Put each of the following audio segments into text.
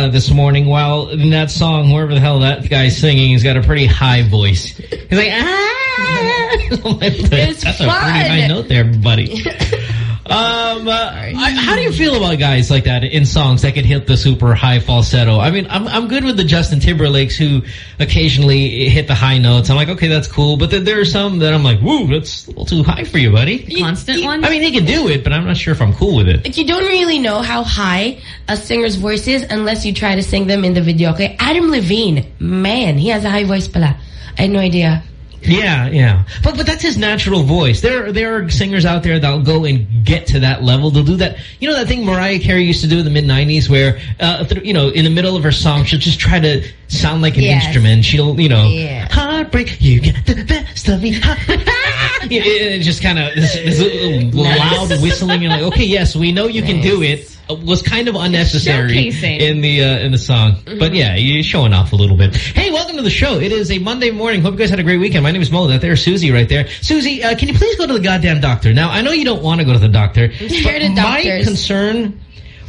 Uh, this morning while in that song, whoever the hell that guy's singing, he's got a pretty high voice. He's like, ah! That's fun. a pretty high note there, buddy. Um, uh, I, how do you feel about guys like that in songs that can hit the super high falsetto? I mean, I'm I'm good with the Justin Timberlakes who occasionally hit the high notes. I'm like, okay, that's cool. But then there are some that I'm like, woo, that's a little too high for you, buddy. Constant one. I mean, he can do it, but I'm not sure if I'm cool with it. But you don't really know how high a singer's voice is unless you try to sing them in the video. Okay, Adam Levine, man, he has a high voice, pala. I had no idea. Yeah, yeah. But but that's his natural voice. There there are singers out there that'll go and get to that level. They'll do that. You know that thing Mariah Carey used to do in the mid '90s, where uh, you know in the middle of her song she'll just try to sound like an Yes. instrument. She'll you know Yeah. heartbreak. You get the best of me. It, it just kind of this, this loud whistling. You're like, okay, yes, we know you can do it. Was kind of unnecessary in the uh, in the song, but yeah, you're showing off a little bit. Hey, welcome to the show. It is a Monday morning. Hope you guys had a great weekend. My name is Mo. That there's Susie right there. Susie, uh, can you please go to the goddamn doctor? Now, I know you don't want to go to the doctor. scared but of My concern.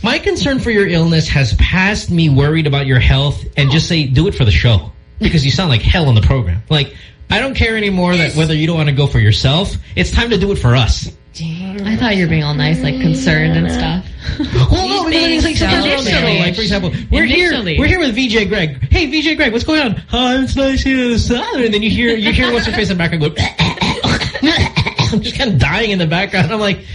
My concern for your illness has passed me worried about your health and just say do it for the show because you sound like hell on the program. Like I don't care anymore that whether you don't want to go for yourself. It's time to do it for us. I thought you were being all nice, like concerned and stuff. Well, no, because I like Initially. like for example, we're Initially. here, we're here with VJ Greg. Hey, VJ Greg, what's going on? Hi, it's nice here in the. And then you hear, you hear what's her face in the background go. I'm just kind of dying in the background. I'm like,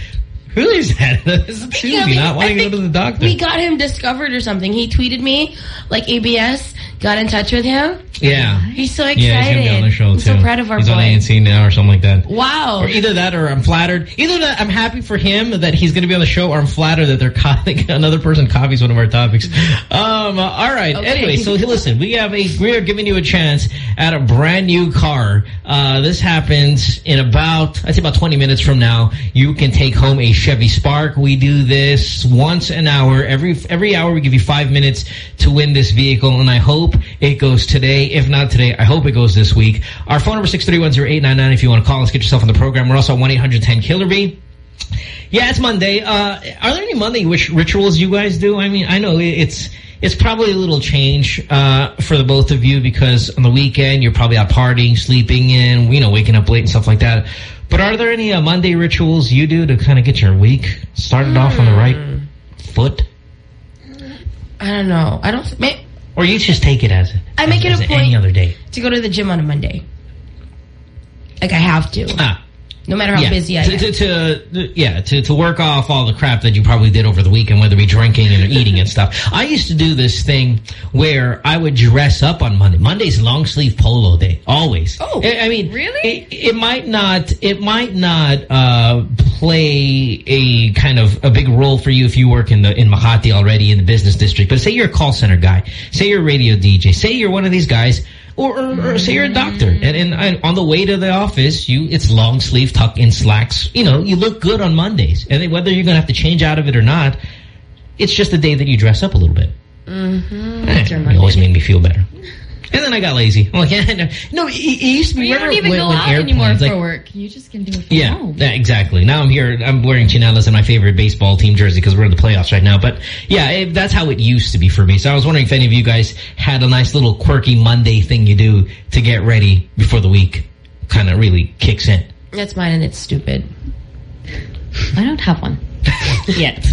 who is that? This is Susie we- not wanting to go to the doctor. We got him discovered or something. He tweeted me, like ABS, got in touch with him. Yeah. He's so excited. Yeah, he's gonna be on the show I'm too. so proud of our he's boy. on ANC now or something like that. Wow. Or either that or I'm flattered. Either that I'm happy for him that he's going to be on the show or I'm flattered that they're another person copies one of our topics. Um, all right. Okay. Anyway, so listen, we have a, we are giving you a chance at a brand new car. Uh, this happens in about, I'd say about 20 minutes from now. You can take home a Chevy Spark. We do this once an hour. Every, every hour we give you five minutes to win this vehicle and I hope it goes today. If not today, I hope it goes this week. Our phone number 6310899 if you want to call us, get yourself on the program. We're also at 1-800-10-KILLER-B. Yeah, it's Monday. Uh, are there any Monday wish rituals you guys do? I mean, I know it's it's probably a little change uh, for the both of you because on the weekend you're probably out partying, sleeping in, you know, waking up late and stuff like that. But are there any uh, Monday rituals you do to kind of get your week started off on the right foot? I don't know. I don't. Or you just take it as, I make it as a any point- other day? to go to the gym on a Monday. Like I have to, Ah, no matter how yeah. busy I to, am. to, to yeah to to work off all the crap that you probably did over the weekend, whether it be drinking and eating and stuff. I used to do this thing where I would dress up on Monday. Monday's long sleeve polo day, always. Oh, I, mean, really? It, it might not it might not uh, play a kind of a big role for you if you work in the in Makati already in the business district. But say you're a call center guy, say you're a radio DJ, say you're one of these guys or, or, or say you're a doctor, and, and I, on the way to the office, you it's long sleeve, tuck in slacks. You know, you look good on Mondays, and whether you're going to have to change out of it or not, it's just the day that you dress up a little bit. Mm-hmm. it always made me feel better. And then I got lazy. I'm like, yeah, no, no it, it used to be. you don't even when, go when out anymore for like, work. You just can do it yeah, home. yeah, exactly. Now I'm here. I'm wearing chinelas and my favorite baseball team jersey because we're in the playoffs right now. But yeah, it, that's how it used to be for me. So I was wondering if any of you guys had a nice little quirky Monday thing you do to get ready before the week kind of really kicks in. That's mine, and it's stupid. I don't have one yet.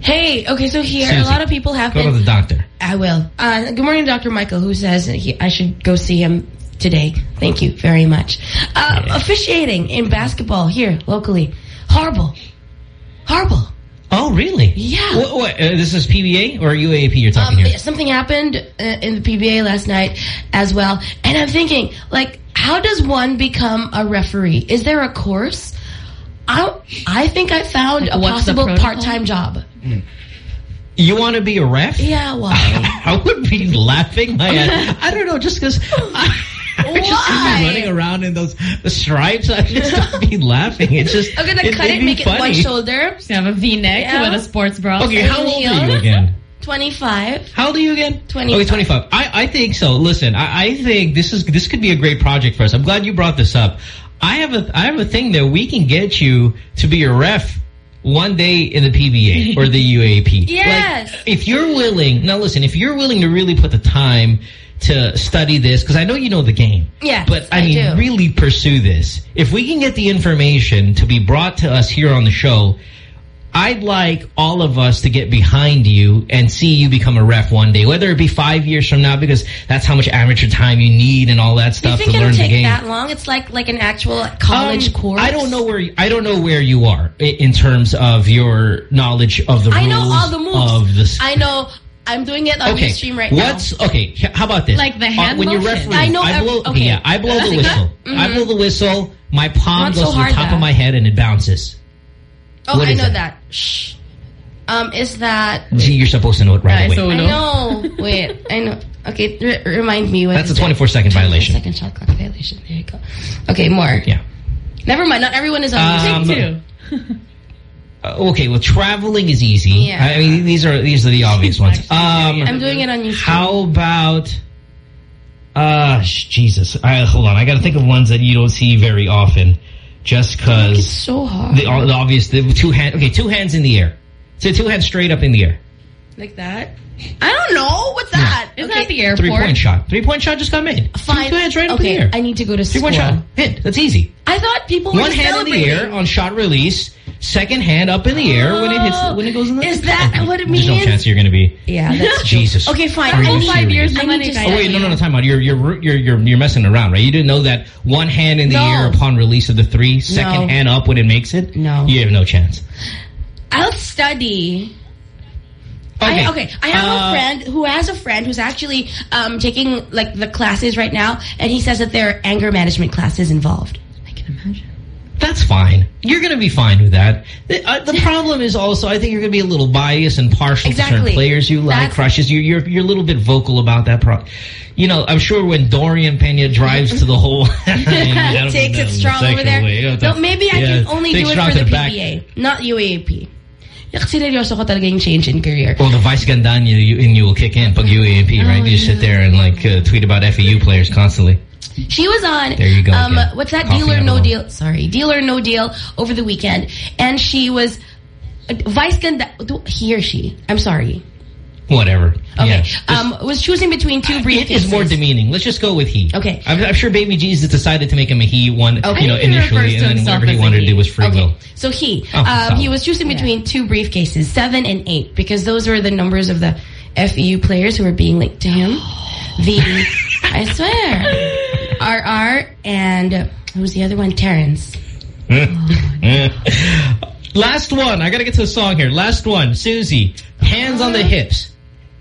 Hey, okay, so here a lot of people have Go to the doctor. I will. Uh, good morning, Dr. Michael, who says he, I should go see him today. Thank you very much. Uh, Yeah. Officiating in basketball here locally, horrible, horrible. Oh, really? Yeah. What, what, uh, this is PBA or UAAP you're talking Um, here? something happened uh, in the PBA last night as well, and I'm thinking, like, how does one become a referee? Is there a course? I I think I found Like, a possible part-time job. Mm. You want to be a ref? Yeah, why? I would be laughing my ass. I don't know, just because I, I would just see Why? running around in those the stripes. I just be laughing. It's just I'm gonna it cut made it, me make it one shoulder. You have a V-neck Yeah. with a sports bra. Okay, how old are you again? 25. How old are you again? 25. Okay, 25. I, I think so. Listen, I, I think this is this could be a great project for us. I'm glad you brought this up. I have a I have a thing that we can get you to be a ref one day in the PBA or the UAAP. Yes. Like, if you're willing, now listen, if you're willing to really put the time to study this, because I know you know the game. Yes, But I, I mean, do. really pursue this. If we can get the information to be brought to us here on the show, I'd like all of us to get behind you and see you become a ref one day, whether it be five years from now, because that's how much amateur time you need and all that Do you stuff think to it'll learn the take game. that long? It's like like an actual college Um, course. I don't know where you, I don't know where you are in terms of your knowledge of the I rules know all the moves. of the. I know I'm doing it on Okay. stream right now. What's okay? How about this? Like the Uh, hand when you're motion. I know I blow. Okay, okay. yeah, I blow the Like whistle. that? I blow the whistle. My palm Not so goes to the top that. of my head and it bounces. Oh, What I know that? that. Shh. Um, is that... See, you're supposed to know it right Yeah, away. so- I no. know. Wait, I know. Okay, re- remind me. What That's a is it? 24 second violation. Second shot clock violation. There you go. Okay, more. Yeah. Never mind. Not everyone is on Um, music. Two. Uh, okay, well, traveling is easy. Yeah. I mean, these are these are the obvious ones. Um, I'm doing it on YouTube. how about? Uh, Jesus. I, hold on, I got to think of ones that you don't see very often, just It's because so hard. the, the obvious. The two hand. Okay, two hands in the air. So two hands straight up in the air. like that. I don't know. What's that? that? Isn't okay. that the airport? Three point shot. Three point shot just got made. Fine. Two, two hands right up in the air. I need to go to Three school. point shot. Hit. That's easy. I thought people were One hand in the air on shot release. Second hand up in the air when it hits. When it goes in the. Is that what it means? There's no chance you're going to be. Yeah, that's Jesus. Okay, fine. Are you five years, I naman need to Oh wait, no, no, no. Time out. You're you're you're you're you're messing around, right? You didn't know that one hand in the No. air upon release of the three, second No. hand up when it makes it. No. you have no chance. I'll study. Okay, I, okay. I have Uh, a friend who has a friend who's actually um, taking like the classes right now, and he says that there are anger management classes involved. I can imagine. That's fine. You're going to be fine with that. The, uh, the problem is also, I think you're going to be a little biased and partial to certain players you like, That's- crushes. You, you're you're a little bit vocal about that. Pro you know, I'm sure when Dorian Pena drives to the hole, Takes it strong over there. No, maybe I can only do it for the, PBA, not UAAP. Kasi seryoso ko talaga yung change in career. Well, the vice ganda niya, you, and you will kick in pag UAAP, right? You sit there and like uh, tweet about FEU players constantly. She was on. There you go Um, what's that? Coughing Deal or No. Deal? Sorry, Deal or No Deal over the weekend, and she was uh, vice ganda. He or she? I'm sorry. Whatever. Okay. Yeah. Um, was choosing between two briefcases. is more demeaning. Let's just go with he. Okay. I'm, I'm sure Baby Jesus decided to make him a he one, Okay. you know, he initially, and then whatever he wanted to do was free will. So he Oh, um, he was choosing between two briefcases, seven and eight, because those were the numbers of the FEU players who were being linked to him. The I swear, RR and who was the other one? Terrence. Last one. I got to get to the song here. Last one. Susie. Hands on the hips.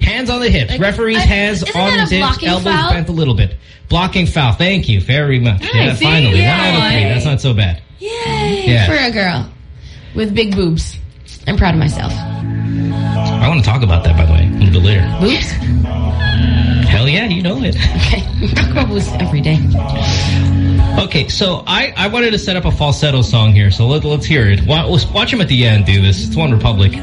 Hands on the hips. Like, Referee's I- hands on his hips. Elbows foul? bent a little bit. Blocking foul. Thank you very much. yeah, see? finally. Yeah. That's not so bad. Yay Yeah. for a girl with big boobs. I'm proud of myself. I want to talk about that, by the way, a little bit later. Boobs? Hell yeah, you know it. Okay, talk about boobs every day. Okay, so I, I wanted to set up a falsetto song here, so let, let's hear it. Watch, watch him at the end do this. It's One Republic.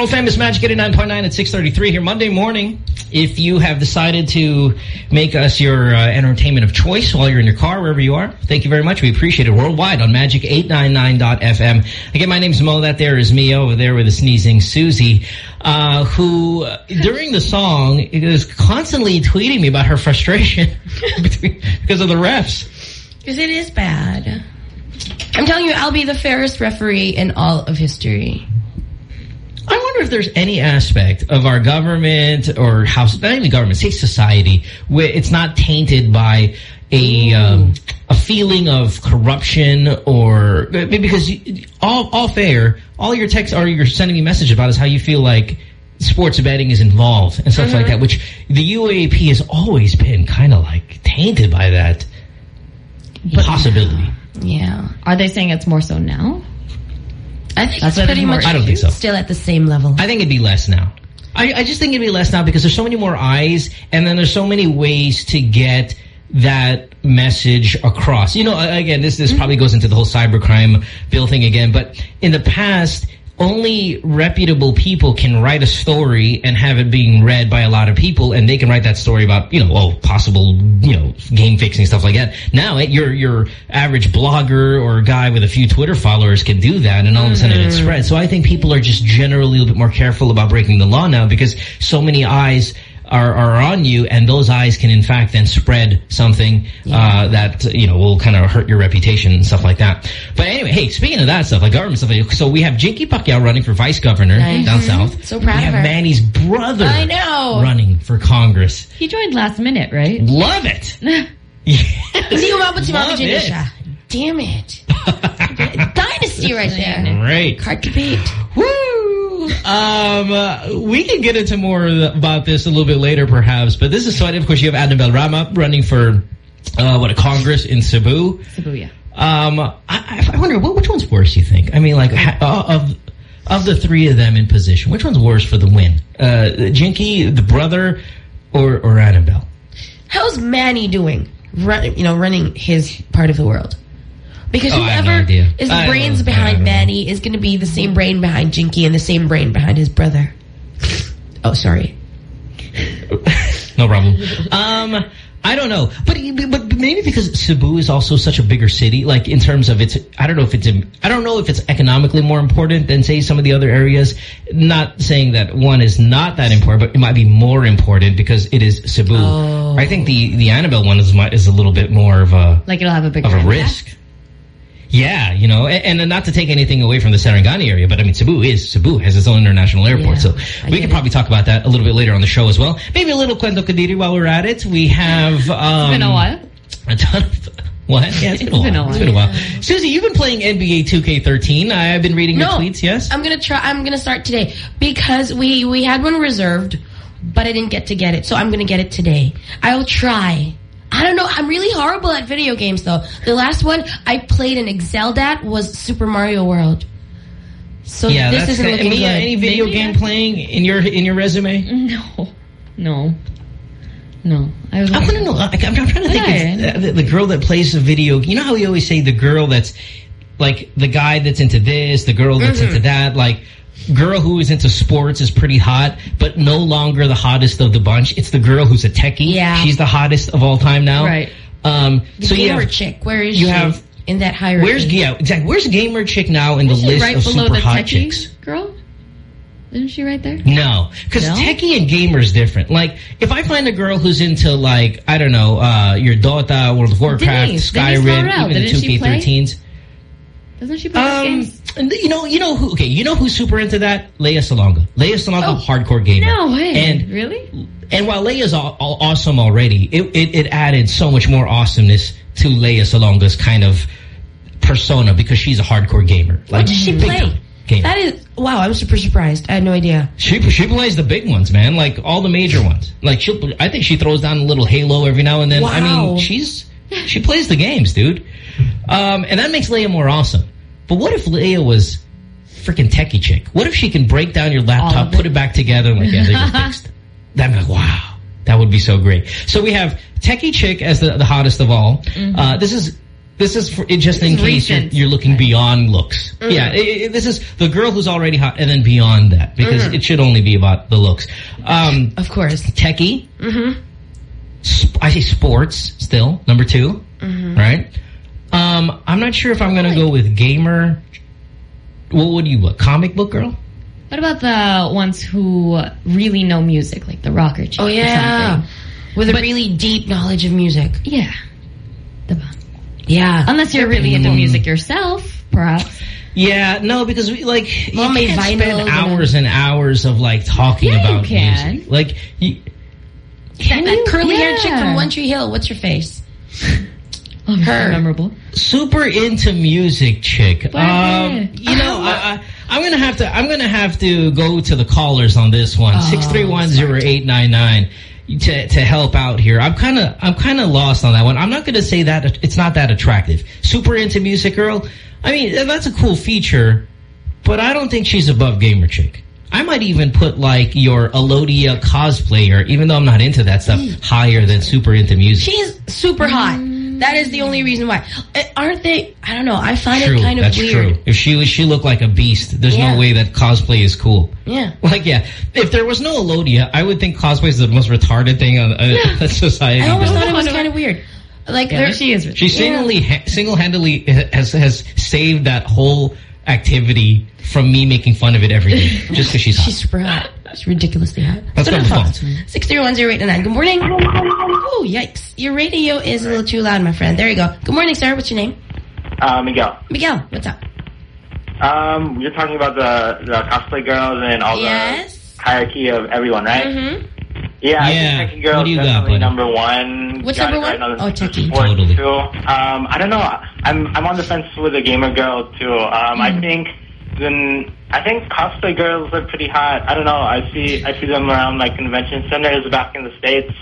World famous Magic 89.9 at 6:33 here Monday morning. If you have decided to make us your uh, entertainment of choice while you're in your car, wherever you are, thank you very much. We appreciate it worldwide on Magic899.fm. Again, my name's Mo. That there is me over there with the sneezing Susie, uh, who uh, during the song is constantly tweeting me about her frustration because of the refs. Because it is bad. I'm telling you, I'll be the fairest referee in all of history. If there's any aspect of our government or house, not even government, say society, where it's not tainted by a um, a feeling of corruption or because you, all all fair, all your texts are you're sending me messages about is how you feel like sports betting is involved and stuff like that, which the UAAP has always been kind of like tainted by that possibility. Yeah. Are they saying it's more so now? I think That's it's pretty much I don't think so. still at the same level. I think it'd be less now. I, I just think it'd be less now because there's so many more eyes and then there's so many ways to get that message across. You know, again, this, this mm-hmm. probably goes into the whole cybercrime bill thing again, but in the past, only reputable people can write a story and have it being read by a lot of people and they can write that story about, you know, oh, possible, you know, game fixing, stuff like that. Now, it, your, your average blogger or guy with a few Twitter followers can do that and all of a sudden it mm-hmm. spreads. So I think people are just generally a little bit more careful about breaking the law now because so many eyes are, are on you and those eyes can in fact then spread something uh, that, you know, will kind of hurt your reputation and stuff like that. But anyway, hey, speaking of that stuff, like government stuff, so we have Jinky Pacquiao running for vice governor Nice. down south. So proud we of have her. Manny's brother I know. running for Congress. He joined last minute, right? Love it. Hindi umabot Mama Love Gina it. Damn it. Dynasty right there. Great. Hard to beat. Woo! Um, uh, we can get into more about this a little bit later, perhaps. But this is so. Of course, you have Annabelle Rama running for uh, what a Congress in Cebu. Cebu, yeah. Um, I, I wonder what, which one's worse. You think? I mean, like uh, of of the three of them in position, which one's worse for the win? Uh, Jinky, the brother, or or Annabelle? How's Manny doing? Run, you know, running his part of the world. Because Oh, I have no whoever idea. is the I brains know. Behind don't know. Manny is going to be the same brain behind Jinky and the same brain behind his brother. Oh, sorry. No problem. um, I don't know, but but maybe because Cebu is also such a bigger city, like in terms of its, I don't know if it's, I don't know if it's economically more important than say some of the other areas. Not saying that one is not that important, but it might be more important because it is Cebu. Oh. I think the the Annabelle one is is a little bit more of a Like it'll have a bigger of a impact. Yeah, you know, and, and not to take anything away from the Sarangani area, but I mean, Cebu is, Cebu has its own international airport, Yeah, so we could probably talk about that a little bit later on the show as well. Maybe a little Kwento Kadiri while we're at it. We have, um... It's been a while. A ton of... What? Yeah, it's been, a, while. It's been a while. Susie, you've been playing NBA 2K13. I've been reading your tweets, yes? I'm gonna try. I'm gonna start today because we we had one reserved, but I didn't get to get it, so I'm gonna get it today. I'll try. I don't know. I'm really horrible at video games, though. The last one I played and excelled at was Super Mario World. So yeah, this isn't looking Mia, good. any video Maybe game playing in your in your resume? No. No. No. I was I want to know. Like, I'm, I'm trying to think. Why? Of the, the girl that plays the video. You know how we always say the girl that's like the guy that's into this, the girl that's Mm-hmm. into that. Like, girl who is into sports is pretty hot, but no longer the hottest of the bunch. It's the girl who's a techie. Yeah. she's the hottest of all time now. Right. Um. The so you gamer have, chick. Where is you she have- in that hierarchy? where's yeah exactly where's gamer chick now in the Isn't she list right of below super the hot chicks? girl? Isn't she right there? No, because No? techie and gamer is different. Like, if I find a girl who's into, like, I don't know, uh, your Dota, World of Warcraft, Denise. Denise Skyrim, Laurel. even the Didn't she 2K13s. Doesn't she play Um, games? and you know, you know who? Okay, you know who's super into that? Lea Salonga. Lea Salonga, Oh, hardcore gamer. No way. And really? and while Lea's all, all awesome already, it, it it added so much more awesomeness to Lea Salonga's kind of persona because she's a hardcore gamer. Like, What does she play? gamer. That is wow. I'm super surprised. I had no idea. She she plays the big ones, man. Like all the major ones. Like she, I think she throws down a little Halo every now and then. Wow. I mean, she's she plays the games, dude. Um, and that makes Lea more awesome. But what if Lea was freaking techie chick? What if she can break down your laptop, it. put it back together, and like yeah, they fixed. Then I'm like, wow, that would be so great. So we have techie chick as the, the hottest of all. Mm-hmm. Uh, this is This is for just in case you're, you're looking beyond looks. Mm-hmm. Yeah, i i this is the girl who's already hot and then beyond that because Mm-hmm. it should only be about the looks. Um, Of course. techie. Mm-hmm. Sp- I say sports still number 2 Mm-hmm. right? Um, I'm not sure if I'm gonna go with gamer. What would you? What comic book girl? What about the ones who really know music, like the rocker chick Oh, yeah. something? With a really deep knowledge of music. Yeah. Diba? Yeah. Unless you're really into music yourself, perhaps. Yeah, no, because we like Well, you can't spend you know. hours and hours of like talking Yeah, you about can. music. Like, you, can that, that curly-haired chick from One Tree Hill. What's your face? Her. memorable. super into music chick. Um, you know, I, I, I'm gonna have to. I'm gonna have to go to the callers on this one. Oh, Six three one zero eight nine nine. To, to help out here, I'm kind of I'm kind of lost on that one. I'm not going to say that it's not that attractive. Super into music girl. I mean, that's a cool feature, but I don't think she's above gamer chick. I might even put like your Alodia cosplayer, even though I'm not into that stuff, higher than super into music. She's super hot. That is the only reason why. Uh, Aren't they? I don't know. I find True, it kind of that's weird. true. If she was, she looked like a beast. There's Yeah. no way that cosplay is cool. Yeah. Like, yeah, if there was no Alodia, I would think cosplay is the most retarded thing on uh, society. I always does. thought it was kind of weird. Like, Yeah, there, she is. She singly, ha single-handedly has has saved that whole activity from me making fun of it every day, just because she's hot. She's super hot. She's ridiculously hot. Let's go to the phones. Six three one zero eight nine. Good morning. Oh, yikes! Your radio is a little too loud, my friend. There you go. Good morning, sir. What's your name? Uh, Miguel. Miguel. What's up? Um, you're talking about the, the cosplay girls and all Yes. the hierarchy of everyone, right? Mm-hmm. Yeah, I Yeah. think Techie Girl What do got, definitely number one. What's Got number it right one? Oh, Techie. Totally. Too. Um, I don't know. I'm I'm on the fence with the gamer girl too. Um, Hmm. I think then I think cosplay girls are pretty hot. I don't know. I see I see them around like convention centers back in the states,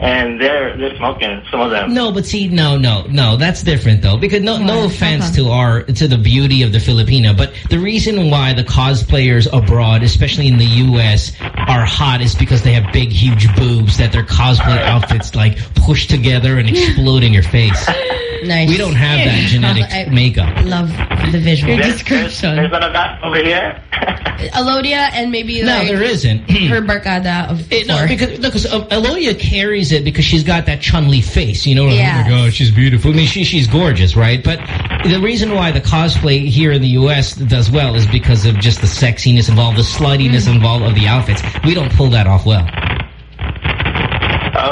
and they're they're smoking. Some of them. No, but see, no, no, no, that's different though. Because no, no offense How come? to our to the beauty of the Filipino, but the reason why the cosplayers abroad, especially in the U.S., are hot is because they have big, huge boobs that their cosplay outfits like push together and explode in your face. Nice. We don't have that genetic I- makeup. Love the visual. There's, there's, description. there's none of that over here. Alodia and maybe No, like there isn't. her barkada of It, no, four. because because uh, Alodia carries it because she's got that Chun-Li face. You know, oh Yes. my God, she's beautiful. I mean, she she's gorgeous, right? But the reason why the cosplay here in the U.S. does well is because of just the sexiness involved, the sluttiness Mm. involved of the outfits. We don't pull that off well.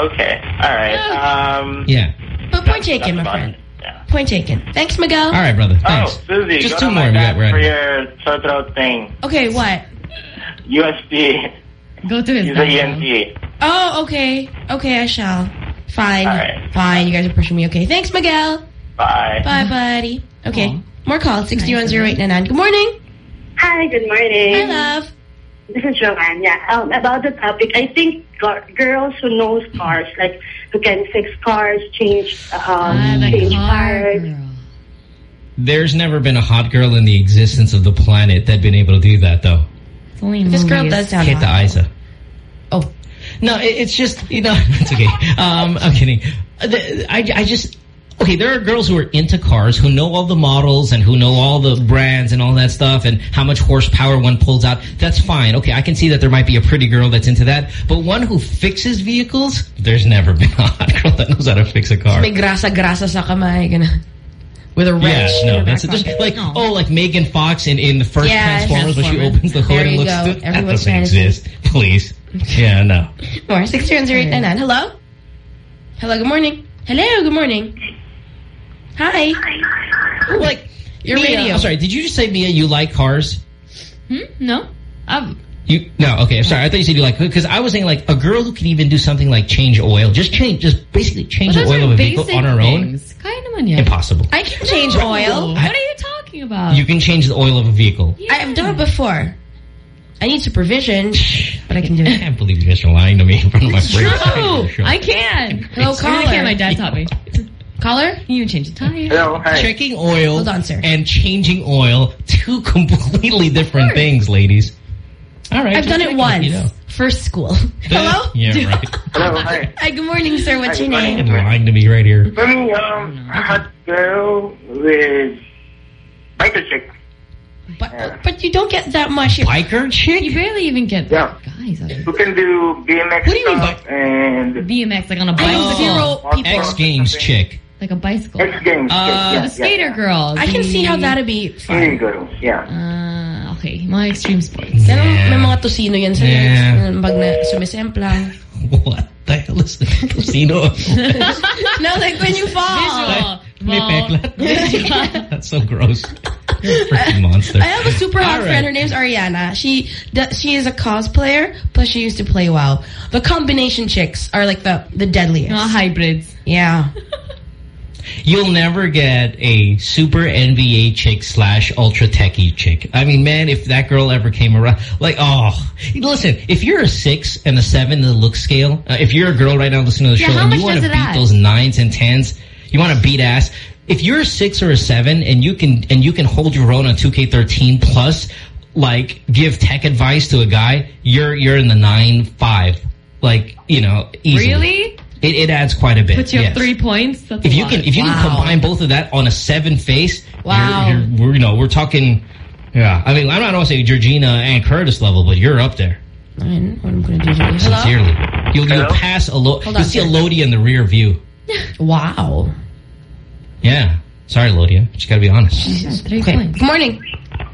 okay. All right. Um, Yeah. But point taken, my that's friend. fun. Yeah. Point taken. Thanks, Miguel. All right, brother. Thanks. Oh, Susie, Just go two to more. my We got dad ready. for your sore throat thing. Okay, what? USB. Go to his He's a background. ENT. Oh, okay. Okay, I shall. Fine. All right. Fine. You guys are pushing me. Okay. Thanks, Miguel. Bye. Bye, buddy. Okay. Aw. More calls. 6310899. Good morning. Hi, good morning. Hi, love. This is Joanne. Yeah, um, about the topic, I think girls who knows cars, like who can fix cars, change, um, Ah, change car parts. There's never been a hot girl in the existence of the planet that been able to do that, though. It's only in This girl movies. does sound Hit the hot. Isa. Oh. No, it, it's just, you know, it's okay. Um, I'm kidding. Uh, I, I just, okay, there are girls who are into cars, who know all the models and who know all the brands and all that stuff and how much horsepower one pulls out. That's fine. Okay, I can see that there might be a pretty girl that's into that. But one who fixes vehicles, there's never been a hot girl that knows how to fix a car. May grasa-grasa sa kamay. With a wrench. In no, that's just like No. oh, like Megan Fox in in the first Yes, Transformers when she opens the hood and looks go. That doesn't exist. Please, yeah, no. More. 6310899. Hello? Hello, good morning. Hello, good morning. Hi. Like Your Mia, radio. I'm sorry. Did you just say Mia? You like cars? Hmm? No? Um, You no. Okay, I'm sorry. I thought you said you like because I was saying like a girl who can even do something like change oil, just change, just basically change well, the oil of a vehicle on her own. things. Kaya. Impossible. I can change oil. What are you talking about? You can change the oil of a vehicle. I have done it before. I need supervision, but I can do it. I can't believe you guys are lying to me in front of my It's friends. true. I can. Hello, I caller. can. My dad taught me. Caller? You change the tire. Hello, hi. Checking oil Hold on, sir. and changing oil, two completely different things, ladies. All right. I've done it once You know. first school. Hello? Yeah, right. Hello, hi. Hi, good morning, sir. What's your name? You're lying to me right here. For me, um, a hot girl with biker chick. But, but you don't get that much. Biker chick? You barely even get Yeah. guys Who can do BMX What do you mean stuff and BMX, like on a I bicycle. know zero people. X Games chick. Like a bicycle. X Games. Uh, yeah, the skater yeah, girls. I can see how that'd be Skating fun. girls, yeah. Uh, okay, mga extreme sports. Pero Yeah. may mga tosino yan sa Yeah. pag na sumisemplang. What the hell is that? Casino. no, like when you fall. Visual. May Well. That's so gross. You're a freaking monster. I have a super hot All friend. Her right. name's Ariana. She does, she is a cosplayer, plus she used to play WoW. The combination chicks are like the the deadliest. mga hybrids. Yeah. You'll never get a super NBA chick slash ultra techie chick. I mean, man, if that girl ever came around, like, oh, listen, if you're a six and a seven in the look scale, uh, if you're a girl right now listening to the Yeah, show how and you want to beat add? those nines and tens, you want to beat ass. If you're a six or a seven and you can and you can hold your own on 2K13 plus, like, give tech advice to a guy, you're you're in the nine five, like, you know, easily. Really? It, it adds quite a bit. Put you yes. up three points? That's If a you lot. can, if you Wow. can combine both of that on a seven face, Wow. you're, you're, we're, you know, we're talking. Yeah, I mean, I don't want to say Georgina and Curtis level, but you're up there. I mean, what I'm gonna do to you. Hello? Sincerely, you'll you'll Hello? pass a lot. You'll see a sir. Lodi in the rear view. Wow. Yeah, sorry, Alodia, just gotta be honest. Three Okay. points. Good morning.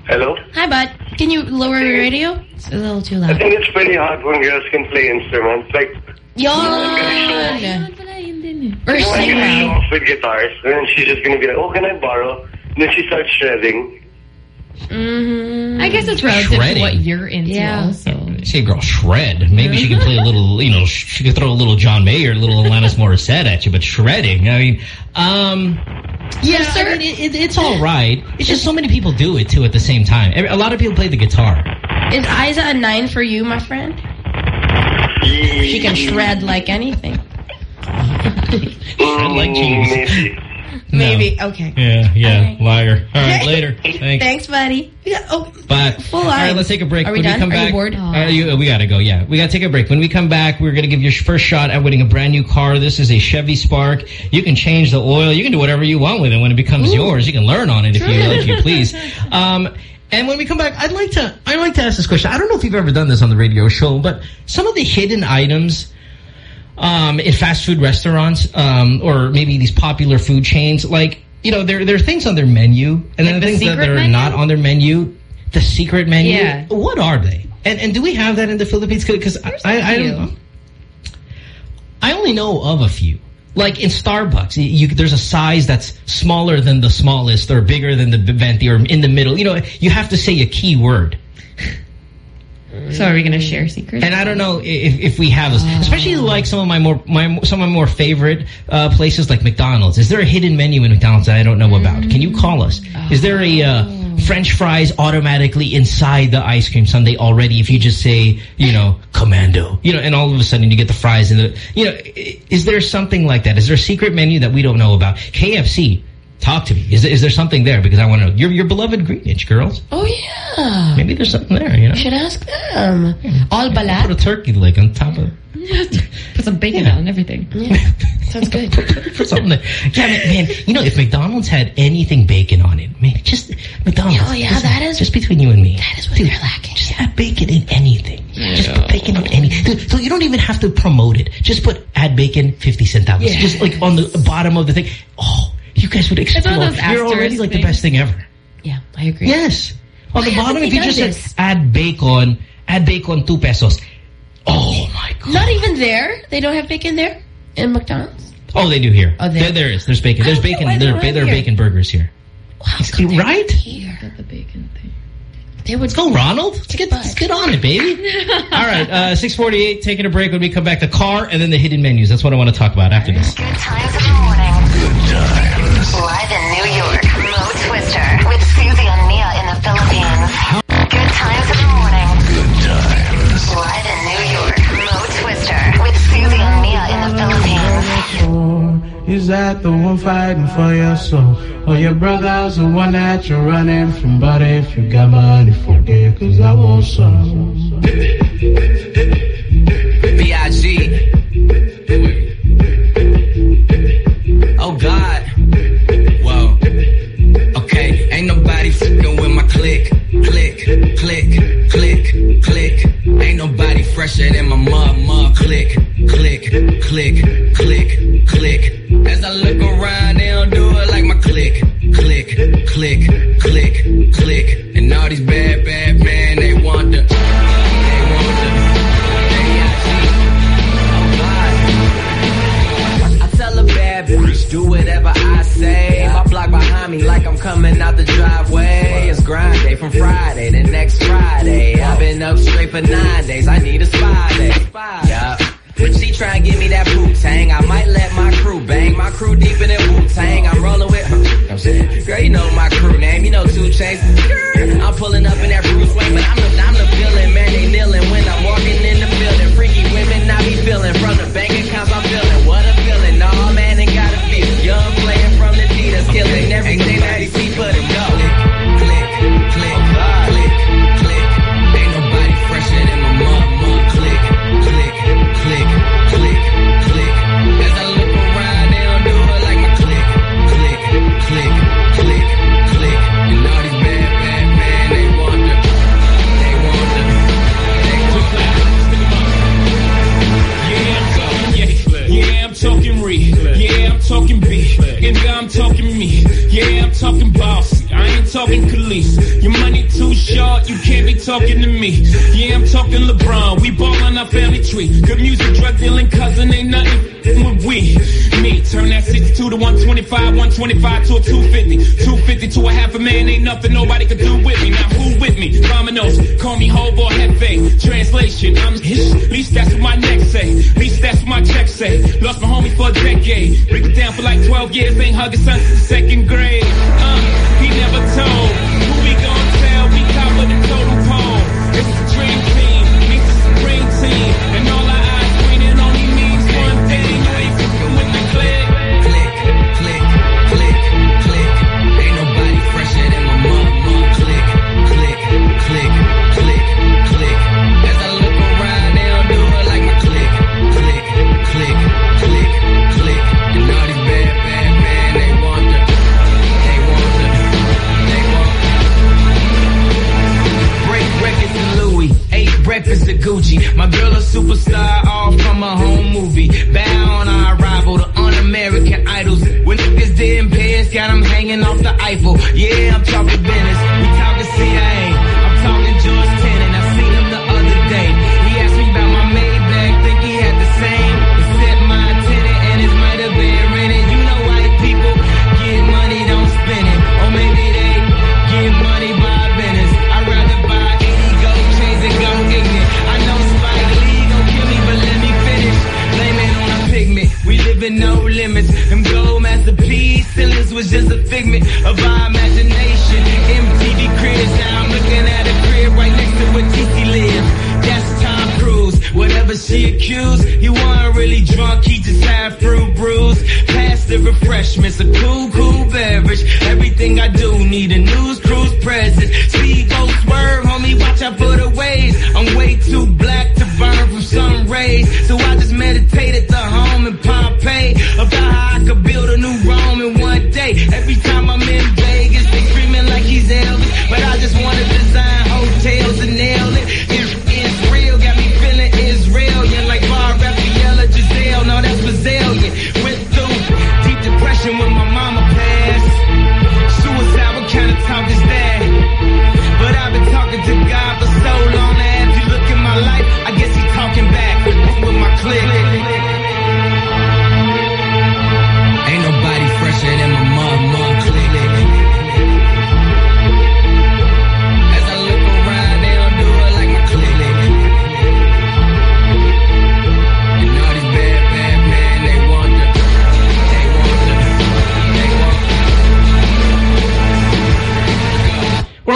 Hello? Hi, bud. Can you lower your radio? It's a little too loud. I think it's pretty hard when girls can play instruments. Like, Yawn. Or I'm sing gonna show off with guitars, and then she's just gonna be like, oh, can I borrow? And then she starts shredding. Mm-hmm. I guess it's relative Shredding. to what you're into Yeah. also. Say, girl, shred. Maybe she can play a little, you know, she could throw a little John Mayer, a little Alanis Morissette at you, but shredding. I mean, um, yeah, sir. I mean, it, it, it's all right. It's just so many people do it too at the same time. A lot of people play the guitar. Is Isa a nine for you, my friend? She can shred like anything. Shred like cheese. Maybe. No. Okay. Yeah, yeah, Okay. liar. All right, later. Thanks. Thanks, buddy. We got, oh, But Full all right, let's take a break. Are we when done? we come Are you bored? Uh, you, we gotta go. Yeah, we gotta take a break. When we come back, we're gonna give you your first shot at winning a brand new car. This is a Chevy Spark. You can change the oil. You can do whatever you want with it when it becomes yours. You can learn on it if you if you please. Um, and when we come back, I'd like to I'd like to ask this question. I don't know if you've ever done this on the radio show, but some of the hidden items um, in fast food restaurants um, or maybe these popular food chains, like you know, there there are things on their menu, and then Like the things that, that are menu? not on their menu. The secret menu. Yeah. What are they? And and do we have that in the Philippines? Because I I, I don't. I only know of a few. Like in Starbucks, you, there's a size that's smaller than the smallest, or bigger than the venti, or in the middle. You know, you have to say a key word. So are we going to share secrets? And I don't know if, if we have those, especially like some of my more my some of my more favorite uh, places like McDonald's. Is there a hidden menu in McDonald's that I don't know about? Can you call us? Is there a uh, French fries automatically inside the ice cream sundae already? If you just say you know commando, you know, and all of a sudden you get the fries and the you know, is there something like that? Is there a secret menu that we don't know about? KFC. Talk to me. Is, is there something there? Because I want to know. Your, your beloved Greenwich girls. oh yeah. Maybe there's something there, you know? Should ask them. All balat. Put a turkey leg on top of Put some bacon Yeah. on and everything. Sounds good. for something that, yeah, man, man, you know, if McDonald's had anything bacon on it, man, just McDonald's. Oh, yeah, just, that is- just between you and me. That is what Dude, they're lacking. Just add bacon in anything. Just put bacon on anything. So you don't even have to promote it. Just put add bacon fifty cent centavos. Yes. Just like on the bottom of the thing. Oh, you guys would explode. one of those You're already asterisk like the best thing ever. Yeah, I agree. Yes. On the bottom, if you just said this? add bacon, add bacon two pesos. Oh my god. Not even there. They don't have bacon there in McDonald's. Oh, they do here. Oh, they- there, there is. There's bacon. There's I don't know bacon. There, don't there are have bacon burgers here. Wow, It's- God, right? Here, Got the bacon thing. they would Let's go, Ronald. Let's get, let's get on it, baby. All right, uh, 648, taking a break when we come back. The car and then the hidden menus. That's what I want to talk about after this. Good times in the morning. Good times. Live in New York, Mo Twister with Susie and Mia in the Philippines. Good times in the morning. Good times. Live in New York, Mo Twister with Susie and Mia in the Philippines. Is that the one fighting for your soul? Or your brother's the one that you're running from? But if you got money, forget, cause I want some. click, click, click, click. Ain't nobody fresher than my mud, mud. Click, click, click, click, click. As I look around, they don't do it like my click, click, click, click, click. And all these bad, bad men, they want the. Do whatever I say Behind me like I'm coming out the driveway. It's grind day from Friday to next Friday. I've been up straight for nine days. I need a spy day. Yeah. She try and give me that boot tang. I might let my crew bang. My crew deep in that Wu Tang. I'm rolling with her. I'm girl, you know my crew name. You know two chains. I'm pulling up in that Bruce Wayne, but I'm the I'm the villain. Man, they kneeling when I'm walking in the building. Freaky women, I be feeling from the bank accounts. I'm feeling what a feeling. Nah, killing everything Khalees. Your money too short, you can't be talking to me. Yeah, I'm talking LeBron. We ball on our family tree. Good music, drug dealing cousin, ain't nothing with we. Me, turn that 62 to 125, 125 to a 250. 250 to a half a man, ain't nothing nobody could do with me. Now who with me? Dominoes, call me Hove or Hefe. Translation, I'm his. Least that's what my neck say. Least that's what my check say. Lost my homie for a decade. Break it down for like 12 years, ain't hugging son second grade. Uh, Gucci. My girl a superstar, all from a home movie. Bow on our arrival to un-American idols. When niggas didn't pay us, got 'em hanging off the Eiffel. Yeah, I'm talking business. We talking CIA. Was just a figment of our imagination. MTV cribs, now I'm looking at a crib right next to where TC lives. That's Tom Cruise. Whatever she accused, he wasn't really drunk, he just had fruit brews. Pass the refreshments, a cool, cool beverage. Everything I do need a news cruise present. Speed go swerve, homie, watch out for the waves. I'm way too black to burn from sun rays. So I just meditate at the home in Pompeii about how I could build a new Rome one day. Every time I'm in Vegas, they screaming like he's Elvis. But I just wanna design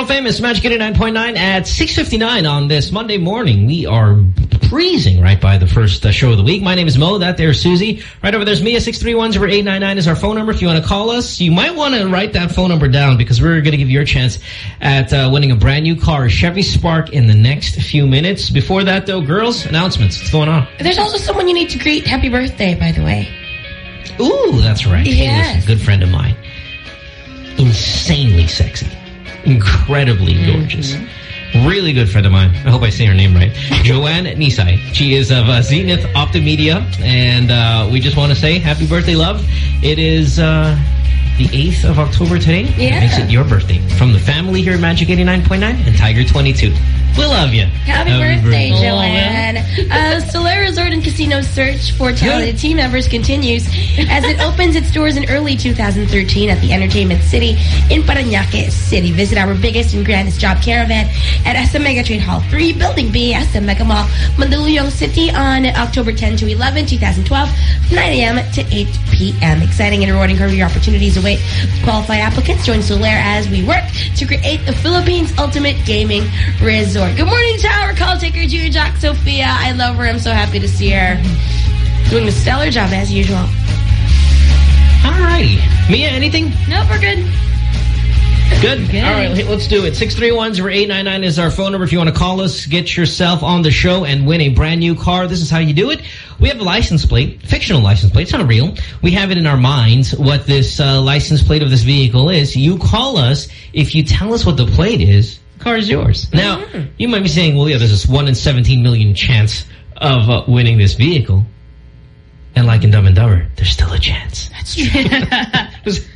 World famous Magic 89.9 at 6.59 on this Monday morning. We are freezing right by the first uh, show of the week. My name is Mo. That there's Susie. Right over there's Mia. 631-0899 is our phone number. If you want to call us, you might want to write that phone number down because we're going to give you a chance at uh, winning a brand new car, a Chevy Spark, in the next few minutes. Before that, though, girls, announcements. What's going on? There's also someone you need to greet happy birthday, by the way. Ooh, that's right. Hey, Yes. listen, good friend of mine. Insanely sexy. Incredibly gorgeous. really good friend of mine. I hope I say her name right. Joanne Nisai. She is of uh, Zenith Optimedia, and uh, we just want to say happy birthday, love. It is uh, the 8th of October today. Yeah. It makes it your birthday. From the family here at Magic 89.9 and Tiger 22. We love you. Happy, birthday, birthday. Joanne. Uh, Solaire Resort and Casino search for talented team members continues as it opens its doors in early 2013 at the Entertainment City in Parañaque City. Visit our biggest and grandest job caravan at SM Mega Trade Hall 3, Building B, SM Mega Mall, Mandaluyong City on October 10 to 11, 2012, 9 a.m. to 8 p.m. Exciting and rewarding career opportunities await qualified applicants. Join Solaire as we work to create the Philippines' ultimate gaming resort. Good morning Tower. call taker, Julia Jack Sophia. I love her. I'm so happy to see her. Doing a stellar job as usual. Alrighty. Mia, anything? Nope, we're good. Good. All right, let's do it. 631-0899 is our phone number. If you want to call us, get yourself on the show and win a brand new car. This is how you do it. We have a license plate, fictional license plate. It's not real. We have it in our minds what this uh, license plate of this vehicle is. You call us. If you tell us what the plate is, car is yours. Now, you might be saying, well, yeah, there's this 1 in 17 million chance of uh, winning this vehicle. And like in Dumb and Dumber, there's still a chance. That's true. was,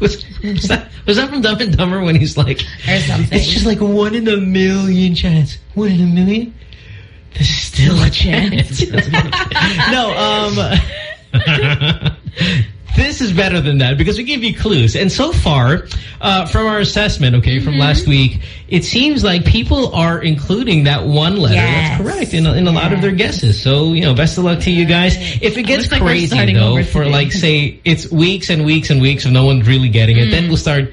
was, was, that, was that from Dumb and Dumber when he's like, or something? It's just like one in a million chance. One in a million? There's still a chance. no, um... This is better than that because we give you clues. And so far, uh, from our assessment, okay, from last week, it seems like people are including that one letter. Yes. That's correct in a, in a lot of their guesses. So, you know, best of luck to you guys. If it gets like crazy, though, for today. like, say, it's weeks and weeks and weeks of no one really getting it, then we'll start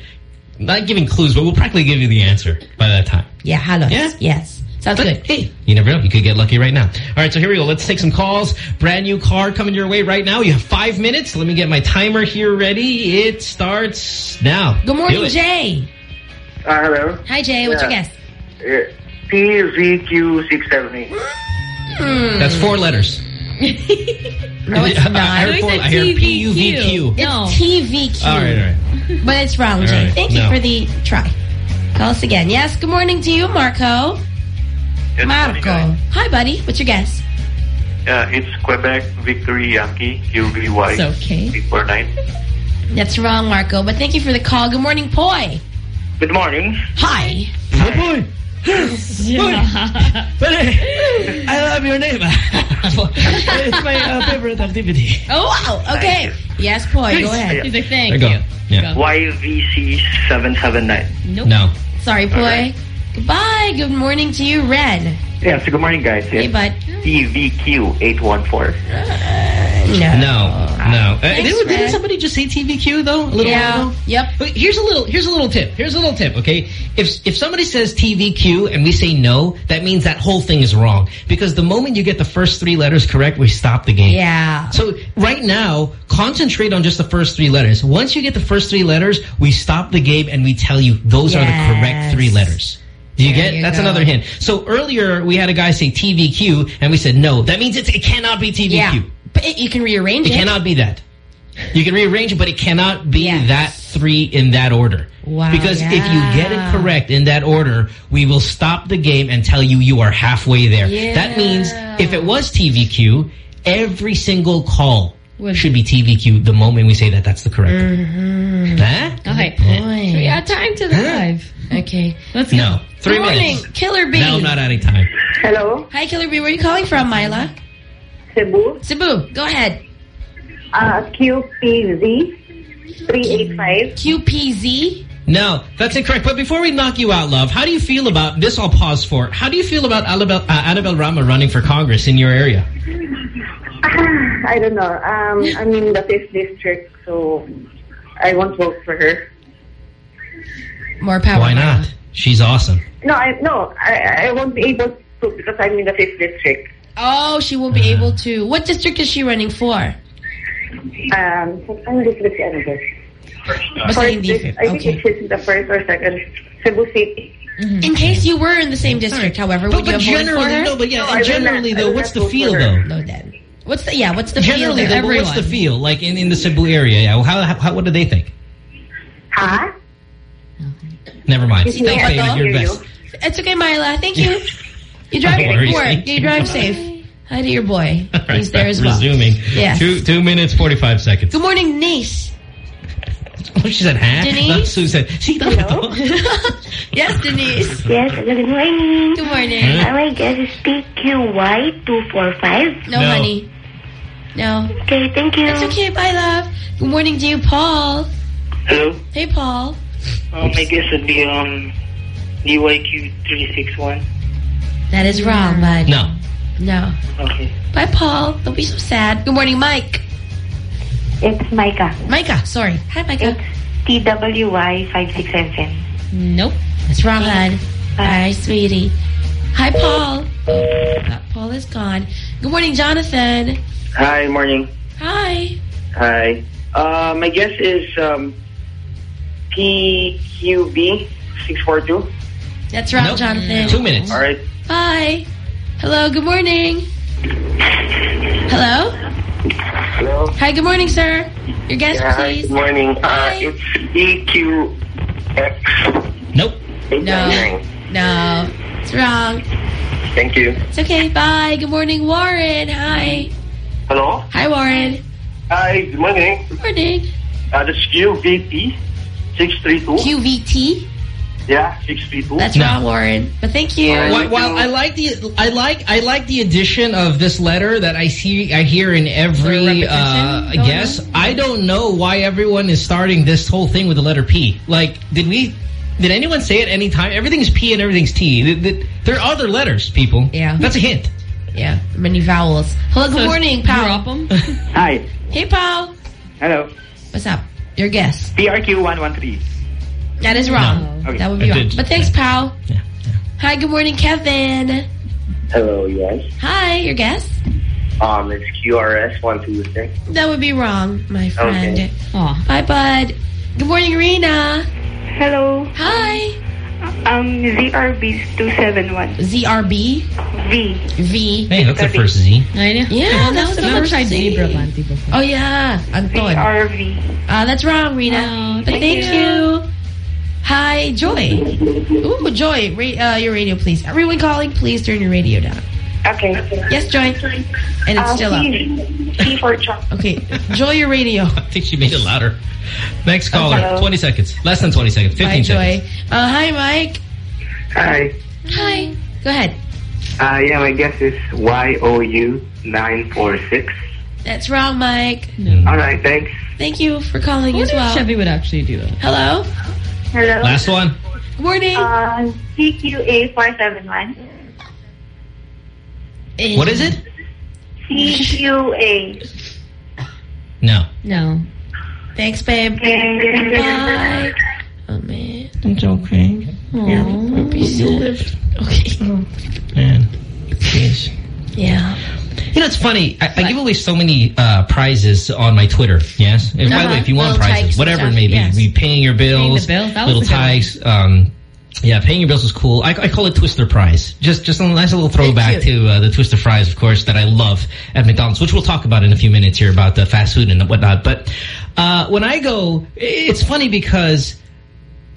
not giving clues, but we'll practically give you the answer by that time. Yeah, hello. Yeah? Yes. Sounds But, good. hey, you never know. You could get lucky right now. All right, so here we go. Let's take some calls. Brand new car coming your way right now. You have five minutes. Let me get my timer here ready. It starts now. Good morning. Jay. Uh, hello. Hi, Jay. What's your guess? Uh, PVQ678. Hmm. That's four letters. No, it's I- not. I heard, No, I heard TVQ. P-U-V-Q. No. It's TVQ. All right, all right. But it's wrong, Jay. right, Thank you for the try. Call us again. Yes, good morning to you, Marco. Good Marco. Hi, buddy. What's your guess? Uh, it's Quebec Victory Yankee QVY It's okay. 849. That's wrong, Marco. But thank you for the call. Good morning, Poi. Good morning. Hi. Oh, boy. Yeah. But hey, I love your name. it's my uh, favorite activity. Oh, wow. Okay. Yes, Poi. Go ahead. He's like, thank you you. go. Yeah. YVC779. Nope. No. Sorry, Poi. Goodbye. Good morning to you, Red. Yeah, so good morning, guys. Hey, bud. TVQ814. No. No. No. Uh, Thanks, didn't, didn't somebody just say TVQ though? A little Yeah. while ago? Yep. Okay, here's a little here's a little tip. Here's a little tip, okay? If if somebody says TVQ and we say no, that means that whole thing is wrong. Because the moment you get the first three letters correct, we stop the game. Yeah. So right now, concentrate on just the first three letters. Once you get the first three letters, we stop the game and we tell you those are the correct three letters. Do you There get? you That's go. another hint. So earlier we had a guy say TVQ and we said no. That means it's, it cannot be TVQ. Yeah. But it, you can rearrange It it. cannot be that. You can rearrange it, but it cannot be Yes. that three in that order. Wow, Because if you get it correct in that order, we will stop the game and tell you you are halfway there. Yeah. That means if it was TVQ, every single call Would- should be TVQ the moment we say that that's the correct. Mm-hmm. Huh? Okay. Boy. We got time to the live. Okay. Let's go. No. Three Good morning, minutes. Killer B. Now I'm not out of time. Hello, Hi, Killer B. Where are you calling from, Mila? Cebu. Cebu. Go ahead. Uh, QPZ 385. QPZ. No, that's incorrect. But before we knock you out, love, how do you feel about this? I'll pause for. How do you feel about Annabelle, uh, Annabelle Rama running for Congress in your area? I don't know. Um, I'm in the 5th district, so I won't vote for her. More power. Why Mila. not? She's awesome. No, I no, I, I won't be able to because I'm in the 5th district. Oh, she won't be able to. What district is she running for? Um, so, ano district si ano this? Basta First hindi fifth. I think Okay. it's the first or second. Cebu City. In case you were in the same district, however, But, would you but have voted for generally, her? no, but yeah, No, I generally not- though, what's the feel though? No, then. What's the yeah? What's the feel Generally there? though, but what's the feel like in, in the Cebu area? Yeah, how, how what do they think? Huh? Never mind. Is Thanks, able David. You're hear best. It's okay, Myla. Thank you. You drive No work. You you. drive safe. Hi to your boy. He's there as well. Resuming. Yes. Two, two minutes, 45 seconds. Good morning, Denise. Oh, she said, huh? Denise? Not Susan. See, Hello? yes, Denise. Yes, good morning. Good morning. Huh? Uh, my guess is PQY245. No, No. honey. No. Okay, thank you. It's okay. Bye, love. Good morning to you, Paul. Hello. Hey, Paul. Um, I guess it'd be um DYQ361. That is wrong, bud. No. No. Okay. Bye, Paul. Don't be so sad. Good morning, Mike. It's Micah. Micah, sorry. Hi, Micah. It's TWY567. Nope. That's wrong, hon. Hi, sweetie. Hi, Paul. Oh, Paul is gone. Good morning, Jonathan. Hi, morning. Hi. Hi. Uh, my guess is um PQB642. That's wrong, Nope. Jonathan. Two minutes. All right. Bye. Hello, good morning. Hello? Hello. Hi, good morning, sir. Your guest, Yeah, hi, please. good morning. Uh, Hi. it's EQX. Nope. No. No. It's wrong. Thank you. It's okay. Bye. Good morning, Warren. Hi. Hello. Hi, Warren. Hi, good morning. Good morning. Uh, this QVP 632. QVT. Yeah, 632. That's No. wrong, Warren. But thank you. All While, while I like the I like I like the addition of this letter that I see I hear in every repetition uh, guess. on? I don't know why everyone is starting this whole thing with the letter P. Like, did we? Did anyone say it any time? Everything's P and everything's T. Th- th- There are other letters, people. Yeah. that's a hint. Yeah, many vowels. Hello, good So morning, pal. Drop 'em. Hi. Hey, pal. Hello. What's up? Your guess. PRQ113. That is wrong. Okay. That would be wrong. But thanks, pal. Yeah. Hi, good morning, Kevin. Hello, yes. Hi, your guess? Um, it's QRS126. That would be wrong, my friend. Okay. Aw. Bye, bud. Good morning, Rena. Hello. Hi. Um, ZRB271. ZRB. V. V. Hey, that's the first Z. I know. Yeah, well, that's I've the first tried Z. Zebra Banti before. Oh, yeah. Anton. ZRV. Uh, that's wrong, Rena. Oh, but thank thank you. Hi, Joy. Ooh, Joy, ra uh, your radio, please. Everyone calling, please turn your radio down. Okay. Yes, Joy. And it's Uh, still up. C, C for Chuck. Okay, Joy, your radio. I think she made it louder. Next caller, Hello. 20 seconds. Less than 20 seconds. 15 Bye, seconds. Joy. Uh, hi, Mike. Hi. Hi. Go ahead. Uh, yeah, my guess is YOU946. That's wrong, Mike. All right, thanks. Thank you for calling I as well. Chevy would actually do that. Hello. Hello. Last one. Good morning. Uh, CQA471. What is it? CQA. No. No. Thanks, babe. Bye. Bye. Oh, man. It's okay. Aw. Be so Okay. Man. Jeez. Yeah. You know, it's funny. I, I give away so many uh, prizes on my Twitter. Yes. And by the Uh-huh. way, if you want Little prizes, tykes and whatever it may be, yes. be paying your bills, bill, little a good one. tykes. Um, yeah, paying your bills is cool. I, I call it Twister Prize. Just just a nice little throwback to uh, the Twister Fries, of course, that I love at McDonald's, which we'll talk about in a few minutes here about the fast food and whatnot. But uh, when I go, it's funny because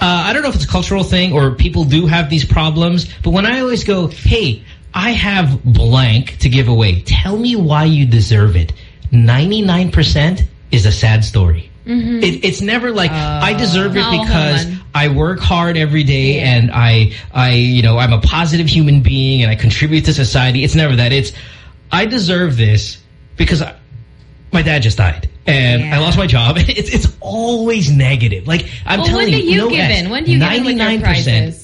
uh, I don't know if it's a cultural thing or people do have these problems, but when I always go, hey, I have blank to give away, tell me why you deserve it. 99% is a sad story. It, it's never like I deserve it No, because. I work hard every day and I, I, you know, I'm a positive human being and I contribute to society. It's never that. It's I deserve this because I, my dad just died and I lost my job. It's it's always negative. Like I'm well, telling when do you, you no give in? When do you give in with your 99%. prizes?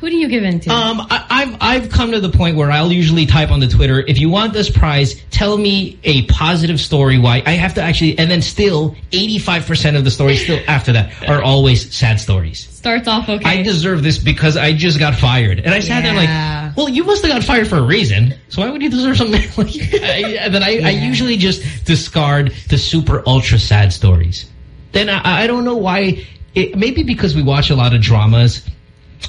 Who do you give in to? Um, I, I've I've come to the point where I'll usually type on the Twitter, if you want this prize, tell me a positive story why. I have to actually, and then still, 85% of the stories still after that are always sad stories. Starts off okay. I deserve this because I just got fired. And I sat there Yeah. like, well, you must have got fired for a reason. So why would you deserve something like I, then I, I usually just discard the super ultra sad stories. Then I, I don't know why. It, maybe because we watch a lot of dramas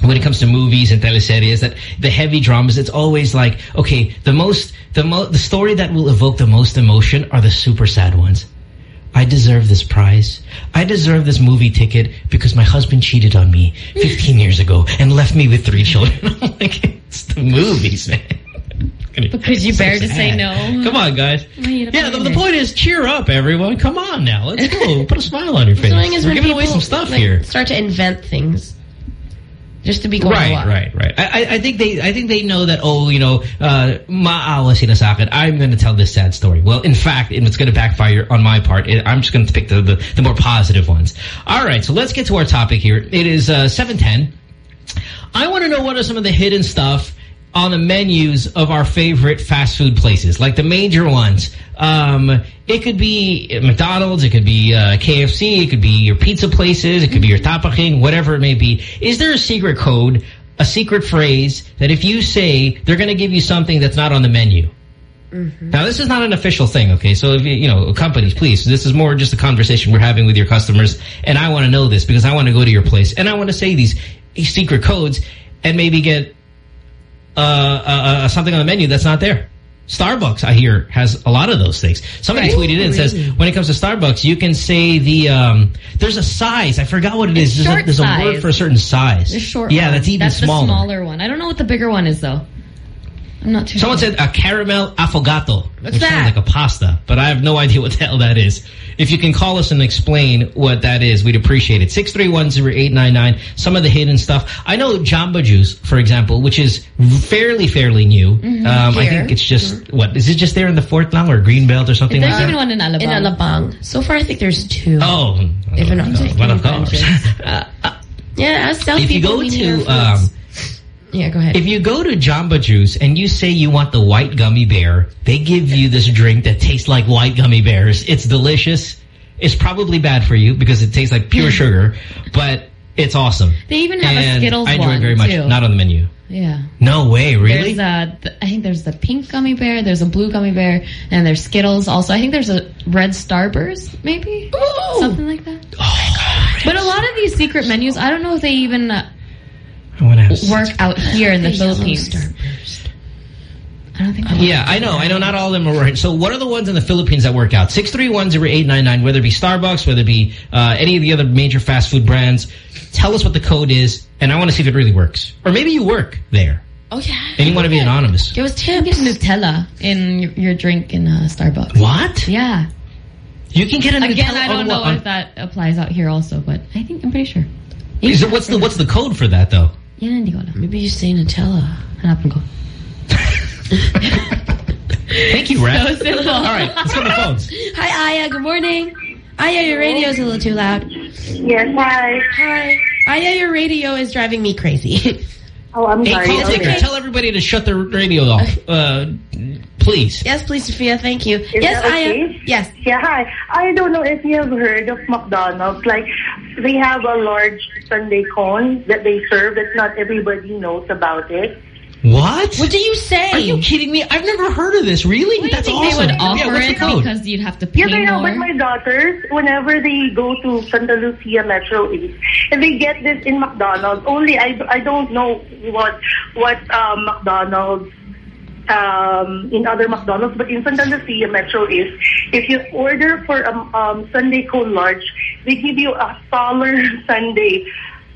when it comes to movies and teleseries that the heavy dramas it's always like okay the most the mo the story that will evoke the most emotion are the super sad ones I deserve this prize. I deserve this movie ticket because my husband cheated on me 15 years ago and left me with three children. I'm like, it's the movies, man. But could you So bear to say no? Come on, guys. Yeah, the, the point is, cheer up, everyone. Come on now. Let's go. Put a smile on your face. The thing is We're giving away some stuff like, here. Start to invent things. Just to be going Right, along. right, right. I, I- I think they, I think they know that. Oh, you know, uh, maawa sila sa akin. I'm going to tell this sad story. Well, in fact, and it's going to backfire on my part. I'm just going to pick the, the the more positive ones. All right, so let's get to our topic here. It is uh, seven ten. I want to know what are some of the hidden stuff on the menus of our favorite fast food places, like the major ones. Um, it could be McDonald's, it could be uh, KFC, it could be your pizza places, it could be your Tapa King, whatever it may be. Is there a secret code, a secret phrase that if you say, they're going to give you something that's not on the menu? Now, this is not an official thing, okay? So, if you, you know, companies, please, this is more just a conversation we're having with your customers, and I want to know this because I want to go to your place, and I want to say these secret codes and maybe get uh, uh, uh, something on the menu that's not there. Starbucks, I hear, has a lot of those things. Somebody Right? tweeted in and says, when it comes to Starbucks, you can say the, um, there's a size. I forgot what it is. There's, a, there's a word for a certain size. The short Yeah, one. that's even that's smaller. the smaller one. I don't know what the bigger one is, though. I'm not too Someone sure. said a caramel affogato. What's which that? sounds like a pasta, but I have no idea what the hell that is. If you can call us and explain what that is, we'd appreciate it. 6310899. Some of the hidden stuff. I know Jamba Juice, for example, which is fairly, fairly new. Mm-hmm. Um, I think it's just, mm-hmm. what, is it just there in the Fort Lang or Greenbelt or something There's like even that? one in Alabang. In Alabang. So far, I think there's two. Oh, If I'm uh, not mistaken, but of course. Uh, uh, yeah, us South if you people, go we need to, our um, foods. Yeah, go ahead. If you go to Jamba Juice and you say you want the white gummy bear, they give you this drink that tastes like white gummy bears. It's delicious. It's probably bad for you because it tastes like pure sugar, but it's awesome. They even have a and Skittles I enjoy one, it very much. too. Not on the menu. Yeah. No way, really? There's a, th- I think there's the pink gummy bear, there's a blue gummy bear, and there's Skittles also. I think there's a red Starburst, maybe? Something like that. Oh, But a lot of these secret menus, I don't know if they even uh, I want to have work out here in the yellow Philippines. Starburst. I don't think Yeah, I know. I know not all of them are working. So what are the ones in the Philippines that work out? 6310899, whether it be Starbucks, whether it be uh, any of the other major fast food brands. Tell us what the code is, and I want to see if it really works. Or maybe you work there, Oh, yeah. and you want to be anonymous. Give us You tips. get Nutella in your, your drink in uh, Starbucks. What? Yeah. You can get a Again, Nutella I don't know what? if that applies out here also, but I think, I'm pretty sure. Is it, what's the what's the code for that though? Yan, hindi ko alam. Maybe you say Nutella. Hanapin ko. Thank you, Rat. So simple. All right, let's go to the phones. Hi, Aya. Good morning. Aya, your radio's a little too loud. Yes, hi. Hi. Aya, your radio is driving me crazy. Oh, I'm Hey, sorry. call Okay. tell everybody to shut their radio off, uh, please. yes, please, Sophia. Thank you. Is yes, that Aya. okay? Yes. Yeah, hi. I don't know if you have heard of McDonald's. Like, they have a large sundae cone that they serve that not everybody knows about it. What? What do you say? Are you kidding me? I've never heard of this. Really? Why do you That's think awesome. they would offer what's the it code? because you'd have to pay Yes, I know, more? but my daughters, whenever they go to Santa Lucia Metro East, and they get this in McDonald's, only I, I don't know what what um, McDonald's um, in other McDonald's, but in Santa Lucia Metro East, if you order for a um, Sundae Cone Large, they give you a taller sundae.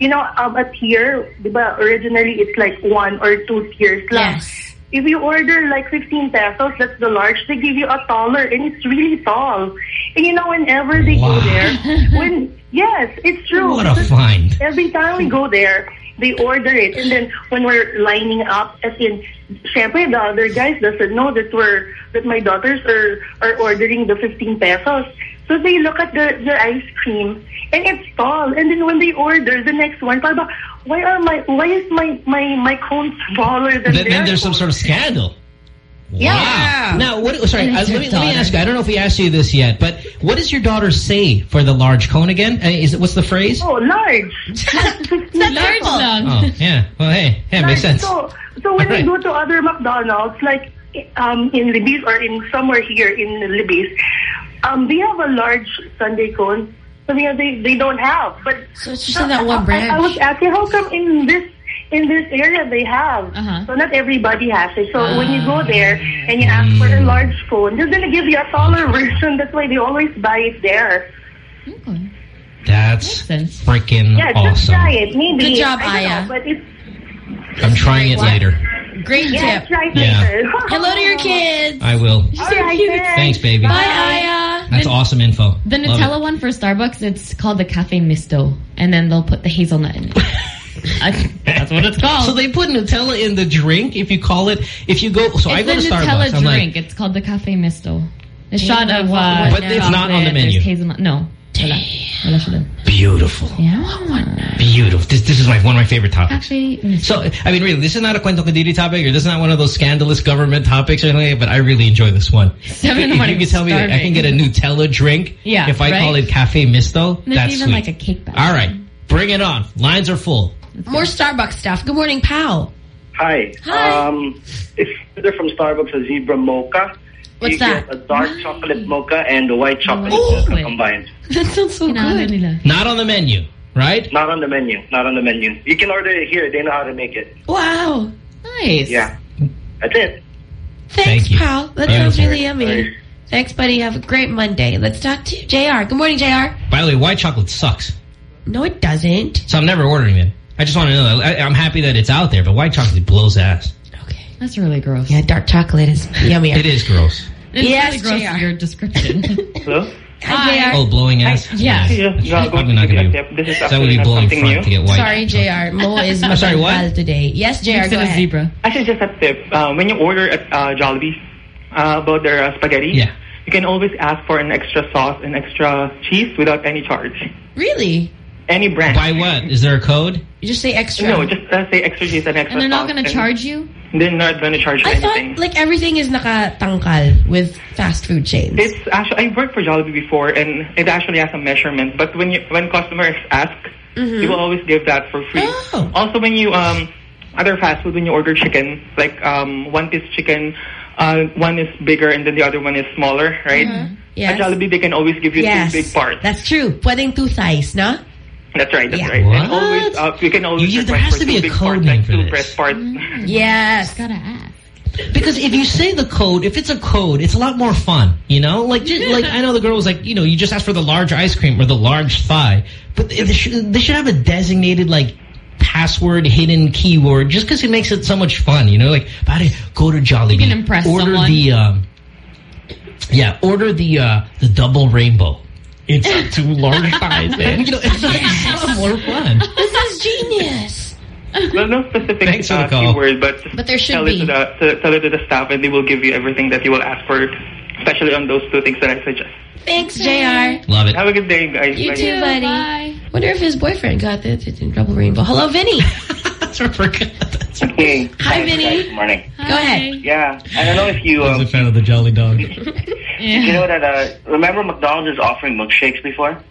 You know, um, a tier, diba, originally it's like one or two tiers lang. Yes. If you order like 15 pesos, that's the large, they give you a taller and it's really tall. And you know, whenever they Wow. go there, when, yes, it's true. What a find. Every time we go there, they order it. And then when we're lining up, as in, syempre, the other guys doesn't know that we're, that my daughters are, are ordering the 15 pesos. So they look at the, the ice cream and it's tall. And then when they order the next one, parang, why are my, why is my, my, my cone smaller than Then, then their there's some sort of scandal. Yeah. Wow. Now, what? Sorry, And uh, let me let me ask you. I don't know if we asked you this yet, but what does your daughter say for the large cone again? Uh, is it what's the phrase? Oh, large. 15 Large pesos. Oh, yeah. Well, hey, yeah, makes sense. So, so when Alright. we go to other McDonald's, like um, in Libis or in somewhere here in Libis, um, they have a large sundae cone. So yeah, they they don't have. But So it's just in that one I, branch. I was asking, how come in this in this area they have. Uh-huh. So not everybody has it. So when you go there and you ask for a large phone, they're gonna give you a taller version. That's why they always buy it there. Okay. That's sense. freaking Yeah, just awesome. try it. Maybe. Good job, Aya. know, but it's I'm trying it later. Great yeah, tip. try Yeah. Hello to your kids. I will. All right, thanks. Thanks, baby. Bye, Aya. That's awesome info. The Nutella one for Starbucks, it's called the Cafe Misto, and then they'll put the hazelnut in it. I- that's what it's called. So they put Nutella in the drink if you call it. If you go, so I go the to Nutella Starbucks. I'm drink. like, it's called the Cafe Misto. A shot of uh, But it's not on the menu. Hazelnut. No. Wala. Wala siya dun. beautiful, Yeah. beautiful. This this is my one of my favorite topics. Cafe Misto. So, I mean, really, this is not a Cuento Kadiri topic, or this is not one of those scandalous government topics or anything, but I really enjoy this one. Seven in the if morning, you can tell me I can get a Nutella drink, Yeah, if I right? call it Cafe Misto, There's that's even sweet. like a cake batter. All right, bring it on. Lines are full. More Starbucks stuff. Good morning, pal. Hi. Hi. Um, it's either from Starbucks a zebra mocha. What's you that? get a dark chocolate mm. mocha and a white chocolate Ooh. mocha combined. That sounds so good. Not on the menu, right? Not on the menu. Not on the menu. You can order it here. They know how to make it. Wow. Nice. Yeah. That's it. Thanks, Thank pal. That Beautiful. sounds really yummy. Sorry. Thanks, buddy. Have a great Monday. Let's talk to JR. Good morning, JR. By the way, white chocolate sucks. No, it doesn't. So I'm never ordering it. I just want to know. I, I'm happy that it's out there, but white chocolate blows ass. Okay. That's really gross. Yeah, dark chocolate is yummy. It is gross. It's Yes, really gross JR. your description. Hello? Hi, JR. Oh, blowing ass? yeah. Yeah, you are Probably not going to get be. This is That would be not blowing something front new. to get white. Sorry, JR. Mo is I'm sorry, what? mabangal today. Yes, JR, Instead go of ahead. zebra. Actually, just a tip. Uh, when you order at uh, Jollibee uh, about their uh, spaghetti, Yeah. you can always ask for an extra sauce and extra cheese without any charge. Really? Any brand. By what? Is there a code? You just say extra. No, just uh, say extra cheese and extra And they're not going to charge you? They're not going to charge you I thought like everything is nakatangkal with fast food chains. It's actually I worked for Jollibee before, and it actually has a measurement. But when you when customers ask, Mhm. you will always give that for free. Oh. Also, when you um other fast food when you order chicken, like um one piece chicken, uh one is bigger and then the other one is smaller, right? Mhm. Yes. At Jollibee, they can always give you yes. two big parts. That's true. Pwedeng two thighs, no? That's right. That's Yeah. right. What? And always, uh, you can always You- there has for to be two a big code parts, name like for two this. breast parts. Yes. Gotta ask. Because if you say the code, if it's a code, it's a lot more fun, you know? Like, just, like I know the girl was like, you know, you just ask for the large ice cream or the large thigh. But they should, they should have a designated, like, password, hidden keyword, just because it makes it so much fun, you know? Like, buddy, go to Jollibee. You can impress Order someone. the, um, yeah, order the, uh, the double rainbow. It's two large thighs, man. You know, it's a lot more fun. This is genius. Well, no specific Thanks for the uh, call. keyword, but But there should tell be. it to the to, tell it to the staff, and they will give you everything that you will ask for, especially on those two things that I suggest. Thanks, JR. Love it. Have a good day, guys. You Bye. too, buddy. Bye. Wonder if his boyfriend got the, in the double rainbow. Hello, Vinny. That's what I forgot. That's right. Hi, Thanks, Vinny. Good morning. Go ahead. Yeah. I don't know if you... I was Um, a fan of the Jolly Dog. You know that... Uh, remember McDonald's is offering milkshakes before?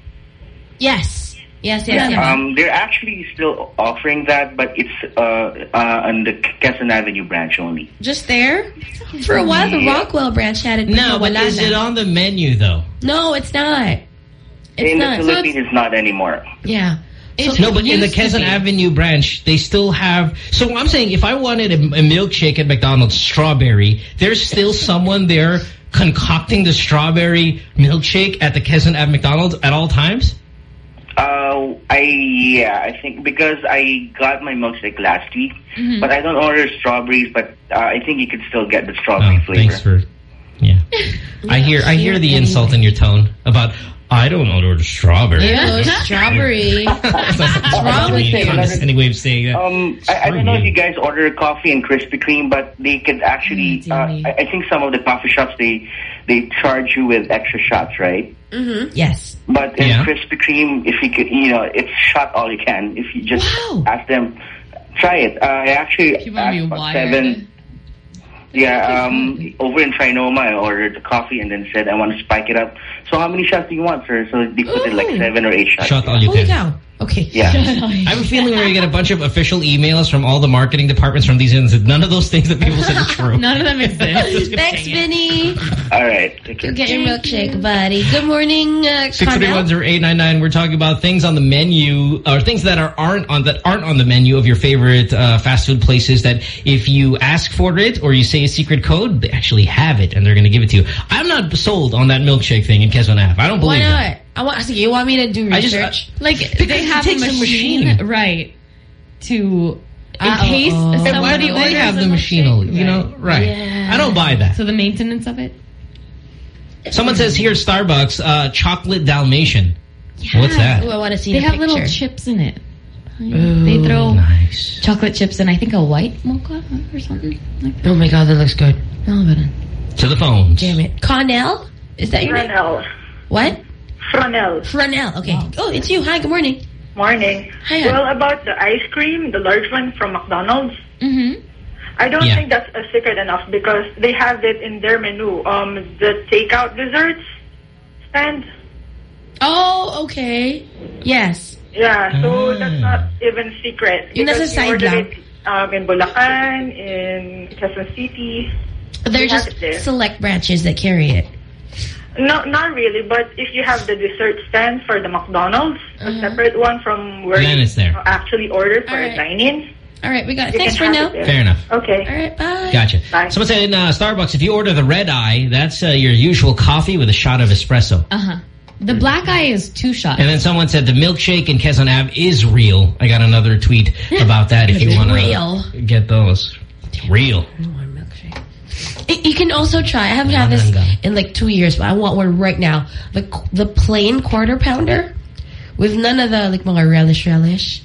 Yes. Yes, yes, yes. Um, they're actually still offering that, but it's uh, uh, on the Quezon Avenue branch only. Just there? For a while, the Rockwell branch had it. No, but is it on the menu, though? No, it's not. It's in not. the So Philippines, it's, it's not anymore. yeah. It No, but in the used Quezon. Avenue branch, they still have... So I'm saying if I wanted a, a milkshake at McDonald's, strawberry, there's still someone there concocting the strawberry milkshake at the Quezon Ave McDonald's at all times? Uh, I yeah, I think because I got my milkshake last week, Mm-hmm. but I don't order strawberries. But uh, I think you could still get the strawberry Oh, flavor. thanks for... Yeah. I hear I hear the insult in your tone about, I don't order the strawberry. Ew, strawberry. What's wrong with you? Condescending way of saying that. Um, I, I don't know if you guys order coffee and Krispy Kreme, but they could actually. Mm, Uh. I, I think some of the coffee shops they they charge you with extra shots, right? Mm-hmm. Yes. But in Yeah. Krispy Kreme, if you could, you know, it's shot all you can. If you just Wow. ask them, try it. Uh, I actually You asked about wired. seven. Yeah, um, over in Trinoma, I ordered the coffee and then said I want to spike it up. So how many shots do you want, sir? So they put in like seven or eight shots. Shot all you Holy can. cow. Okay. Yeah. I have a feeling we're going to get a bunch of official emails from all the marketing departments from these ends. None of those things that people said are true. None of them exist. Thanks, Vinny. All right. Take care. Go get your milkshake, buddy. Good morning, uh, Six three Connell. one zero eight nine nine. We're talking about things on the menu, or things that are aren't on that aren't on the menu of your favorite uh, fast food places. That if you ask for it or you say a secret code, they actually have it and they're going to give it to you. I'm not sold on that milkshake thing in Quezon Ave. I don't believe Why believe not? that. I want. so You want me to do I just- uh, research? Like they have a machine, machine. right? To in Uh-oh. case uh, And And somebody why do they have the machine? milkshake. You know, right? Yeah. I don't buy that. So the maintenance of it. Someone says here at Starbucks, uh, chocolate Dalmatian. What's that? Ooh, I want to see They the have picture. little chips in it. they throw Nice. chocolate chips and I think a white mocha or something. Like Oh my god, that looks good. Oh, but uh, To the phones. Damn it. Connell? Is that your name? Fronel. What? Fronel. Fronell. Okay. Oh, it's you. Hi, good morning. Morning. Hi, Well, about the ice cream, the large one from McDonald's, mm-hmm. I don't Yeah. think that's a secret enough because they have it in their menu. Um, the takeout desserts stand. Oh, okay. Yes. Yeah, so Ah. that's not even secret. Yun nasa Because you side order lang. it, um, in Bulacan, in Quezon City. They're just select branches that carry it. No, not really, but if you have the dessert stand for the McDonald's, a separate one from where Then you it's actually order for Alright. a dine-in. All right, we got it. You Thanks, for have Fronell. it there. Fair enough. Okay. All right, bye. Gotcha. Bye. Someone said in uh, Starbucks, if you order the red eye, that's uh, your usual coffee with a shot of espresso. Uh huh. The black eye is two shots. And then someone said the milkshake in Quezon Ave is real. I got another tweet about that if you want to get those. It's real. Y- You can also try. I haven't had this in like two years, but I want one right now. The the plain quarter pounder with none of the like mga relish relish.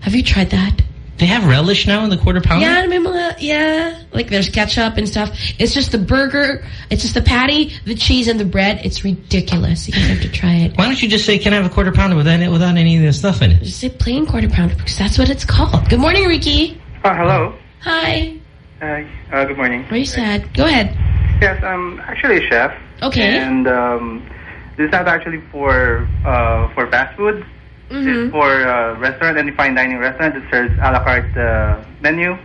Have you tried that? They have relish now in the quarter pounder? Yeah, may mga, yeah. Like there's ketchup and stuff. It's just the burger. It's just the patty, the cheese, and the bread. It's ridiculous. You guys have to try it. Why don't you just say, can I have a quarter pounder without, it, without any of this stuff in it? Just say plain quarter pounder because that's what it's called. Good morning, Ricky. Oh, hello. Hi. Hi. Uh, good morning. Are you sad? Go ahead. Yes, I'm actually a chef. Okay. And um, this is not actually for uh, for fast food. Mm-hmm. It's for uh, restaurant, any fine dining restaurant that serves a la carte uh, menu.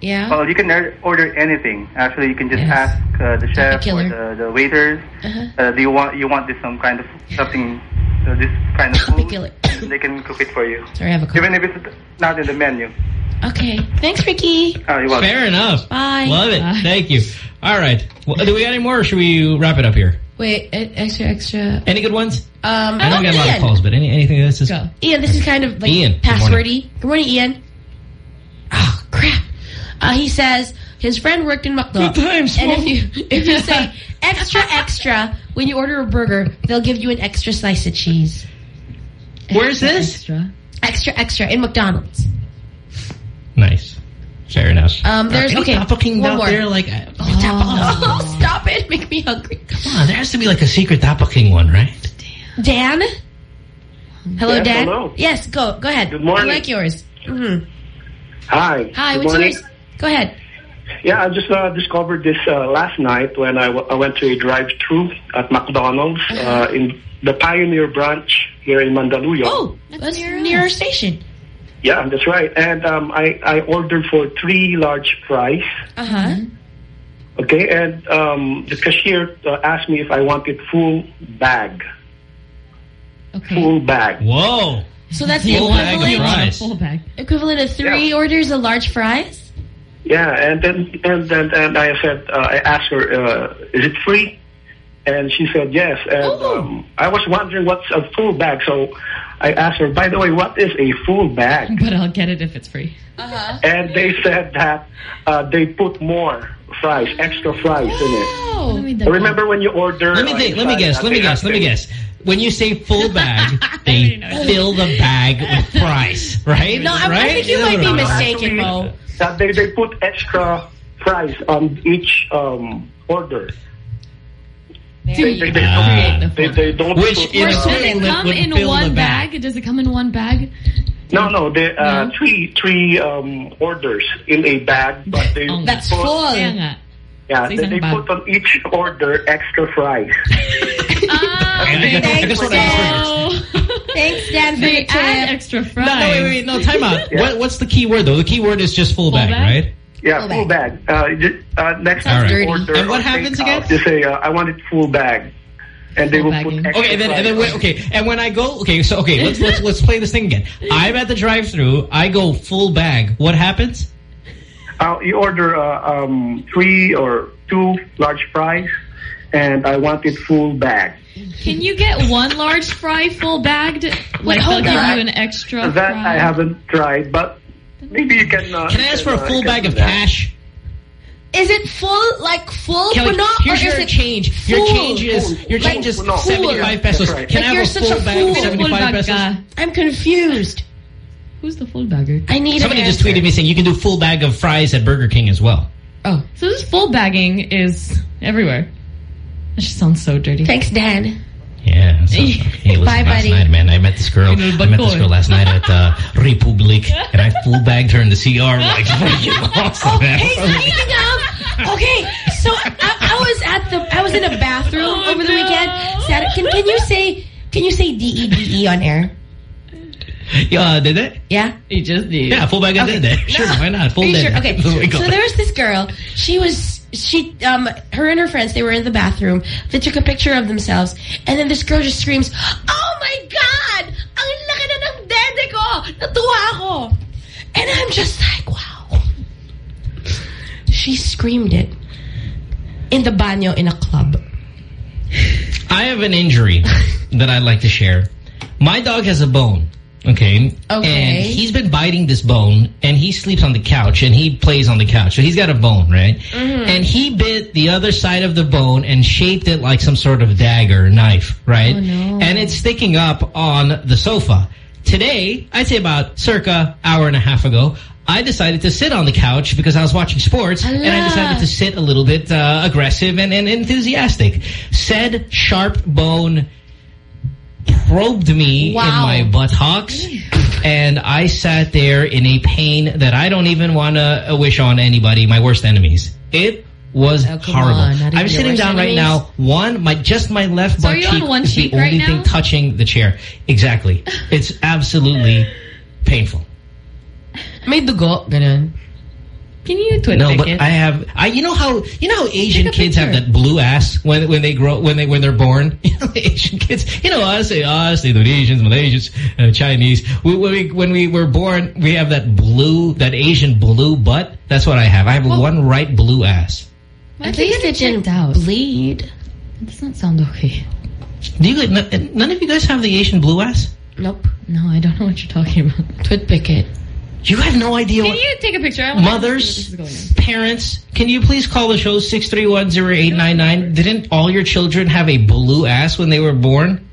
Yeah. Well, you can er- order anything. Actually, you can just Yes. ask uh, the chef or the, the waiters. Uh-huh. Uh, do you want you want this some kind of something, uh, this kind of food? they can cook it for you, Sorry, I have a even if it's not in the menu. Okay. Thanks, Ricky. Oh, you're welcome. Fair enough. Bye. Love it. Thank you. All right. Well, do we got any more or should we wrap it up here? Wait, extra, extra. Any good ones? Um, I don't get a lot of calls, but any anything that's just... Ian, this is kind of like Ian, good passwordy. Good morning, Ian. Oh, crap. Uh, he says his friend worked in McDonald's. Good times, and if you if you say extra extra when you order a burger, they'll give you an extra slice of cheese. Where's this? Extra. Extra extra in McDonald's. Nice. Fair enough. Um, there's Any okay. Tapa King one out more. there? Like, uh, Oh, stop it! Make me hungry. come on, there has to be like a secret Tapa King one, right? Dan. Hello, Yes, Dan. hello. Yes, go go ahead. Good morning. I like yours. hmm Hi. Hi, Good what's morning. yours? Go ahead. Yeah, I just uh, discovered this uh, last night when I, w- I went to a drive-through at McDonald's uh, in the Pioneer branch here in Mandaluyong. Oh, that's, near, our station. Yeah, that's right. And um, I, I ordered for three large fries. Uh huh. Okay, and um, the cashier uh, asked me if I wanted full bag. Okay. Full bag. Whoa. So that's the Full bag of equivalent fries. Full bag. equivalent of three orders of large fries. Yeah, and then and then and I said uh, I asked her, uh, "Is it free?" And she said yes. And um, I was wondering what's a full bag, so I asked her. By the way, what is a full bag? But I'll get it if it's free. Uh-huh. And they said that uh, they put more fries, extra fries in it. Oh. Remember when you order? Let me uh, think. Let me guess. uh, Let me guess. Let me guess. When you say full bag, they fill the bag with fries, right? No, I, I think you Is might that be what I'm- mistaken, Mo. That they they put extra fries on each um, order. They, they, they, Ah. don't, they, they don't Which in a Does it come in one bag. bag? Does it come in one bag? No, no, they, uh, three three um, orders in a bag, but they Oh, That's put, full. Kaya. Yeah, Sa they, they bag. put on each order extra fries. Ah, I heard. Thanks, Dan, for They your add extra No, fries. no, wait, wait, no, time out. Yeah. What, what's the key word, though? The key word is just full, bag, bag? right? Yeah, Full full bag. Uh, ju- uh, next All time right. Dirty. order And what or happens again? out, Just say, uh, I want it full bag. And they will put bagging. extra Okay, and then, and then fries wait, okay, and when I go, okay, so okay, let's let's let's play this thing again. I'm at the drive-through. I go full bag. What happens? Uh, you order uh, um, three or two large fries, and I want it full bag. Can you get one large fry full bagged? Like hold they'll give on. you an extra That fry. I haven't tried, but maybe you can. Uh, Can I ask for a uh, full you bag of that. cash? Is it full, like full Kelly, puno, here's or your it change. Your change is your change is full, 75 pesos. Right. Can Like I you're have a full a bag fool. of 75 pesos? I'm confused. Who's the full bagger? I need Somebody an just tweeted me saying you can do full bag of fries at Burger King as well. Oh, So this full bagging is everywhere. That just sounds so dirty. thanks, Dan. Yeah. So, hey, listen, Bye, last buddy. night, man, I met this girl. You I met this girl last night at uh, Republic, and I full bagged her in the CR. Like, freaking awesome, man. Hey, speaking of, okay, so I, I was at the, I was in a bathroom over the weekend. Saturday, can can you say, can you say D E D E on air? Yeah, did it? Yeah. He just did. Yeah, full bag of Okay. did it. Sure, why not? Full Are you did sure? it. Okay. There we go. So there was this girl. She was she um her and her friends. They were in the bathroom. They took a picture of themselves, and then this girl just screams, "Oh my god! Ang laki na ng dede ko! Natuwa ako!" And I'm just like, wow. She screamed it in the banyo in a club. I have an injury that I'd like to share. My dog has a bone. Okay. Okay. And he's been biting this bone, and he sleeps on the couch, and he plays on the couch. So he's got a bone, right? Mm-hmm. And he bit the other side of the bone and shaped it like some sort of dagger knife, right? Oh, no. And it's sticking up on the sofa. Today, I'd say about circa hour and a half ago, I decided to sit on the couch because I was watching sports, and I decided to sit a little bit uh, aggressive and, and enthusiastic. Said sharp bone probed me Wow. in my buttocks, and I sat there in a pain that I don't even want to uh, wish on anybody, my worst enemies. It was Oh, horrible. on, I'm sitting worst down right now. One, my just my left So butt are you on cheek one is the cheek only right thing touching the chair. Exactly. It's absolutely painful. May dugo, ganun. Can you twit No, pick but it? I have. I you know how you know how Asian Take a kids have that blue ass when when they grow when they when they're born. You know, Asian kids. You know us, us, the Indonesians, Malaysians, uh, Chinese. We, when we when we were born, we have that blue, that Asian blue butt. That's what I have. I have one right blue ass. Why At don't least it didn't out? bleed. That does not sound okay. Do you? None of you guys have the Asian blue ass. Nope. No, I don't know what you're talking about. Twit picket. You have no idea Can you take a picture? I want Mothers, to see what this is going parents, can you please call the show 6310899? Didn't all your children have a blue ass when they were born?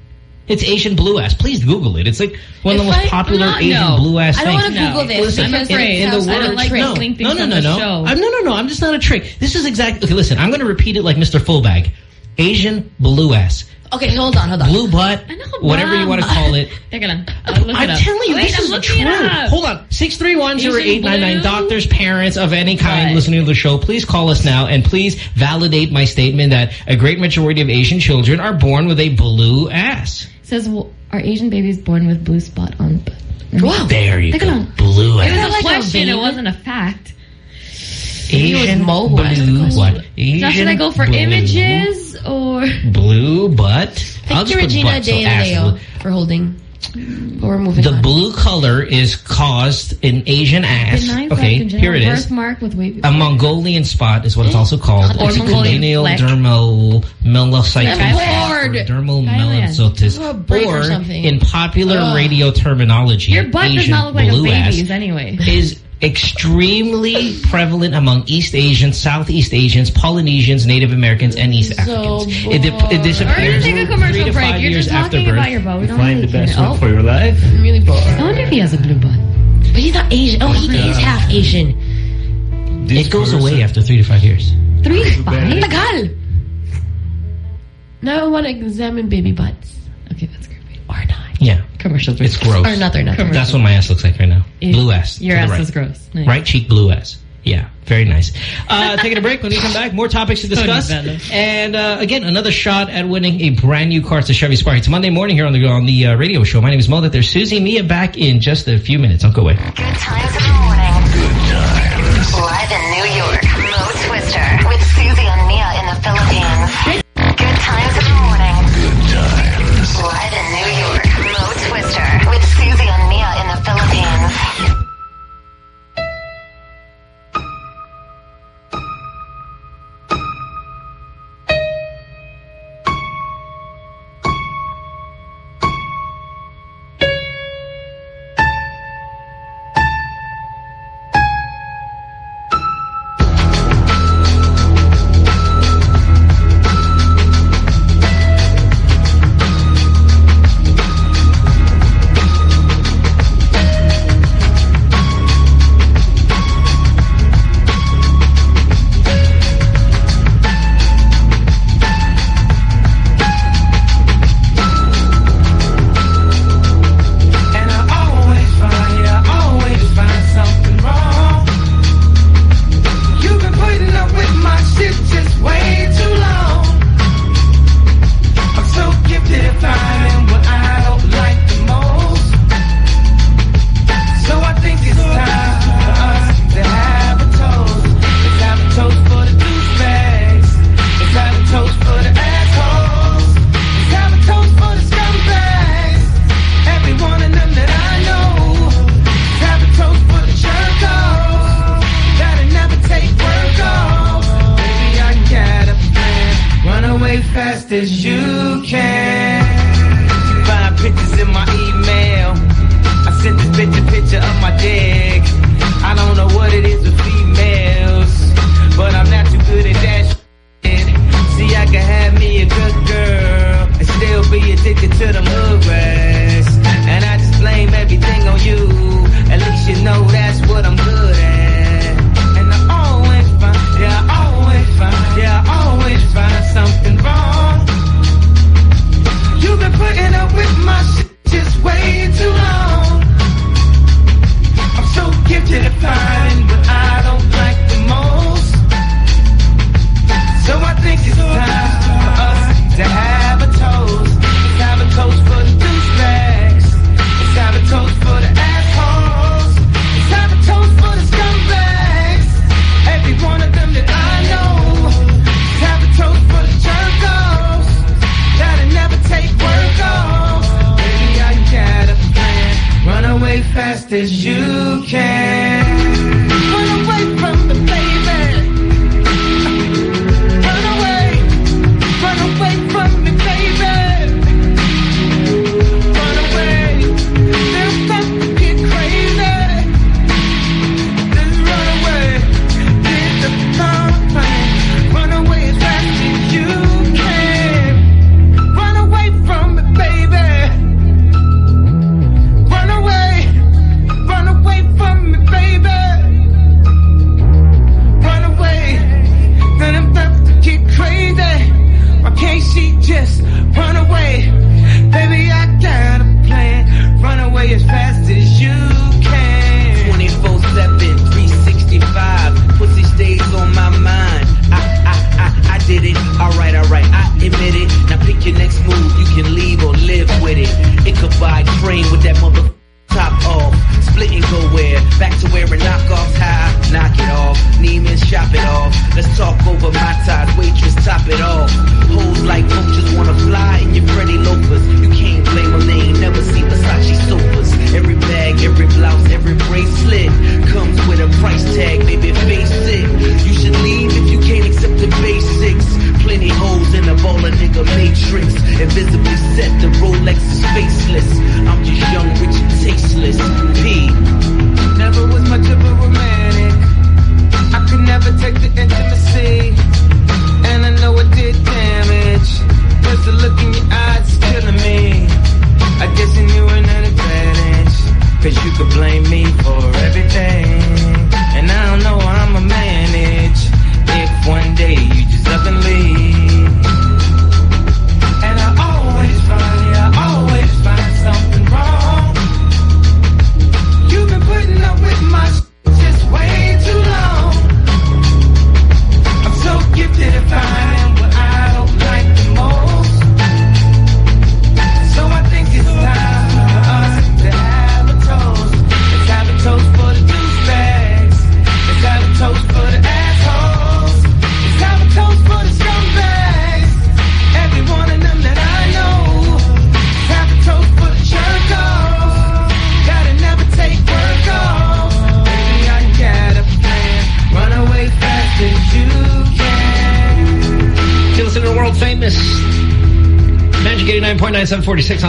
It's Asian blue ass. Please Google it. It's like one of the most I- popular no, Asian no. blue ass things. I don't want to Google this. Listen, I'm afraid. sounds in the words, like trick. no, no, no, no, no. I'm, no, no, no. I'm just not a trick. This is exactly. Okay, listen. I'm going to repeat it like Mr. Fullbag. Asian blue ass, Okay, hold on, hold on. blue butt, I know, whatever you want to call it. Teka lang. I'll look I'm it up. telling you, Wait, this I'm is true. Hold on. 6310899. Asian? Doctors, parents of any kind Right. listening to the show, please call us now and please validate my statement that a great majority of Asian children are born with a blue ass. It says, well, are Asian babies born with blue spot on butt? Wow. There you Teka go. lang. Blue It was a like a question. It wasn't a fact. Asian Mo blue what? Asian Now, should I go for blue, images or... Blue butt. I'll Thank you, Regina butt, so De. Leo, for holding. But we're moving The on. blue color is caused in Asian ass. Okay, here it is. Birthmark with wavy... A Mongolian spot is what it's also called. Or it's a Mongolian congenital fleck. dermal melanocytosis. Or Dermal melanocytosis. Oh, or or in popular Ugh. radio terminology, Your butt does Asian not look like a blue ass anyway. is extremely prevalent among East Asians, Southeast Asians, Polynesians, Native Americans, and East So Africans. It, dip- it We're disappears to take a three commercial to break. five You're years just after talking birth. about your butt. We don't Find really the best care. one Oh, for your life. I'm really bored. I wonder if he has a blue butt. But he's not Asian. Oh, he is half Asian. It goes away after three to five years. Three to five? Tagal! Now I want to examine baby butts. Okay, that's creepy. Or not. Yeah. Commercials. It's gross. Or not. That's what my ass looks like right now. Blue ass. Your ass right. is gross. Nice. Right cheek, blue ass. Yeah, very nice. Uh, taking a break. When we come back, more topics to discuss. And uh, again, another shot at winning a brand new car to Chevy Spark. It's Monday morning here on the on the uh, radio show. My name is Mo. That there's Susie Mia back in just a few minutes. I'll go away. Good times in the morning. Good times.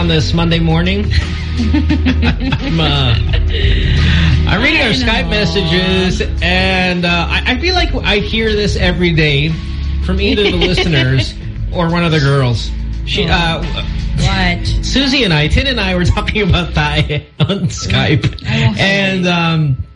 On this Monday morning. I'm, uh, I'm reading our Skype messages, and uh, I, I feel like I hear this every day from either the listeners or one of the girls. She, uh, what? Susie and I, Tin and I were talking about tae on Skype. And um,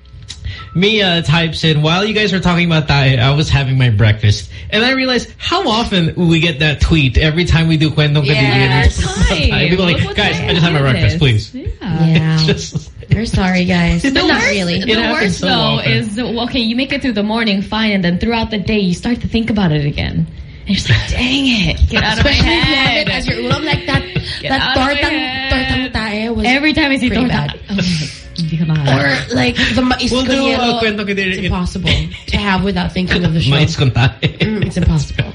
Mia types in, while you guys were talking about tae, I was having my breakfast. And I realized how often we get that tweet every time we do Kwentong Yeah, Kadiri. People are like, guys, I just had my breakfast, please. Yeah. We're sorry, guys. But not really. The worst, though, is, well, okay, you make it through the morning, fine, and then throughout the day, you start to think about it again. And you're just like, dang it, get out of my head. Especially if you have it as your ulam, like that, that out of my tortang, tortang tae was Every time I see pretty torta, bad. I'm like, hindi ka makakaya. Or like the mais We'll con do, hielo, Kwentong it's impossible to have without thinking of the show. Mais con tae. Mm, it's impossible.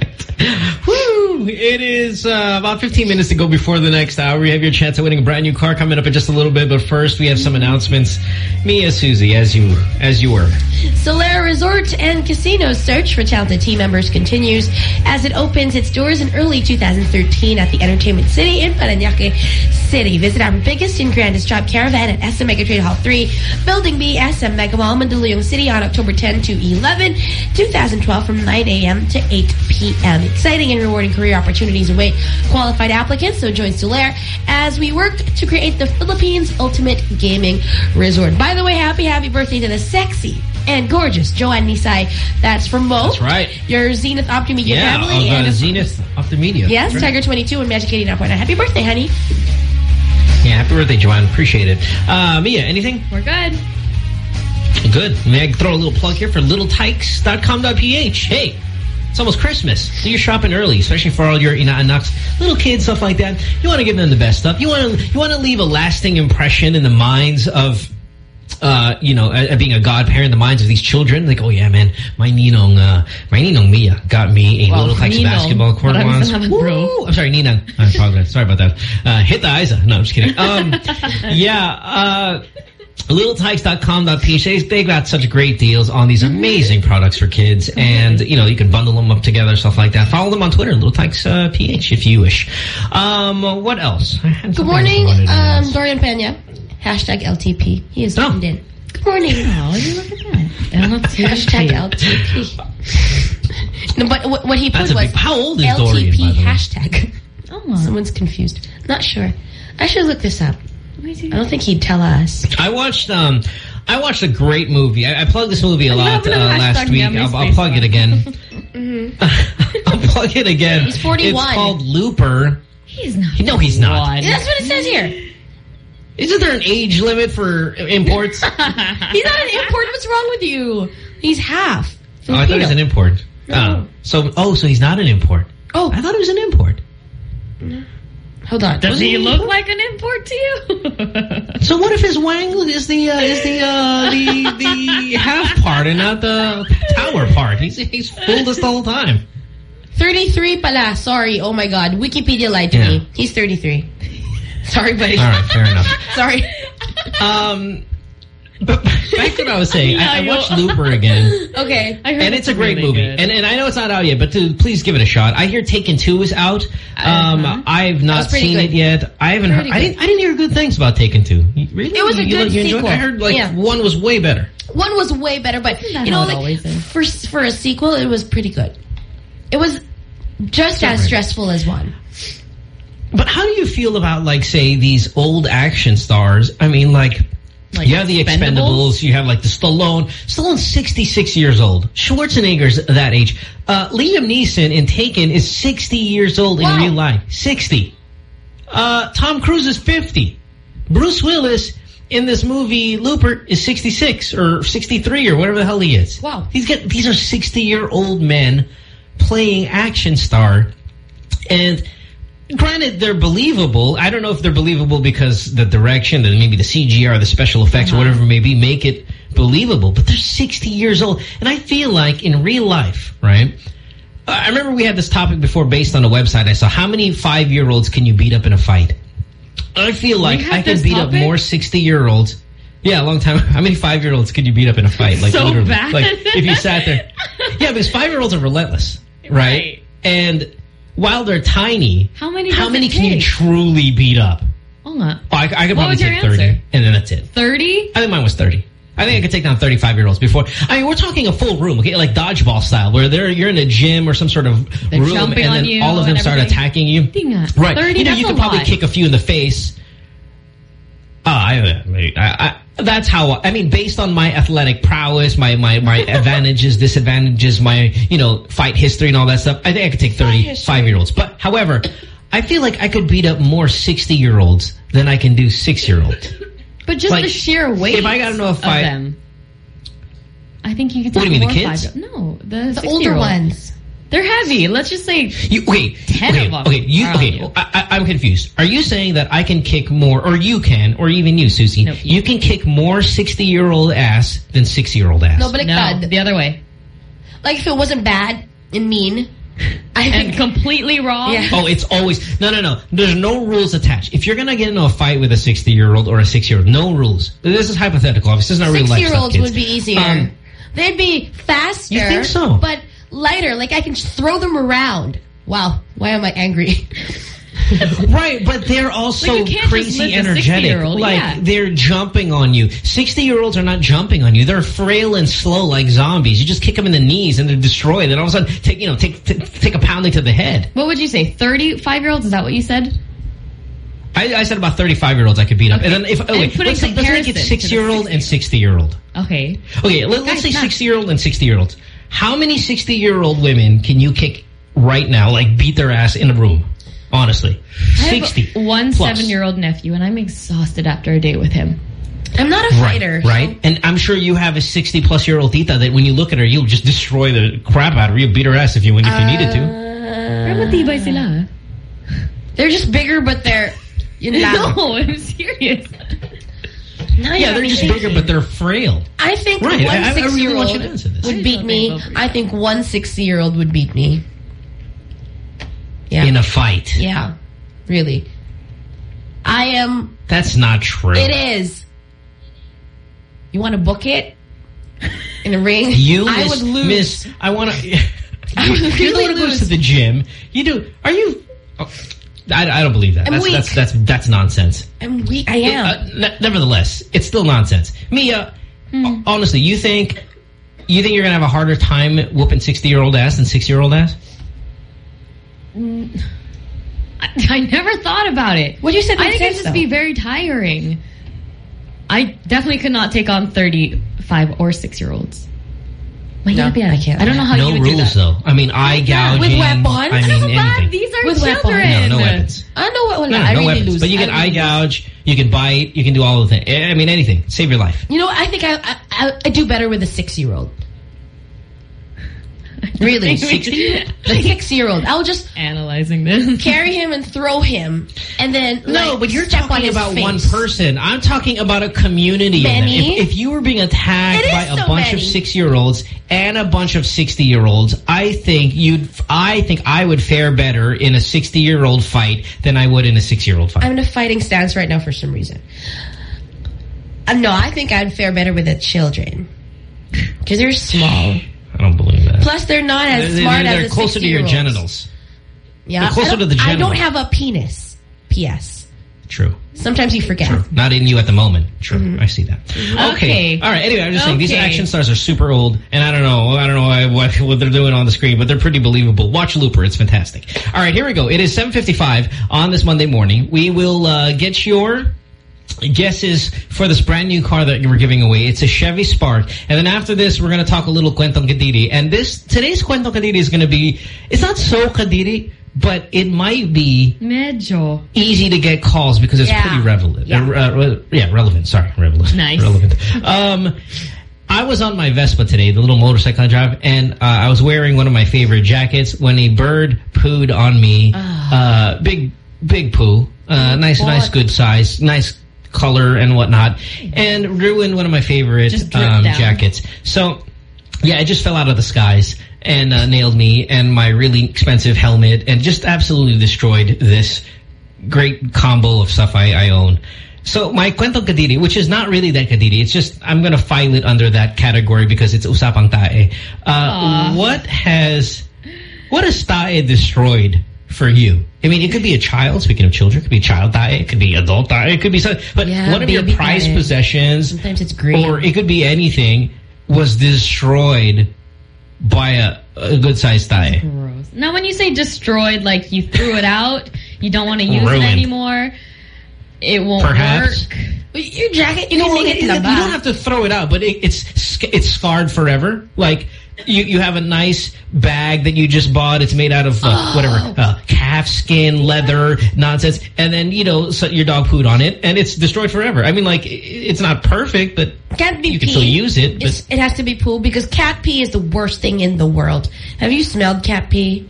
It is uh, about 15 minutes to go before the next hour. We have your chance at winning a brand new car coming up in just a little bit. But first, we have some announcements. Mia, Susie, as you as you were. Solaire Resort and Casino search for talented team members continues as it opens its doors in early 2013 at the Entertainment City in Parañaque City. Visit our biggest and grandest job caravan at SM Mega Trade Hall 3, Building B, SM Mega Mall, Mandaluyong City on October 10 to 11, 2012 from 9 a.m. to 8 p.m. Exciting and rewarding career opportunities await qualified applicants, so join Solaire as we work to create the Philippines' ultimate gaming resort. By the way, happy, happy birthday to the sexy and gorgeous Joanne Nisai. That's from Mo. That's right. Your Zenith Optimedia Yeah, family. of uh, and Zenith Optimedia. Yes, right. Tiger 22 and Magic 89.9. Happy birthday, honey. Yeah, happy birthday, Joanne. Appreciate it. Uh, Mia, anything? We're good. Good. May I throw a little plug here for littletikes.com.ph? Hey, it's almost Christmas. So you're shopping early, especially for all your inaanak, little kids, stuff like that. You want to give them the best stuff. You want to you want to leave a lasting impression in the minds of uh, you know, uh, being a godparent, in the minds of these children, like, oh yeah, man, my ninong, uh, my ninong Mia got me a Wow, Little basketball court once. bro. I'm sorry, ninang. I apologize. Sorry about that. Uh, hit the Isa. No, I'm just kidding. Um, yeah, uh, LittleTikes.com.ph. They, they got such great deals on these amazing products for kids. And, you know, you can bundle them up together, stuff like that. Follow them on Twitter, Little Tikes uh, PH, if you wish. Um, what else? Good morning, else I wanted to um. Dorian Pena. Hashtag LTP. He is tuned in. Good morning. Oh, look at that. Hashtag LTP. no, but what, what he put was big- how old is LTP Dorian, hashtag. Oh. Someone's confused. Not sure. I should look this up. I don't think he'd tell us. I watched um I watched a great movie. I, I plugged this movie a lot uh, last week. I'll, I'll plug it again. I'll plug it again. He's 41. It's called Looper. He's not. No, he's not. That's what it says here. Isn't there an age limit for imports? He's not an import. What's wrong with you? He's half. Oh, I thought he was an import. Oh, so oh, so he's not an import. Oh, I thought he was an import. Hold on. Does Was he look like an import to you? So what if his wang is the uh, is the uh, the the half part and not the tower part? He's he's fooled us the whole time. 33 pala. Sorry. Oh my God. Wikipedia lied to Yeah. me. He's 33. Sorry, buddy. All right, fair enough. Sorry. Um, but back to what I was saying. I, I watched Looper again. Okay. and it's a great movie. And and I know it's not out yet, but to, please give it a shot. I hear Taken 2 is out. Um, I've not seen good. it yet. I haven't heard. I didn't. I didn't hear good things about Taken 2. Really? It was a You- good you enjoyed it? sequel. I heard like Yeah. one was way better. One was way better, but you know, like for for a sequel, it was pretty good. It was just as stressful as one. But how do you feel about like say these old action stars? I mean, like. Like you have the Expendables? You have like the Stallone. Stallone's 66 years old. Schwarzenegger's that age. Uh, Liam Neeson in Taken is 60 years old in real life. 60. Uh, Tom Cruise is 50. Bruce Willis in this movie Looper is 66 or 63 or whatever the hell he is. Wow. These get these are 60 year old men playing action star, and granted they're believable. I don't know if they're believable because the direction, and maybe the CGI, or the special effects, or whatever it may be, make it believable. But they're 60 years old, and I feel like in real life, right? I remember we had this topic before based on a website I saw. How many five-year-olds can you beat up in a fight? I feel like I can beat up more 60-year-olds. Yeah, a long time. How many five-year-olds could you beat up in a fight? Like So literally. bad. Like if you sat there. Yeah, because five-year-olds are relentless, right? And while they're tiny, How many how many can you truly beat up? Oh, nga. Oh, I, I could What probably take 30, answer? and then that's it. 30? I think mine was 30. I think I could take down 35-year-olds before. I mean, we're talking a full room, okay, like dodgeball style, where they're, you're in a gym or some sort of They're room, and then all of them start attacking you. Right. 30, you know, you could probably lot. kick a few in the face. Oh, I, I, I, that's how, I mean, based on my athletic prowess, my, my, my advantages, disadvantages, my, you know, fight history and all that stuff, I think I could take 35-year-olds. But, however, I feel like I could beat up more 60-year-olds than I can do 6-year-olds. But just Like, the sheer weight if I gotta know if of I- them. I think you could What do you mean, the kids? five- no, the, The older ones. They're heavy. Let's just say You, okay, 10 okay, of them okay, you, okay. you. I, I, I'm confused. Are you saying that I can kick more, or you can, or even you, Susie, you can kick more 60-year-old ass than 6-year-old ass? No, but like no, that. the other way. Like if it wasn't bad and mean, I And think completely wrong. Yeah. Oh, it's always no, no, no. There's no rules attached. If you're gonna get into a fight with a 60 year old or a six year old, no rules. This is hypothetical. Obviously, this is not real life stuff. six-year-olds kids. would be easier. Um, They'd be faster. You think so? But lighter. Like I can just throw them around. Wow. Why am I angry? right, but they're also Like, you can't just crazy energetic. Like yeah. they're jumping on you. 60 year olds are not jumping on you. They're frail and slow like zombies. You just kick them in the knees and they're destroyed. And all of a sudden, take you know, take take, a pounding to the head. What would you say? 35-year-olds? Is that what you said? I, I said about 35 year olds I could beat up. Okay. And then if oh, put in let's, say- let's make comparison it six year old and 60 year old. Okay. Okay, let, us say 60 year old and 60 year olds. How many 60 year old women can you kick right now, like beat their ass in a room? Honestly. I have 60. one plus. seven-year-old nephew, and I'm exhausted after a day with him. I'm not a Right, fighter. right? And I'm sure you have a 60 plus year old tita that when you look at her, you'll just destroy the crap out of her. You'll beat her ass if you, if you needed to. Uh, Pero matibay sila. They're just bigger, but they're you know. No, I'm serious. You Yeah, they're just bigger, but they're frail. I think Right, one really six-year-old want you to answer this. would beat me. I think one 60-year-old would beat me. Yeah. In a fight. yeah. Really. I am... That's not true. It is. You want to book it? In a ring? You I miss, would lose. miss I want to... I would You're the really goes lose. to the gym. You do... Are you... oh, I, I don't believe that. I'm that's, weak. that's that's that's nonsense. I'm weak. I am. Uh, nevertheless, it's still nonsense. Mia, Hmm. honestly, you think you think you're gonna have a harder time whooping sixty year old ass than six year old ass? Mm, I, I never thought about it. What you said I think it'd sense, just be very tiring. I definitely could not take on 35 or 6-year-olds. No, I can't. I don't know how no you would do that. No rules though. I mean, eye gouging. With weapons? I mean, Ano ba? anything. These are With children. weapons. No, no weapons. I know what. No, no, I no really weapons. lose. But you I can eye really lose. gouge. You can bite. You can do all the things. I mean, anything. Save your life. You know, I think I I, I, I do better with a six-year-old. Really, 60? the six-year-old. I'll just Analyzing this. carry him and throw him, and then No, like, but you're step on talking about face. one person. I'm talking about a community. Many? If, if you were being attacked by a so bunch of six-year-olds and a bunch of sixty-year-olds, I think you'd. I think I would fare better in a sixty-year-old fight than I would in a six-year-old fight. I'm in a fighting stance right now for some reason. Uh, no, I think I'd fare better with the children because they're small. I don't believe that. Plus, they're not as They- smart they're as the closer to your genitals. Yeah, They're closer to the genitals. I don't have a penis. P.S. True. Sometimes you forget. True. Not in you at the moment. True. Mm-hmm. I see that. Okay. Okay. All right. Anyway, I'm just saying these action stars are super old, and I don't know, I don't know what what they're doing on the screen, but they're pretty believable. Watch Looper; it's fantastic. All right, here we go. It is 7:55 on this Monday morning. We will uh, get your guesses for this brand new car that we're giving away. It's a Chevy Spark. And then after this, we're going to talk a little Kwentong Kadiri. And this today's Kwentong Kadiri is going to be, it's not so Kadiri, but it might be Medyo. easy to get calls because it's Yeah. pretty relevant. Yeah. Uh, yeah, relevant. Sorry, relevant. Nice. Relevant. Um, I was on my Vespa today, the little motorcycle I drive, and uh, I was wearing one of my favorite jackets when a bird pooed on me. Uh, big, big poo. Uh, nice, nice, good size, nice color and whatnot, and ruined one of my favorite um, jackets. So, yeah, it just fell out of the skies and uh, nailed me and my really expensive helmet and just absolutely destroyed this great combo of stuff I, I own. So my Kwento Kadiri, which is not really that Kadiri, it's just I'm going to file it under that category because it's Usapang Tae. Uh, what has what has Tae destroyed for you? I mean, it could be a child. Speaking of children, it could be a child diet. It could be adult diet. It could be something. But Yeah, one of your prized diet. possessions, Sometimes it's green. or it could be anything, was destroyed by a, a good sized diet. Gross. Now, when you say destroyed, like you threw it out, you don't want to use Ruined. it anymore, it won't Perhaps. work. Your jacket, you No, can make it- it it- you don't have to throw it out, but it, it's it's scarred forever. Like you you have a nice bag that you just bought. It's made out of uh, Oh. whatever uh, calf skin, leather, nonsense, and then you know so your dog pooed on it, and it's destroyed forever. I mean, like it's not perfect, but Can't be you can pee. still use it. It has to be poo because cat pee is the worst thing in the world. Have you smelled cat pee?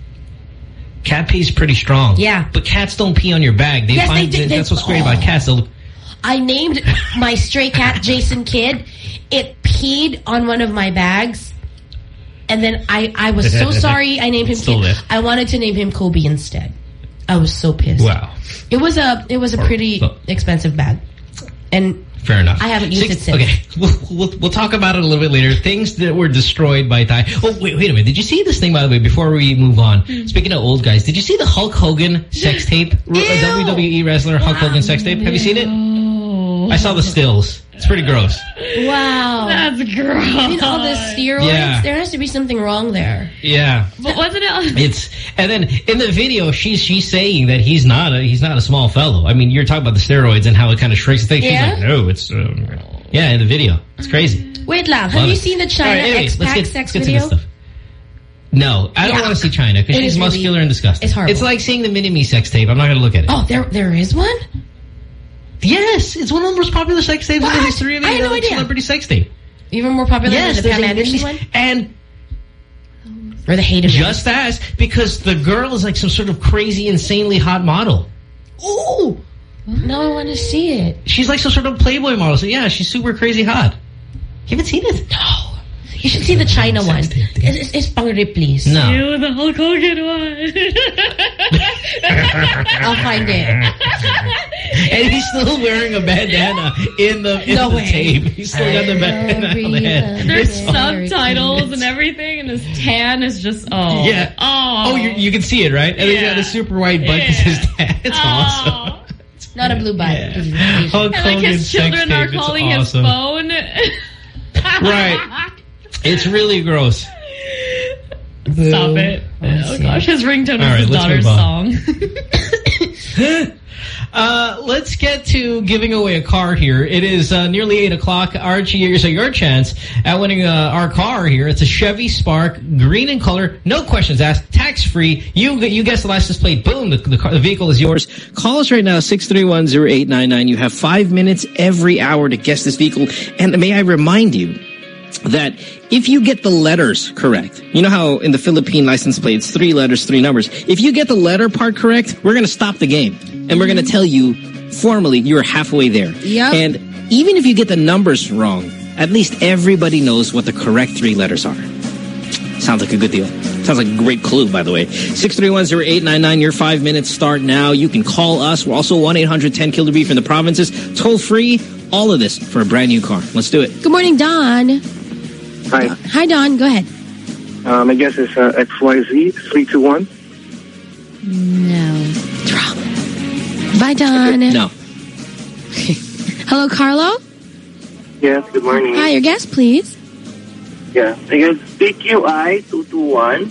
cat pee is pretty strong. Yeah. but cats don't pee on your bag. They Yes, find they do. They- that's what's great about Oh. cats. They'll, I named my stray cat Jason Kidd. It peed on one of my bags. And then I, I was so sorry I named him Kidd. I wanted to name him Kobe instead. I was so pissed. wow, It was a it was a pretty expensive bag. And fair enough. I haven't used Six- it since. Okay, we'll, we'll we'll talk about it a little bit later. Things that were destroyed by Ty. Oh wait, wait a minute. Did you see this thing by the way? Before we move on, Hmm. speaking of old guys, did you see the Hulk Hogan sex tape? R- WWE wrestler Hulk Hogan sex tape. Have you seen it? I saw the stills. It's pretty gross. Wow. That's gross. I mean all the steroids, Yeah. there has to be something wrong there. Yeah. But wasn't it? It's and then in the video she's she's saying that he's not a he's not a small fellow. I mean, you're talking about the steroids and how it kind of shrinks the thing. Yeah? She's like, no, it's um, yeah, in the video. It's crazy. Wait, Lav, have Love you it. seen the All Chyna right, anyways, let's X-Pac get- sex let's get to this video? stuff. No, I don't Yeah. want to see Chyna because she's is really- muscular and disgusting. it's horrible. It's like seeing the mini-me sex tape. I'm not going to look at it. Oh, there there is one? Yes, it's one of the most popular sex tapes in the history of had no the celebrity sex tape. Even more popular Yes, than the Pam Anderson one? And Or the hated just as, because the girl is like some sort of crazy, insanely hot model. Ooh! Now I want to see it. She's like some sort of Playboy model. So yeah, she's super crazy hot. You haven't seen it? No. You should see the Chyna one. It's, it's, it's pangri, please. No. Ew, the Hulk Hogan one. I'll find it. And he's still wearing a bandana in the in No the way. tape. He's still got the bandana on the head. There's It's- subtitles and everything, and his tan is just oh Yeah. oh Oh, you, you can see it, right? And then he's got a super white butt because his dad. It's oh. awesome. Oh. Not a blue butt. Yeah. Hulk And like Hogan his sex children are tape, it's calling awesome. his phone. Right. It's really gross. Stop it. Oh gosh, his ringtone All is right, his daughter's song. Uh, let's get to giving away a car here. It is uh, nearly 8 o'clock. Archie, here's uh, your chance at winning uh, our car here. It's a Chevy Spark, green in color, no questions asked, tax-free. You you guess the license plate, boom, the, the, car, the vehicle is yours. Call us right now, 6310899. You have five minutes every hour to guess this vehicle. And may I remind you that if you get the letters correct, you know how in the Philippine license plate it's three letters, three numbers. If you get the letter part correct, we're going to stop the game and we're going to mm. tell you formally you're halfway there. Yep. And even if you get the numbers wrong, at least everybody knows what the correct three letters are. Sounds like a good deal. Sounds like a great clue, by the way. 6310899, your five minutes start now. You can call us. We're also 1-800-10-KILLER-BEEF in the provinces. Toll free. All of this for a brand new car. Let's do it. Good morning, Don. Hi. Hi, Don. Go ahead. Uh, my guess it's uh, XYZ321. No. It's wrong. Bye, Don. No. Hello, Carlo. Yes, good morning. Hi, your guest, please. Yeah, I guess PQI221.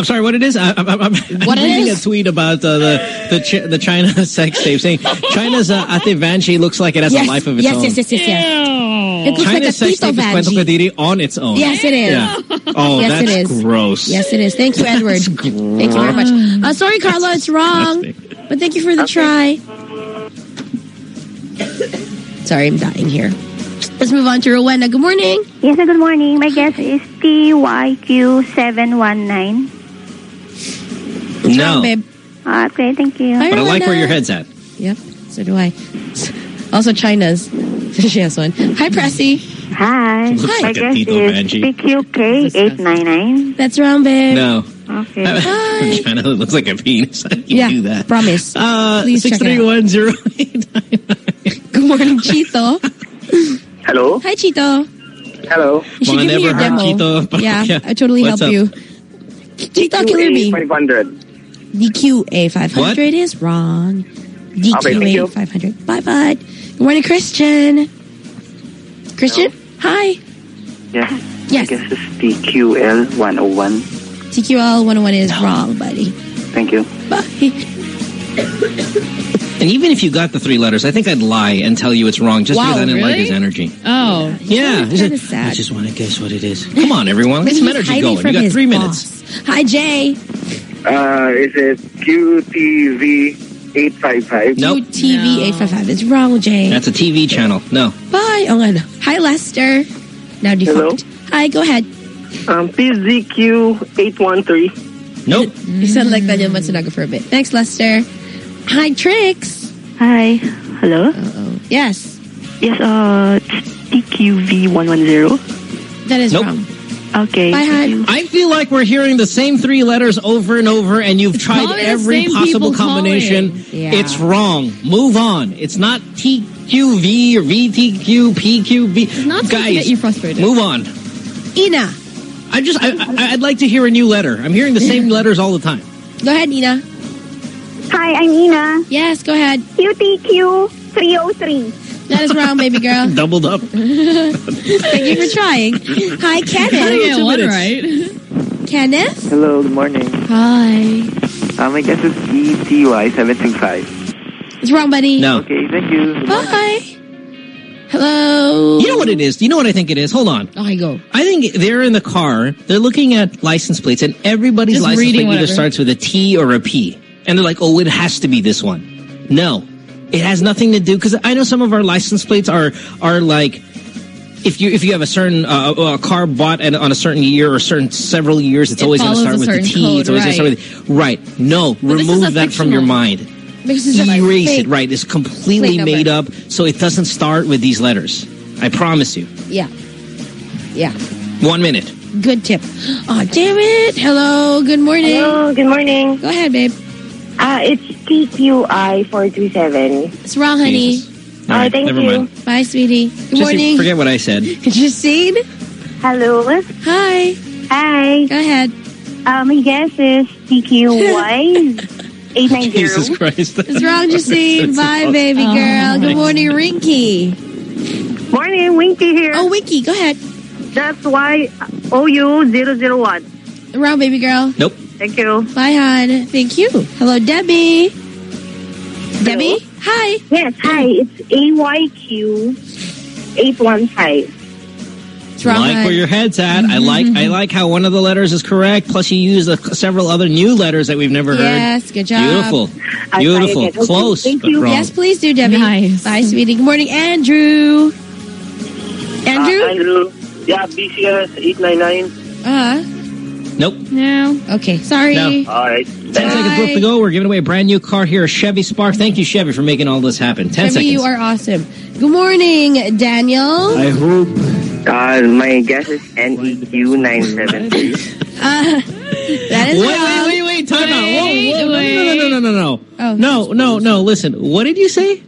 I'm sorry, what it is? I, I'm, I'm, I'm it reading is? a tweet about uh, the the Ch the Chyna sex tape saying Chyna's uh, Ate Vanchi looks like it has yes. a life of its yes, own. yes, yes, yes, yes. It looks like a Chyna's sex Tito tape is Kwento Vanji. Kadiri on its own. Yes, it is. Yeah. Oh, Yes, that's it is. gross. Yes, it is. Thank you, Edward. That's Thank you very much. Uh, sorry, Carlo, it's wrong. But thank you for the try. Sorry, I'm dying here. Let's move on to Rowena. Good morning. Yes, good morning. My guess is TYQ719. No. babe. Okay, thank you. Hi, But I like Rowena. where your head's at. Yep, so do I. Also, Chyna's. she has one. Hi, Pressy. Hi. Looks My like a guess Tito is PQK899. That's wrong, babe. No. Okay. Hi. Chyna looks like a penis. How do you Yeah, do that? promise. Uh, Please check 6310899. Good morning, Chito. Hello? Hi, Chito. Hello. You should Mga give me never your heard demo. Chito. Yeah, Yeah. I totally What's help up? you. TikTok Killer Bee. 500. DQA 500 is wrong. Okay, thank you. DQA 500. Bye, bud. Good morning, Christian. Christian? Hi. Yes. Yes. I guess it's TQL 101. TQL 101 is wrong, buddy. Thank you. Bye. And even if you got the three letters, I think I'd lie and tell you it's wrong just Wow, because I didn't like his energy. Oh. Yeah. Kinda he said, sad. I just want to guess what it is. Come on, everyone. Get some energy going. You got three boss. minutes. Hi, Jay. Uh, is it QTV 855? Nope. TV 855 is wrong, Jay. That's a TV channel. No. Bye. Oh, ano. Hi, Lester. Now defunct. Hi, go ahead. Um, PZQ 813. Nope. You sound like Daniel Matsunaga for a bit. Thanks, Lester. Hi, Trix. Hi. Hello? Uh-oh. Yes. Yes, uh, TQV 110. That is Nope. wrong. Okay. Bye, hon. I feel like we're hearing the same three letters over and over, and you've tried probably every possible combination. Yeah. It's wrong. Move on. It's not TQV or VTQ, PQB. It's not supposed to Guys, get you frustrated. move on. Ina. I just, I, I, I'd like to hear a new letter. I'm hearing the same letters all the time. Go ahead, Ina. Hi, I'm Ina. Yes, go ahead. QTQ 303. That is wrong, baby girl. Doubled up. Thank you for trying. Hi, Gotta Kenneth. get one minutes. right. Kenneth? Hello, good morning. Hi. Um, I guess it's ETY 725. It's wrong, buddy. No. Okay, thank you. Good morning. Bye. Hello. You know what it is? Do you know what I think it is? Hold on. Oh, I go. I think they're in the car, they're looking at license plates, and everybody's Just license reading plate either starts with a T or a P. And they're like, oh, it has to be this one. No. It has nothing to do, because I know some of our license plates are, are like, if you if you have a certain uh, a car bought at, on a certain year or certain several years, it's It always going to start with the certain T. it's code, always going to start with right. No, this is remove that from your mind. Because it's like Erase fake. it. Right, it's completely made up, so it doesn't start with these letters. I promise you. Yeah. Yeah. One minute. Good tip. Oh, damn it. Hello. Good morning. Hello, good morning. Go ahead, babe. Uh, it's TQI 437. It's wrong, honey. Jesus. All right, thank never you. mind. Bye, sweetie. Good Just morning. forget what I said. Justine? Hello. Hi. Hi. Go ahead. Uh, my guess is TQY 890. Jesus Christ. It's wrong, Justine. Bye, baby Oh, girl. Good my morning, Rinky. Morning, Winky here. Oh, Winky, go ahead. That's why OU001. Wrong, baby girl. Nope. Thank you. Bye, hon. Thank you. Hello, Debbie. Debbie? Hi. Yes, hi. It's AYQ 815. It's wrong, like where your head's at. I like I like how one of the letters is correct. Plus, you use uh, several other new letters that we've never heard. Yes, good job. Beautiful, I beautiful. Okay, close, thank you. wrong. Yes, please do, Debbie. Nice. Bye, sweetie. Good morning, Andrew. Andrew? Andrew. Yeah, BCS 899. Uh, Nope. No. okay, sorry. No. All right. Ten seconds left to go. We're giving away a brand new car here, a Chevy Spark. Thank you, Chevy, for making all this happen. Ten Debbie, seconds. you are awesome. Good morning, Daniel. I hope. Uh, my guess is NEQ 973. Uh, that is Wait, wrong. wait, wait, wait! Time out! Wait, Whoa, whoa, no, no, no, no, no, no, Oh. no, no, no, no! Listen, what did you say?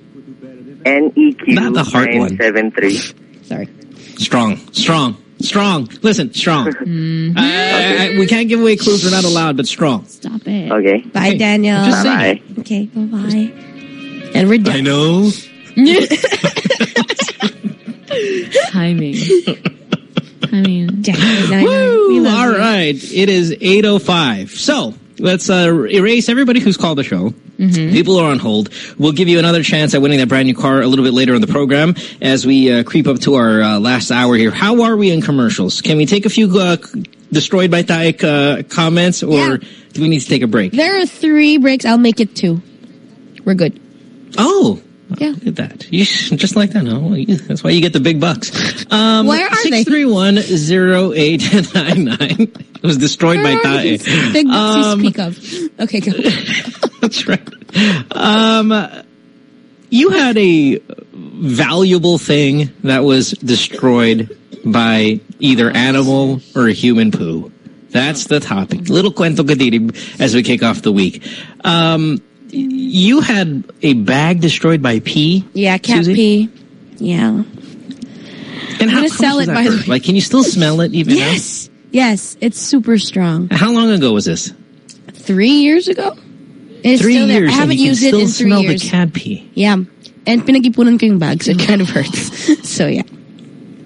NEQ Not the heart one. 973. Sorry. Strong, strong, strong. Listen, strong. Mm-hmm. I- I- I- we can't give away clues; we're not allowed. But strong. Stop it. Okay. Bye, Hey, Daniel. just saying. Bye. Okay, bye-bye. And we're done. know. Timing. I mean, Daniel, nine, nine. We Woo! love All you. right, it is eight oh five. So let's uh, erase everybody who's called the show. Mm-hmm. People are on hold. We'll give you another chance at winning that brand new car a little bit later in the program as we uh, creep up to our uh, last hour here. How are we in commercials? Can we take a few uh, destroyed by Tae uh, comments, or Yeah. do we need to take a break? There are three breaks. I'll make it two. We're good. Oh. Yeah. Look at that. You, just like that. No, that's why you get the big bucks. Um, Where are they? 631-0899. It was destroyed by Where are Tae. Big bucks Um, you speak of. Okay, go. That's right. Um, you had a valuable thing that was destroyed by either animal or human poo. That's the topic. Little kwentong kadiri as we kick off the week. Um, you had a bag destroyed by pee. Yeah, cat Susie? pee. Yeah. And how, gonna how sell it, by that the way. Like, can you still smell it even now? Yes. Yes, it's super strong. How long ago was this? Three years ago? It's Three still there. years. I haven't and you used can it in three smell years. the cat pee. Yeah. And pinagipunan ko yung bag, so it kind of hurts. so yeah.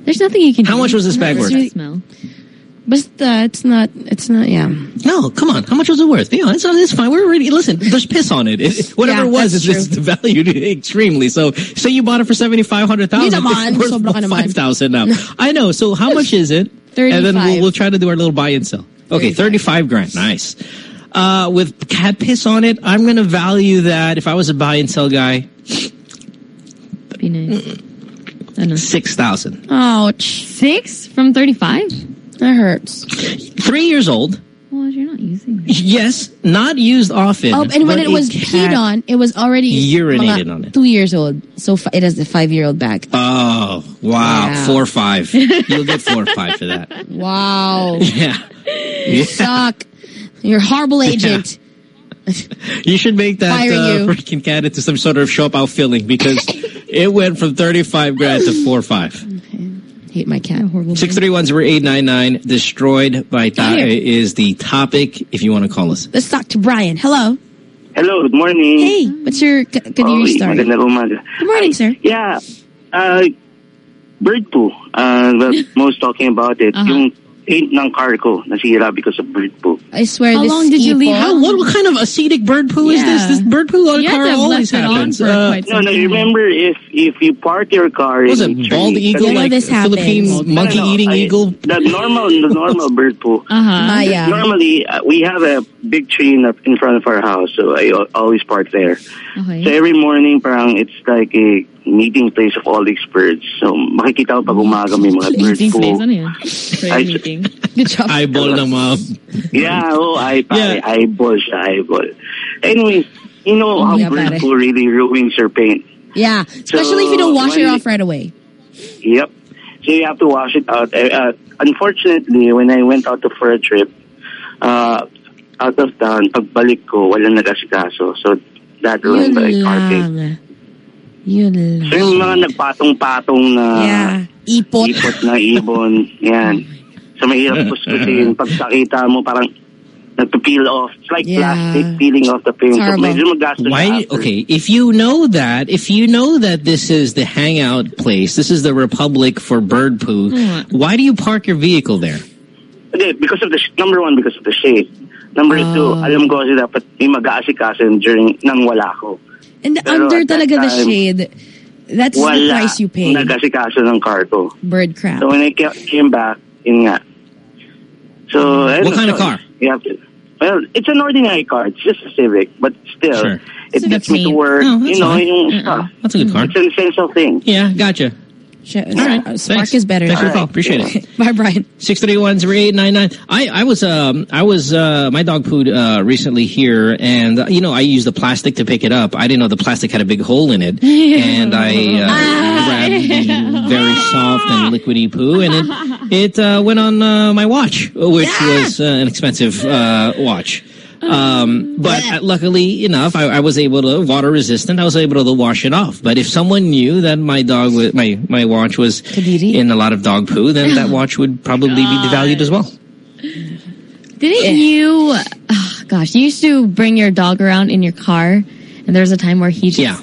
There's nothing you can How do. much was this bag worth? Really- Smell. Basta, it's not, it's not, yeah. No, come on. How much was it worth? Yeah, it's, it's fine. We're already, listen, there's piss on it. It- whatever Yeah, it was, it's, it's valued extremely. So, say you bought it for 7500000 Hindi naman, it's sobra ka worth naman. 5000 now. I know. So, how much is it? And then we'll, we'll try to do our little buy and sell. Okay, 35 grand. Nice. Uh, with cat piss on it, I'm going to value that if I was a buy and sell guy, Be nice. I 6000 Ouch. Six from 35? That hurts. Three years old. Well, you're not using it. Yes, not used often. Oh, and when it was peed on, it was already urinated on it. Two years old, so fi- it has the five-year-old bag. Oh, wow. Yeah. Four or five. You'll get four or five for that. Wow, Yeah. you suck. You're a horrible agent. You should make that uh, freaking cat into some sort of shop out filling because it went from 35 grand to 4 or 5. Hate my cat. Horrible. 631-0899, destroyed by Tae Here. is the topic if you want to call us. Let's talk to Brian. Hello. Hello, good morning. Hey, what's your c- Kadiri Oy, story? magandang umaga. Good morning, sir. Yeah, uh, bird poo. Uh, the most talking about it. Uh-huh. Yung paint ng car ko nasira because of bird poo. I swear How this long did you leave? How, what, what kind of acetic bird poo is this? This bird poo on a You car to always left happens. Uh, No, no. time. Remember, if if you park your car was in it a bald eagle, You know like this Philippine monkey No, no, no, eating I- eagle? The normal, the normal bird poo. Uh-huh. Maya. Normally, uh, we have a big tree in, in front of our house, so I always park there. Okay. So every morning, parang it's like a meeting place of all these birds. So makikita ko pag umaga may mga bird Meeting place, poo. ano yan? Ay, Prayer meeting. Good job. Eyeball ng mga... Yeah, oh, I, Yeah. Eyeball siya, eyeball. Anyways, you know how Yeah, bird pare. poo really ruins your paint. Yeah, especially if you don't wash it off right away. Yep. So you have to wash it out. Uh, unfortunately, when I went out for a trip, uh, out of town, pagbalik ko, walang nag-asikaso. So that ruined Yun my car paint. Yun lang. So yung mga nagpatong-patong na Yeah. Ipot. ipot na ibon, yan. So mahirap kuskusin. Pag nakita mo, parang nagpipeel off. It's like Yeah. plastic peeling off the paint. It's So medyo magastos Why? Okay, if you know that, if you know that this is the hangout place, this is the Republic for bird poo, hmm. why do you park your vehicle there? Hindi, because of the, sh- number one, because of the shade. Number two, Oh. alam ko kasi dapat may mag-aasikaso during nang wala ko. And Pero under at that talaga the shade, that's the price you pay. nag-asikaso ng car ko. Bird crap. So when I came back, yun nga. So, mm-hmm. What don't kind of car? You have to, well, it's an ordinary car. It's just a Civic, but still, Sure. it gets me to work. Oh, you know, fine. yung stuff. That's a good car. It's an essential thing. Yeah, gotcha. Sh- All right, uh, Spark thanks. is better. Thanks for the call. right. Appreciate it. Bye, Brian. Six three one zero eight nine nine. I I was um I was uh my dog pooed uh recently here, and uh, you know I used the plastic to pick it up. I didn't know the plastic had a big hole in it, and I uh, grabbed the very soft and liquidy poo, and it it uh, went on uh, my watch, which was uh, an expensive uh, watch. Um, but uh, luckily enough, I, I was able to water resistant. I was able to wash it off. But if someone knew that my dog, wa- my my watch was in a lot of dog poo, then that watch would probably be devalued as well. Didn't you, oh, gosh, you used to bring your dog around in your car, and there was a time where he just Yeah.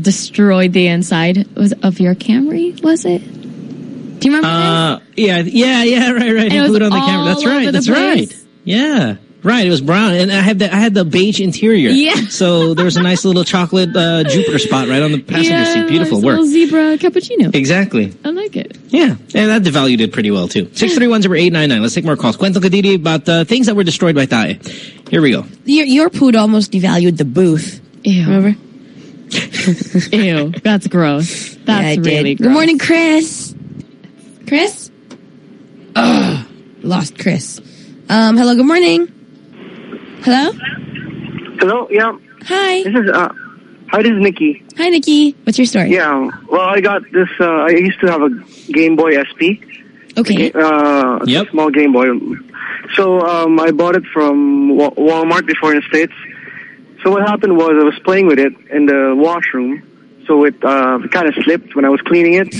destroyed the inside was of your Camry, was it? Do you remember Uh, yeah, yeah, yeah, right, right. And He it was put it on the camera. That's right. That's place. right. Yeah. Right, it was brown, and I had the I had the beige interior. Yeah. So there was a nice little chocolate uh, Jupiter spot right on the passenger yeah, seat. Beautiful work. Little zebra cappuccino. Exactly. I like it. Yeah, and that devalued it pretty well too. Six three one zero eight nine nine. Let's take more calls. Kwento Kadiri about uh, things that were destroyed by Tae. Here we go. Your, your pood almost devalued the booth. Ew. Remember? Ew, that's gross. That's Yeah, really did. gross. Good morning, Chris. Chris? Ugh, lost Chris. Um, hello, good morning. Hello? Hello, yeah. Hi. This is uh hi this is Nikki. Hi, Nikki. What's your story? Yeah. Well I got this uh I used to have a Game Boy SP. Okay. Uh a small Game Boy. So um I bought it from Walmart before in the States. So what happened was I was playing with it in the washroom. So it uh kind of slipped when I was cleaning it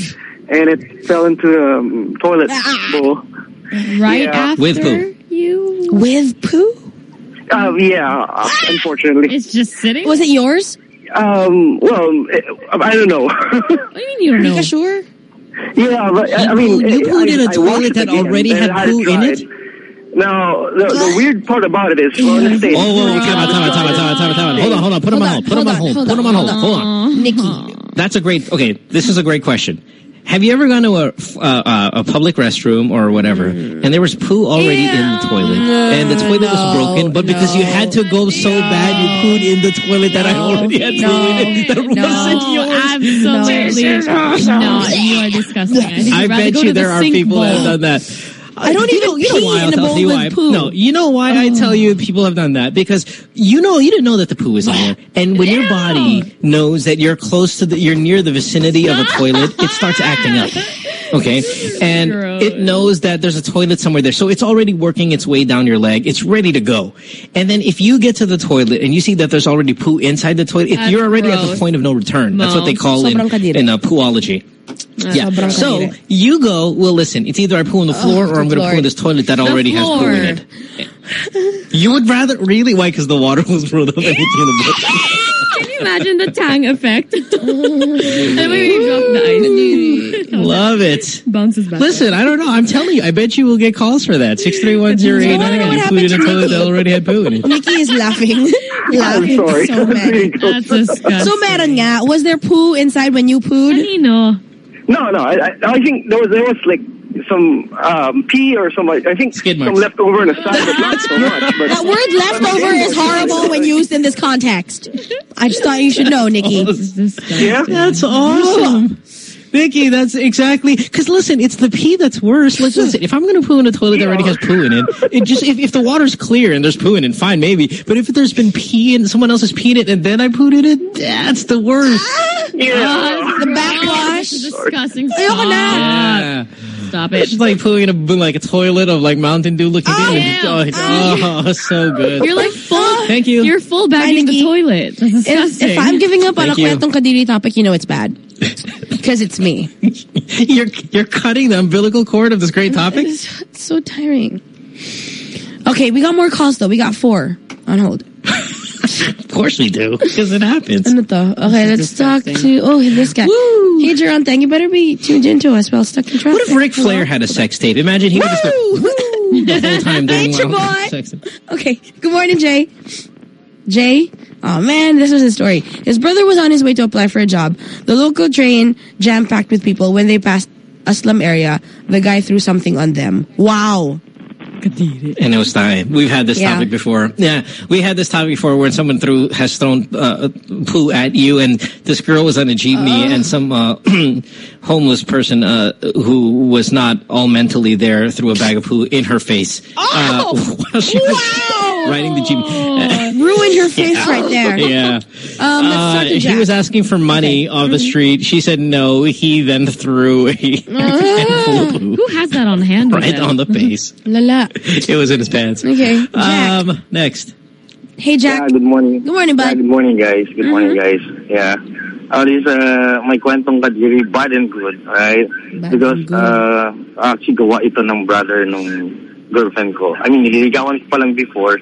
and it fell into the um, toilet bowl. Right Yeah. after With poo. you? With poo? Uh, yeah, uh, unfortunately. It's just sitting? Was it yours? Um, well, I don't know. What do you mean you don't know? Are you sure? yeah, but I I mean, You pooed in I- a I toilet washed that again, already had poo in it? Now, the, the weird part about it is, for the States, Oh, whoa, whoa, time out, time out, time out, time out, time out, time out. Hold on, hold on, put him on hold, put him on hold, put him on hold, hold on. Nikki. That's a great, okay, this is a great question. Have you ever gone to a, uh, uh, a public restroom or whatever, Mm. and there was poo already in the toilet, and the toilet was broken, but because you had to go so bad, you pooed in the toilet that I already had poo in. It, that wasn't yours. Absolutely not. You are disgusting. I, I bet you to the there are sink people that have done that. I don't you even know, you know why, in a bowl with poo. No, you know why I tell you people have done that because you know you didn't know that the poo was in there, and when your body knows that you're close to the, you're near the vicinity of a toilet, it starts acting up. Okay, and it knows that there's a toilet somewhere there, so it's already working its way down your leg. It's ready to go, and then if you get to the toilet and you see that there's already poo inside the toilet, if That's you're already at the point of no return. That's what they No. call in Sobrang kadiri. in uh, poology. Yeah. Sobrang So kadiri. you go. Well, listen. It's either I poo on the floor Oh, or I'm going to poo in this toilet that The already has poo in it. You would rather really why? Because the water was rolled up anything in the book. Can you imagine the tang effect? and when you drop the ice. Love it. Bounces back. Listen, I don't know. I'm telling you, I bet you will get calls for that. Six three one zero eight nine. You pooed in toilet that already had poo in it. Nikki is laughing. laughing sorry. so mad. That's disgusting. So meron nga. Was there poo inside when you pooed? Kanino? No, no. I, I, I think there was there was like some um, pee or some. I think some marks. leftover on the side, but not so much. But That word leftover is horrible when used in this context. I just thought you should know, Nikki. Yeah, That's awesome. Vicky, that's exactly because listen, it's the pee that's worse. Listen, listen if I'm going to poo in a toilet that already has poo in it, it just if, if the water's clear and there's poo in it, fine, maybe. But if there's been pee and someone else has peed it and then I pooed in it, that's the worst. Yeah. The backwash. Disgusting. Ayoko na. Yeah. Stop it. just like pooing in a like a toilet of like Mountain Dew looking oh, thing. and Oh, oh, so good. You're like full. Thank you. You're full bagging the toilet. That's If, disgusting. if I'm giving up on Thank a you. kwentong kadiri topic, you know it's bad. Because it's me. you're you're cutting the umbilical cord of this great topic. It's, it's so tiring. Okay, we got more calls though. We got four on hold. Of course we do, because it happens. Ano to? Okay, let's talk to oh this guy. Hey Geronte, you better be tuned into us while stuck in traffic. What if Ric Flair had a sex tape? Imagine he would just go Woo! the whole time doing Nature while boy. Okay, good morning, Jay. Jay? Oh man, this was his story. His brother was on his way to apply for a job. The local train jam-packed with people. When they passed a slum area, the guy threw something on them. Wow. And it was time. We've had this Yeah. topic before. Yeah, we had this topic before when someone threw has thrown uh, poo at you, and this girl was on a jeepney, and some uh, homeless person uh, who was not all mentally there threw a bag of poo in her face uh, while she was the jeepney. Ruined her face right there. Yeah. Um, Uh, he was asking for money off the street. She said no. He then threw a handful of Who has that on hand? right them? on the face. Lala. It was in his pants. Okay, Jack. Um, next. hey Jack. Yeah, good morning. Good morning, Yeah, bud. good morning, guys. Good morning, guys. Yeah. Uh, this uh, may kwentong kadiri, bad and good, right? Bad because and good. uh, actually gawa ito ng brother nung girlfriend ko. I mean, nililigawan ko pa lang before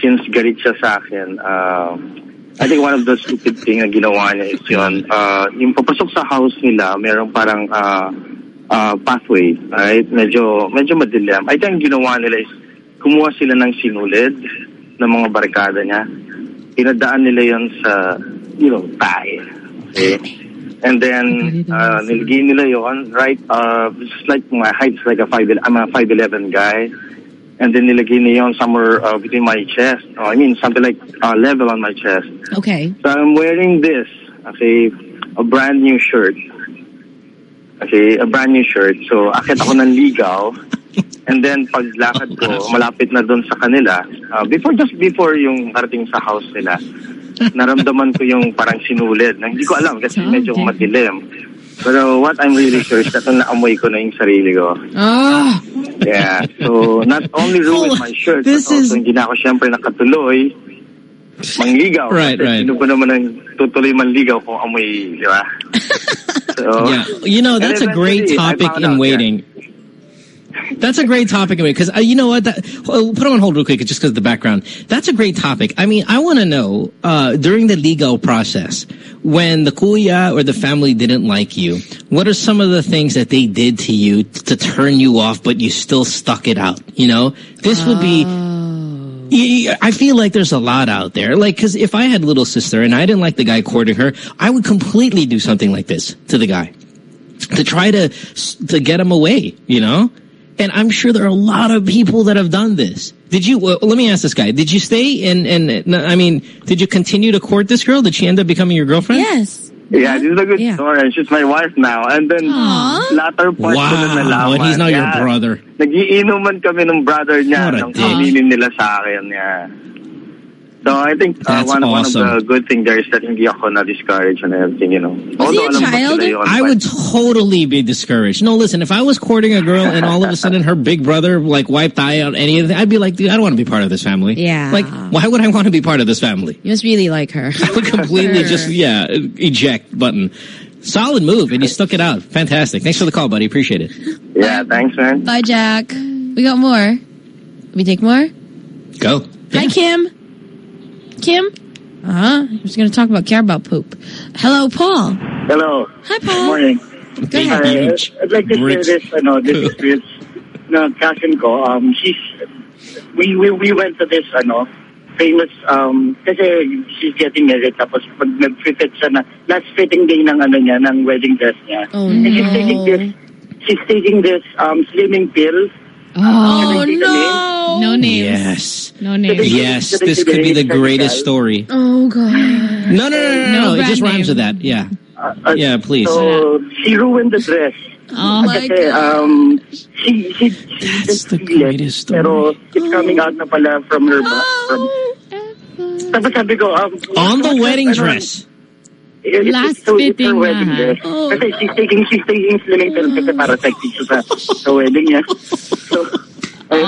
since galit siya sa akin. Uh, I think one of the stupid thing na ginawa niya is yun. Uh, yung papasok sa house nila, merong parang uh, uh, pathway, right? Medyo, medyo madilim. I think ginawa nila is kumuha sila ng sinulid ng mga barkada niya. Pinadaan nila yon sa, you know, tae. Okay? And then, uh, nilagay nila yon right, uh, just like my height's like a 5, I'm a 5'11 guy. And then nilagay niya yon somewhere uh, between my chest. Oh, I mean, something like uh, level on my chest. Okay. So I'm wearing this, okay, a brand new shirt. Okay, a brand new shirt. So akit ako ng ligaw. And then paglakad ko, malapit na doon sa kanila. Uh, before, just before yung karating sa house nila, naramdaman ko yung parang sinulid. Na hindi ko alam kasi medyo madilim. Pero what I'm really sure is that naamoy ko na yung sarili ko. Ah. Yeah. So, not only ruined my shirt, This but also is- hindi na ako syempre nakatuloy mangligaw. Right, Kasi right. Sino ba naman ang tutuloy manligaw kung amoy, di ba? So, Yeah, you know that's a great topic in out, waiting. That's a great topic because uh, you know what? That, well, put it on hold real quick, just because of the background. That's a great topic. I mean, I want to know uh, during the legal process when the kuya or the family didn't like you. What are some of the things that they did to you to turn you off, but you still stuck it out? You know, this would be. I feel like there's a lot out there. Like, cause if I had a little sister and I didn't like the guy courting her, I would completely do something like this to the guy to try to to get him away. You know, and I'm sure there are a lot of people that have done this. Did you? Well, let me ask this guy: Did you stay and and I mean, did you continue to court this girl? Did she end up becoming your girlfriend? Yes. Yeah, this is a good story. She's my wife now. And then, latter part ko na nalaman. and he's now your brother. Nagiinuman kami ng brother niya nang aminin nila sa akin. Yeah. So I think uh, That's one, one of awesome. the good things there is that hindi ako na-discourage and everything, you know. Although alam ko sila yun, I would totally be discouraged. No, listen, if I was courting a girl and all of a sudden her big brother like wiped eye on any of that, I'd be like, dude, I don't want to be part of this family. Yeah. Like, why would I want to be part of this family? You must really like her. I would completely just, yeah, eject button. Solid move, and you stuck it out. Fantastic. Thanks for the call, buddy. Appreciate it. Yeah, thanks, man. Bye, Jack. We got more. We take more? Go. Hi, Kim. Kim? Uh huh. I'm just going to talk about care about poop. Hello, Paul. Hello. Hi, Paul. Good morning. Go ahead. Uh, I'd like to share Rich. this, ano, this experience na cousin ko. Um, she's, we, we, we went to this, ano, famous, um, kasi she's getting married, tapos pag nag-fit siya na, last fitting day ng, ano niya, ng wedding dress niya. Oh, And she's taking this, she's taking this, um, slimming pill. Oh, no. No names. Yes. No names. Yes, this could be the greatest story. Oh, God. No, no, no, no, no. No It just rhymes name. with that. Yeah. Uh, Yeah, please. So, she ruined the dress. Oh my Kasi, um, she, she, she That's the greatest story. Pero, it's coming out na pala from her, ba- from, tapos sabi ko, um, On the wedding ano, dress. It- Last so it's her fitting wedding na, ha? dress. Kasi she's taking, she's taking slimming pill kasi para sexy siya sa, sa wedding niya. So, ayun,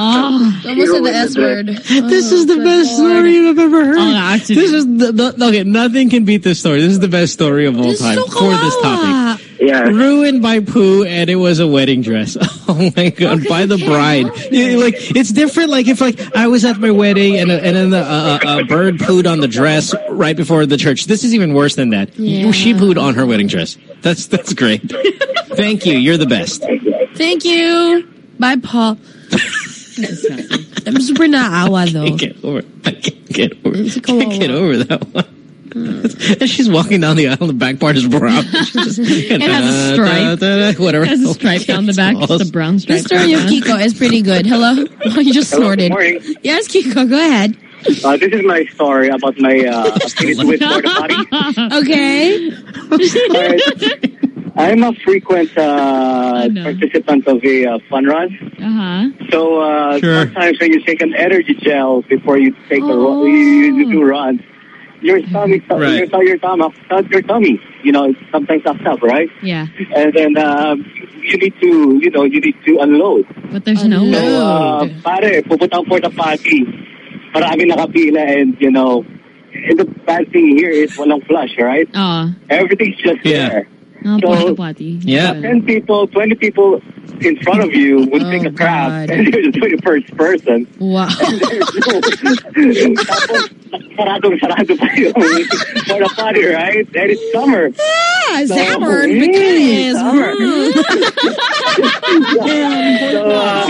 Almost said the S dress. word. This is the best story I've ever heard. Oh, this is the, the okay. Nothing can beat this story. This is the best story of all time for this topic. Yeah. Ruined by poo, and it was a wedding dress. Oh my god! By the bride. Yeah, like it's different. Like if like I was at my wedding and and then the uh, uh, a bird pooed on the dress right before the church. This is even worse than that. Yeah. She pooed on her wedding dress. That's that's great. Thank you. You're the best. Thank you. Bye, Paul. I'm super naawa, though. I can't get over. I can't get over. I can't get over that one. and she's walking down the aisle. The back part is brown. It has a stripe. Whatever. It has a stripe down the back. Just a brown The stripe. story of Kiko is pretty good. Hello? Oh, you just Hello, snorted. good. Yes, Kiko, go ahead. Uh, this is my story about my uh, activity with porta potty. Okay. Alright. I'm a frequent uh, participant of a uh, fun run. Uh-huh. So uh, Sure. sometimes when you take an energy gel before you take a run, you, you do runs, your tummy, Right. your, your tummy, your tummy, you know, it sometimes sucks up, right? Yeah. And then um, you need to, you know, you need to unload. But there's no So, uh, pare, pupunta ang porta potty. Marami nakapila and, you know, and the bad thing here is walang flush, right? Oh. Everything's just Yeah. there. No, So, porta potty. Yeah. 10 people, 20 people in front of you would take a crap and you're the first person. Wow. Tapos, saradong sarado pa yung porta potty, right? And it's summer. Yeah, So, summer. mm, bikinis. summer. Mm. So, uh,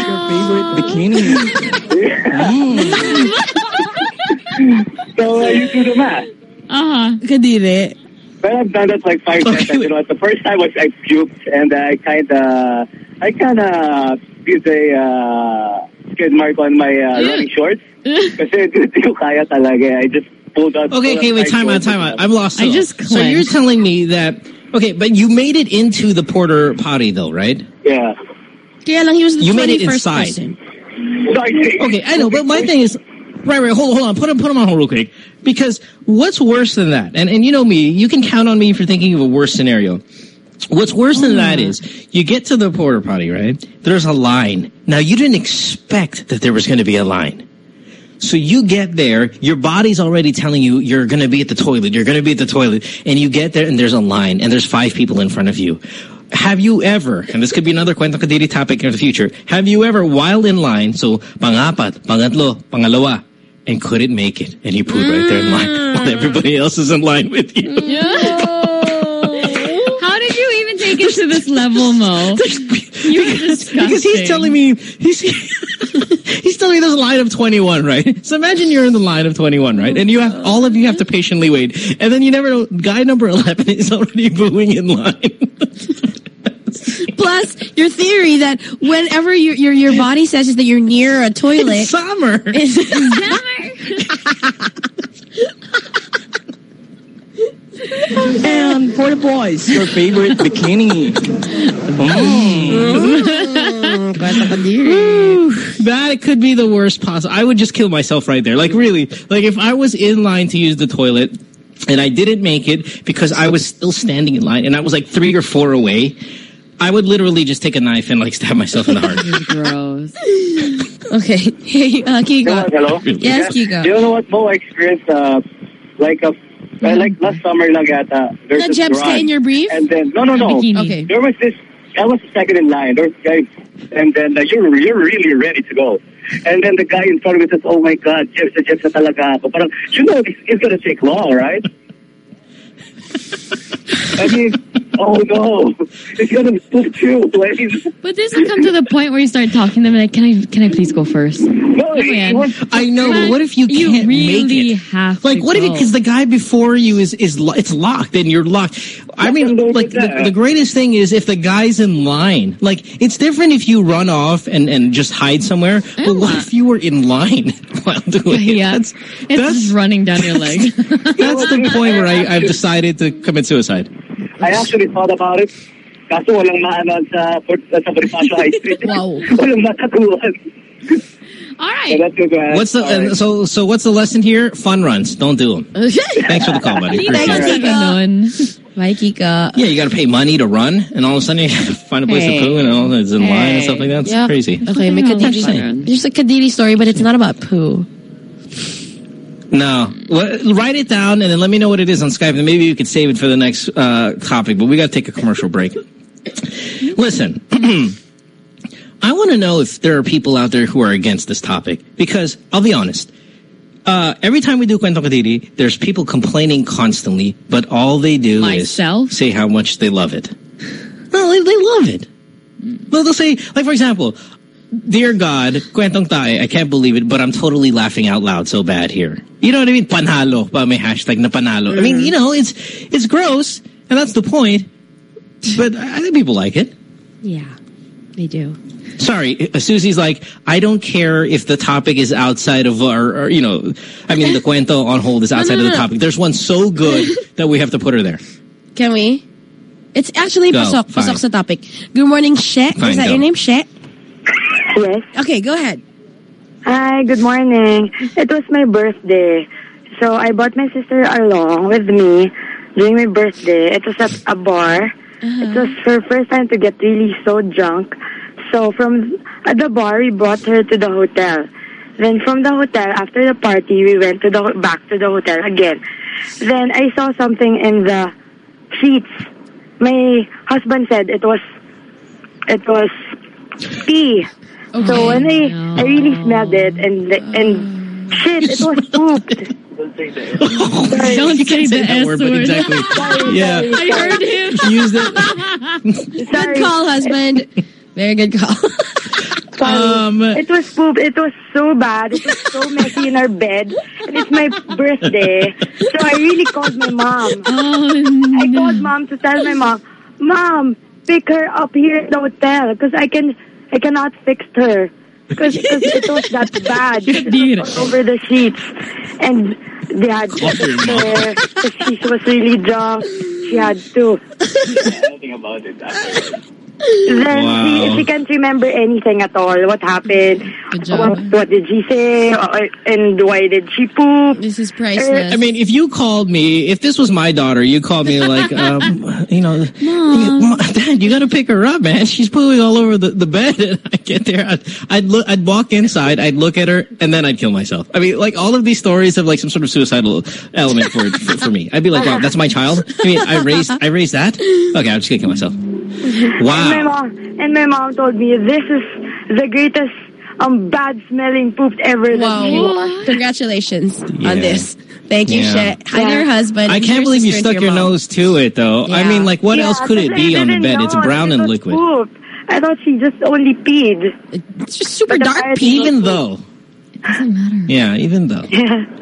so uh, you do the math. Uh-huh. Kadire. But I've done that like five times. You know, the first time was I puked and I kind of, I kind of did a uh, skid mark on my uh, running shorts. Kasi hindi ko kaya talaga. I just pulled out. Okay, okay, wait, time out, time out. I'm lost. I just so you're telling me that okay, but you made it into the porta potty though, right? Yeah. Kaya lang, he was the You made it inside. person. Okay, I know, but my thing is, right, right. Hold, hold on. Put him, put him on hold real quick. Because what's worse than that? And and you know me, you can count on me for thinking of a worse scenario. What's worse than that is you get to the porta potty, right? There's a line. Now you didn't expect that there was going to be a line. So you get there, your body's already telling you you're going to be at the toilet, you're going to be at the toilet, and you get there and there's a line and there's five people in front of you. have you ever, and this could be another Kwento Kadiri topic in the future, have you ever, while in line, so pangapat, pangatlo, pangalawa, and couldn't make it, and you pooed right there in line while mm. everybody else is in line with you? How did you even take it to this level, Mo? You're disgusting. Because he's telling me he's he's telling me there's a line of 21, right? So imagine you're in the line of 21, right? And you have all of you have to patiently wait, and then you never know. Guy number 11 is already booing in line. Plus, your theory that whenever your your, your body says that you're near a toilet, It's summer. And for the boys, your favorite bikini. Mm. Mm. Ooh, that could be the worst possible. I would just kill myself right there. Like really, like if I was in line to use the toilet and I didn't make it because I was still standing in line and I was like three or four away, I would literally just take a knife and like stab myself in the heart. Gross. Okay. Hey, uh, Kiko. Hello? Yes, Kiko. You know what, Mo? I experienced, uh, like a, uh, like last summer lang yata. There's The this Jebs run. in your brief? And then, no, no, no. Okay. There was this, I was second in line. There was a guy, and then uh, you're, you're really ready to go. And then the guy in front of me says, oh my God, Jebs na talaga ako. Parang, you know, it's, it's going to take long, right? I mean, oh no, it's going to move too. I mean, But this will come to the point where you start talking to them like, can I can I please go first? No, I know, but what if you can't really make it? have Like, to what if go. because the guy before you is is lo- it's locked and you're locked? I mean, like the, the greatest thing is if the guy's in line. Like, it's different if you run off and and just hide somewhere. But what if you were in line while doing it? Yeah, That's it's just running down your leg. that's the point where I, I've decided to commit suicide. I actually thought about it. Kaso walang maano sa, sa Bonifacio High Street. wow. walang matatuan. All right. So that's good. What's the uh, so so? What's the lesson here? Fun runs, don't do them. Thanks for the call, buddy. Appreciate it. Bye, Kika. Yeah, you got to pay money to run, and all of a sudden you find a place Hey. to poo, and all that's in line and stuff like that. It's Yeah. crazy. Okay, make a I'm. Kadiri. There's a Kadiri story, but it's not about poo. No, well, write it down and then let me know what it is on Skype, and maybe you could save it for the next uh, topic. But we got to take a commercial break. Listen, I want to know if there are people out there who are against this topic because I'll be honest. Uh, every time we do Kwento Kadiri, there's people complaining constantly, but all they do Myself? is say how much they love it. No, they, they love it. Well, they'll say, like, for example, Dear God, kwentong tae, I can't believe it, but I'm totally laughing out loud so bad here. You know what I mean? Panalo, pa may hashtag na panalo. I mean, you know, it's it's gross, and that's the point. But I think people like it. Yeah, they do. Sorry, uh, Susie's like, I don't care if the topic is outside of our, or, you know, I mean, the cuento on hold is outside no, of the topic. There's one so good that we have to put her there. Can we? It's actually Go, pasok, fine. pasok sa topic. Good morning, She. Fine, Is that go. your name, She? Yes. Okay, go ahead. Hi, good morning. It was my birthday. So I brought my sister along with me during my birthday. It was at a bar. It uh-huh. was her first time to get really so drunk. So from at the bar, we brought her to the hotel. Then from the hotel, after the party, we went to the back to the hotel again. Then I saw something in the sheets. My husband said it was it was pee. So when I I really smelled it and and shit, it was pooped. Don't say that. Don't say the, S word, but word. exactly. Yeah. I heard him. Used it. Good call, husband. Very good call. Um, it was poop. It was so bad. It was so messy in our bed. And it's my birthday. So I really called my mom. I called mom to tell my mom, Mom, pick her up here at the hotel because I can, I cannot fix her. Because it was that bad. Was all over the sheets. And they had to fix her because she was really drunk. She had to. Nothing about it. Then Wow. she, she can't remember anything at all. What happened? What, what did she say? And why did she poop? This is priceless. I mean, if you called me, if this was my daughter, you called me like, um, you know, "Mom, Dad, you got to pick her up, man. She's pooping all over the, the bed. And I get there, I'd, I'd look, I'd walk inside, I'd look at her, and then I'd kill myself. I mean, like all of these stories have like some sort of suicidal element for for, for me. I'd be like, wow, that's my child. I mean, I raised, I raised that. Okay, I'm just gonna kill myself. And my mom and my mom told me this is the greatest um bad smelling poop ever Wow. Congratulations Yeah. on this. Thank you, Yeah. Shay. Hi to your husband. I can't believe you stuck your mom. nose to it, though. I mean, like, what Yeah, else could it be on the didn't bed? It's brown and liquid. Poop. I thought she just only peed. It's just super But dark fire pee. was Even poop. though. Doesn't matter. Yeah, even though.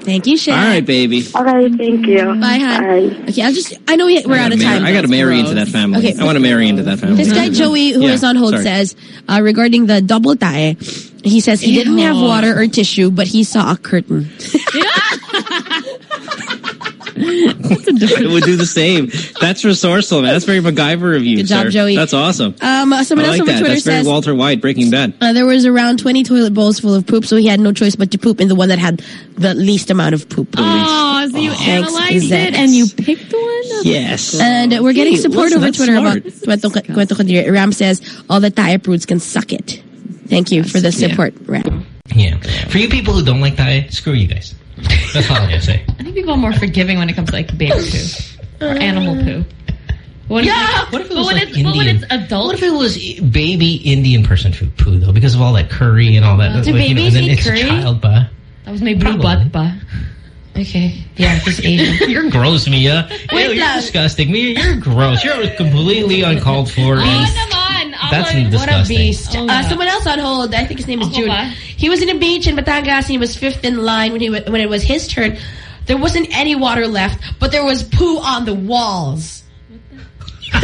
Thank you, Shay. All right, baby. All right, thank you. Bye, hon. Bye. Okay, I'll just. I know we- we're I out of marry- time. I got to marry into that family. Okay. I want to marry into that family. This guy Joey, who Yeah, is on hold, sorry. says uh, regarding the double tie. He says he didn't have water or tissue, but he saw a curtain. I would do the same. That's resourceful, man. That's very MacGyver of you, Good job, sir. Joey. That's awesome. Um, uh, someone I else like on that. Twitter That's very Walter White, Breaking Bad. uh, there was around 20 toilet bowls full of poop, so he had no choice but to poop in the one that had the least amount of poop. Oh, so you Thanks, analyzed it and you picked one? Yes. And uh, we're getting Hey, support listen, over Twitter smart. about Kwento Ka- Ram says all the Tae prudes can suck it. Thank you for the Yeah. support, Ram. Yeah. For you people who don't like Tae, screw you guys. That's all I gotta say. I think people are more forgiving when it comes to like baby poo or animal uh. poo. What if Yeah, it- what if it but was when like it's, but when Indian? it's adult? What if it was baby Indian person food poo though? Because of all that curry and all that. Do like, you know, and then eat it's curry? child ba. That was my blue butt ba. Okay. Yeah, he's Asian. You're gross, Mia. Wait Ew, you're disgusting. Mia, you're gross. You're completely uncalled for. Oh, and naman. That's Ako- disgusting. What a beast. Oh, uh, someone else on hold, I think his name is Ako June. ba? He was in a beach in Batangas and he was fifth in line when he when it was his turn. There wasn't any water left, but there was poo on the walls. All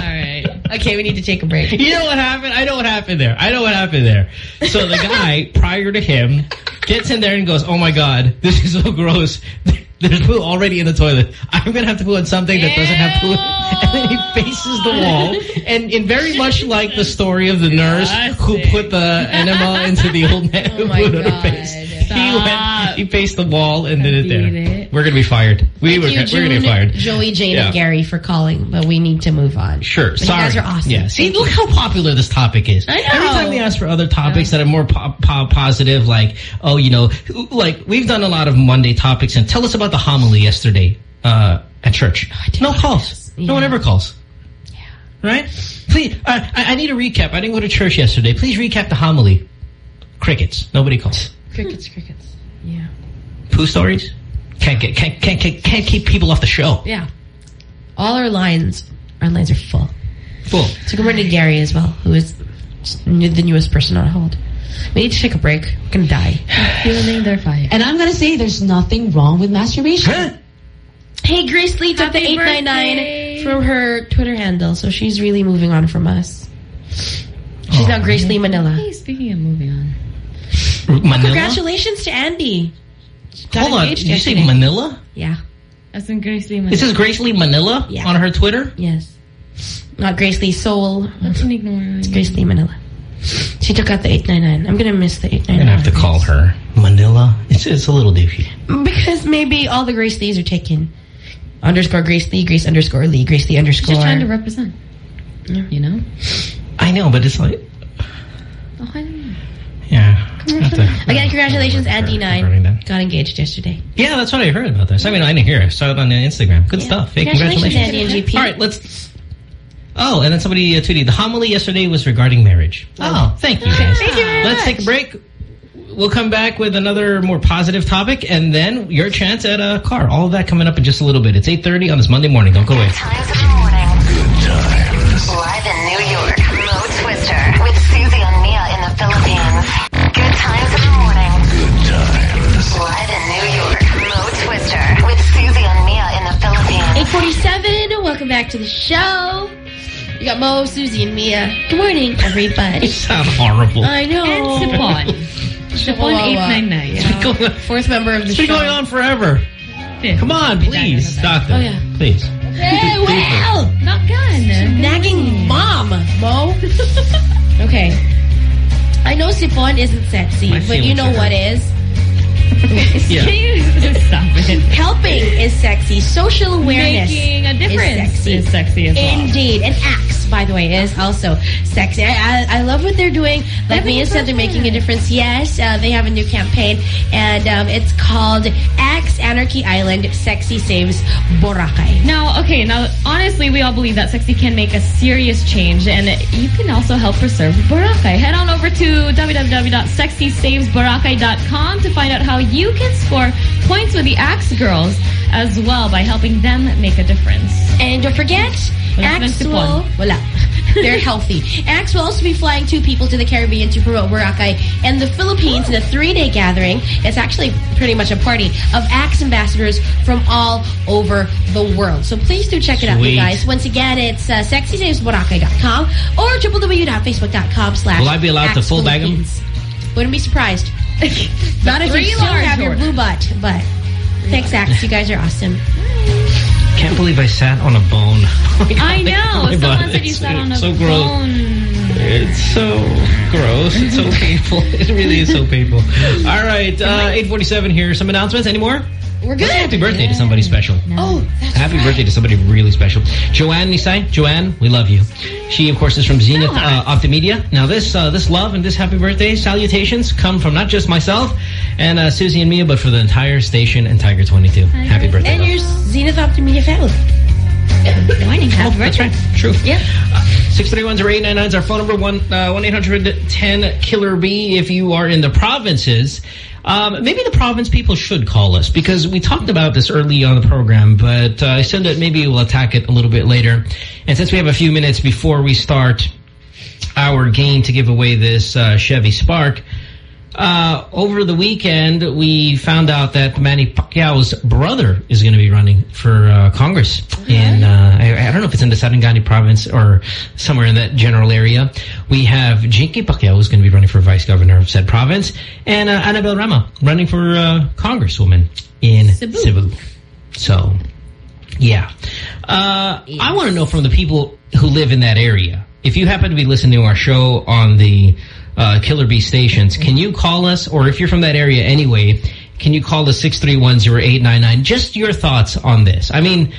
right. Okay, we need to take a break. You know what happened? I know what happened there. I know what happened there. So the guy, prior to him, gets in there and goes, oh my God, this is so gross. There's poo already in the toilet. I'm going to have to poo on something that doesn't have poo. And then he faces the wall. And in very much like the story of the nurse who put the enema into the old man who put it on her face. He went, he faced the wall and did it there. We're going to be fired. We Thank were, you, we're going to be fired. Joey, Jane, Yeah. and Gary for calling, but we need to move on. Sure. But Sorry. You guys are awesome. Yeah. See, look how popular this topic is. I know. Every time we ask for other topics that are more po po positive, like, oh, you know, like we've done a lot of Monday topics, and tell us about the homily yesterday uh, at church. no calls. No one ever calls. Yeah. Right? Please, uh, I, I need a recap. I didn't go to church yesterday. Please recap the homily. Crickets. Nobody calls. Crickets, crickets. Yeah. Poo stories. Can't get can't can't can't, can't keep people off the show. Yeah. All our lines, our lines are full. Full. So good morning to Gary as well, who is the newest person on hold. We need to take a break. We're going to die. Feeling their fire. And I'm going to say there's nothing wrong with masturbation. Hey, Grace Lee took the 899 from her Twitter handle, so she's really moving on from us. She's now Grace Lee Manila. Hey, speaking of moving on. Manila. Congratulations to Andi. Got Hold on. Did you say. Manila? Yeah. That's in Grace Lee. Manila. This is Grace Lee Manila Yeah. on her Twitter. Yes. Not Grace Lee Seoul. That's an ignore. It's Grace Lee Manila. She took out the 899. I'm going to miss the 899. I'm gonna have to call her Manila. It's it's a little doofy. Because maybe all the Grace Lees are taken. Underscore Grace Lee, Grace underscore Lee, Grace Lee underscore. Just trying to represent. You know? I know, but it's like Oh, I know. Yeah. I have to- Again, congratulations, Andi regarding Nine. Got engaged yesterday. Yeah, that's what I heard about this. I mean, I didn't hear it. I saw it on uh, Instagram. Good stuff. Hey, Congratulations, congratulations. Andi and GP. All right, let's. Oh, and then somebody uh, tweeted the homily yesterday was regarding marriage. Oh, thank you guys. Thank you very Let's much. take a break. We'll come back with another more positive topic, and then your chance at a car. All of that coming up in just a little bit. It's 8.30 on this Monday morning. Don't go away. Good Times in the morning. Live in back to the show. You got Mo, Susie, and Mia. Good morning, everybody. You sound horrible. I know. And Sipon. Sipon Chihuahua. 899. It's been going- Fourth member of the it's show. been going on forever. Come on, please, doctor. Oh, yeah. Please. Hey, well, Not gone. nagging hmm. mom, Mo. okay. I know Sipon isn't sexy, My but you know what is. what hurt. is? Yeah. Stop it. Helping is sexy. Social awareness Making a difference is sexy. is sexy as well. Indeed. And Axe, by the way, is also sexy. I, I, I love what they're doing. Like Mia said, they're making a difference. Yes, uh, they have a new campaign, and um, it's called Axe Anarchy Island Sexy Saves Boracay. Now, okay, now honestly, we all believe that sexy can make a serious change, and you can also help preserve Boracay. Head on over to www.sexysavesboracay.com to find out how you can score points with the Axe Girls as well by helping them make a difference. And don't forget, Axe will... Wala. They're healthy. Axe will also be flying two people to the Caribbean to promote Boracay and the Philippines in a three-day gathering. It's actually pretty much a party of Axe ambassadors from all over the world. So please do check it out, you guys. Once again, it's uh, sexysavesboracay.com or www.facebook.com slash Will I be allowed to Axe full bag 'em? Philippines. Wouldn't be surprised. Not if you still large have your blue butt, but thanks, Axe. You guys are awesome. Can't believe I sat on a bone. I know. Someone butt. said you It's sat on a so gross. bone. It's so gross. It's so painful. It really is so painful. All right, uh, 847 here. Some announcements? Any more? We're good. Happy birthday to somebody special. Oh, that's Happy birthday to somebody really special. Joanne Nisai. Joanne, we love you. She, of course, is from Zenith uh, Optimedia. Now, this uh, this love and this happy birthday salutations come from not just myself and uh, Susie and Mia, but for the entire station and Tiger 22. Happy birthday. And love. your Zenith Optimedia family. Good morning. Happy Oh, that's right. True. Yep. 631-0899 is our phone number, one uh, 1-800-10-KILLER-B if you are in the provinces. Um, maybe the province people should call us because we talked about this early on the program, but uh, I said that maybe we'll attack it a little bit later. And since we have a few minutes before we start our game to give away this uh, Chevy Spark, uh, over the weekend, we found out that Manny Pacquiao's brother is going to be running for uh, Congress. In uh, I, I don't know if it's in the Sarangani province or somewhere in that general area. We have Jinky Pacquiao who's going to be running for vice governor of said province, and uh, Annabelle Rama running for uh, congresswoman in Cebu. So, yeah. Uh, I want to know from the people who live in that area. If you happen to be listening to our show on the uh, Killer Bee stations, can you call us? Or if you're from that area anyway, can you call us 6310899? Just your thoughts on this. I mean,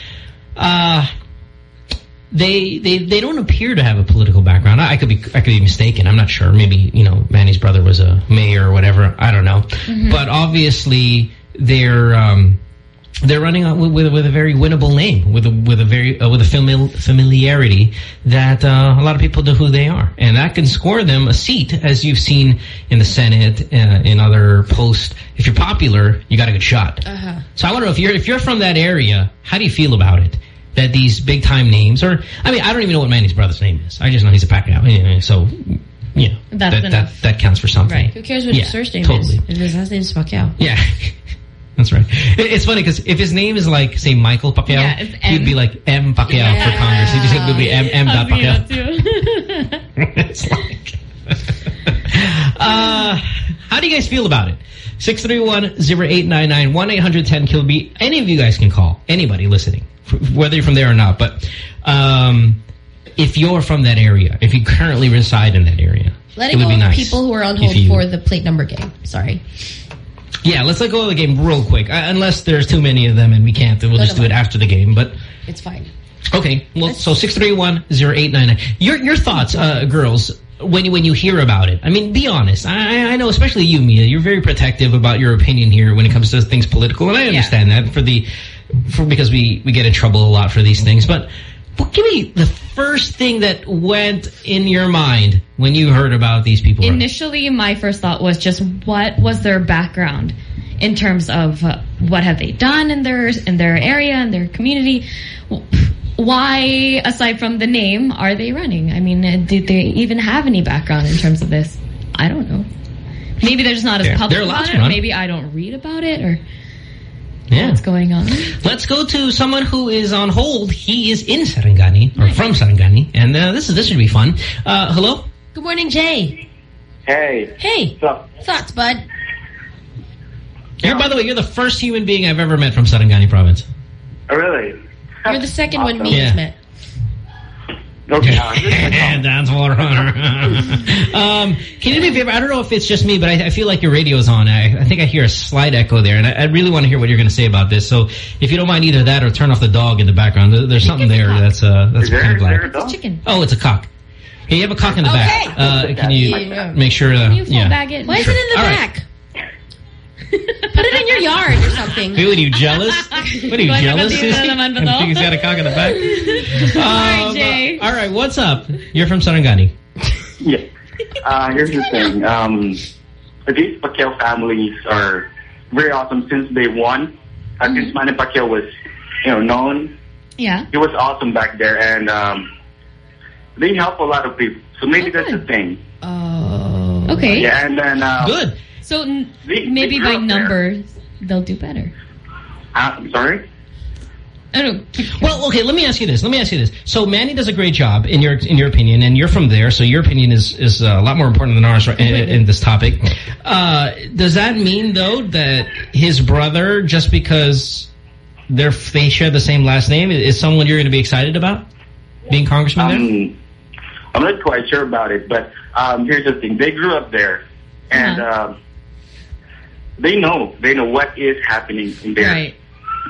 uh, they they they don't appear to have a political background. I, I could be I could be mistaken. I'm not sure. Maybe you know Manny's brother was a mayor or whatever. I don't know. Mm-hmm. But obviously they're um, they're running out with, with with a very winnable name, with a with a very uh, with a famil familiarity that uh, a lot of people know who they are, and that can score them a seat, as you've seen in the Senate, uh, in other posts. If you're popular, you got a good shot. Uh-huh. So I want to know if you're if you're from that area, how do you feel about it? That these big time names, or I mean, I don't even know what Manny's brother's name is. I just know he's a Pacquiao. Anyway, so you know That's that, that that counts for something. Right? Who cares what yeah, his first name totally. is? If his last name is Pacquiao. Yeah. That's right. It- It's funny because if his name is like, say, Michael Pacquiao, Yeah, he'd be like M Pacquiao for Congress. He'd just be M, M dot Pacquiao. it's like... uh, how do you guys feel about it? 631-0899, 1-800-10-KILL-B. Any of you guys can call. Anybody listening, whether you're from there or not. But um, if you're from that area, if you currently reside in that area, Letting it would go be of nice. people who are on hold you- for the plate number game. Sorry. Yeah, let's let go of the game real quick. Uh, unless there's too many of them and we can't, then we'll Let just do it after the game. But It's fine. okay, well, so 631-0899. Your your thoughts, uh, girls, when you, when you hear about it. I mean, be honest. I, I know, especially you, Mia, you're very protective about your opinion here when it comes to things political, and I understand that for the for because we we get in trouble a lot for these things. But well, give me the first thing that went in your mind when you heard about these people. Initially, my first thought was just what was their background in terms of uh, what have they done in their in their area and their community. Why, aside from the name, are they running? I mean, uh, did they even have any background in terms of this? I don't know. Maybe they're just not as They're- public about it. Maybe I don't read about it or Yeah. what's going on. Let's go to someone who is on hold. He is in Sarangani, or from Sarangani, and uh, this is this should be fun. Uh, hello? Good morning, Jay. Hey. Hey. Thoughts, bud? You're, by the way, you're the first human being I've ever met from Sarangani province. Oh, really? You're the second one me Yeah. has met. Okay. Dance Floor Runner. um, can you do me a favor? I don't know if it's just me, but I, I feel like your radio's on. I, I think I hear a slight echo there, and I, I really want to hear what you're going to say about this. So if you don't mind either that or turn off the dog in the background, there- there's something there that's uh, that's kind of loud. chicken. Oh, it's a cock. Hey, you have a cock in the Okay. back. Uh, can you Yeah. make sure? Uh, Can you fall yeah. back in? Why is Sure. it in the All right. Back? Put it in your yard or something. Hey, what are you jealous? What are you jealous? naman dito Sissy? naman ba I think he's got a cock in the back. Sorry, Um, Jay. All right, what's up? You're from Sarangani. Yeah. Uh, here's the thing. Um, these Pacquiao families are very awesome since day one. Uh, Mm-hmm. Since Manny Pacquiao was, you know, known, Yeah. he was awesome back there, and um, they help a lot of people. So maybe that's the thing. Oh. Okay. Yeah, and then uh, good. So n- They- maybe they by grew up there. numbers, they'll do better. Uh, sorry. I don't. Well, okay. Let me ask you this. Let me ask you this. So Manny does a great job in your in your opinion, and you're from there, so your opinion is is uh, a lot more important than ours in, in this topic. Uh, does that mean though that his brother, just because they're they share the same last name, is someone you're going to be excited about being congressman there? Um, I'm not quite sure about it, but um, here's the thing: they grew up there, and Uh-huh. um, they know they know what is happening in there. Right.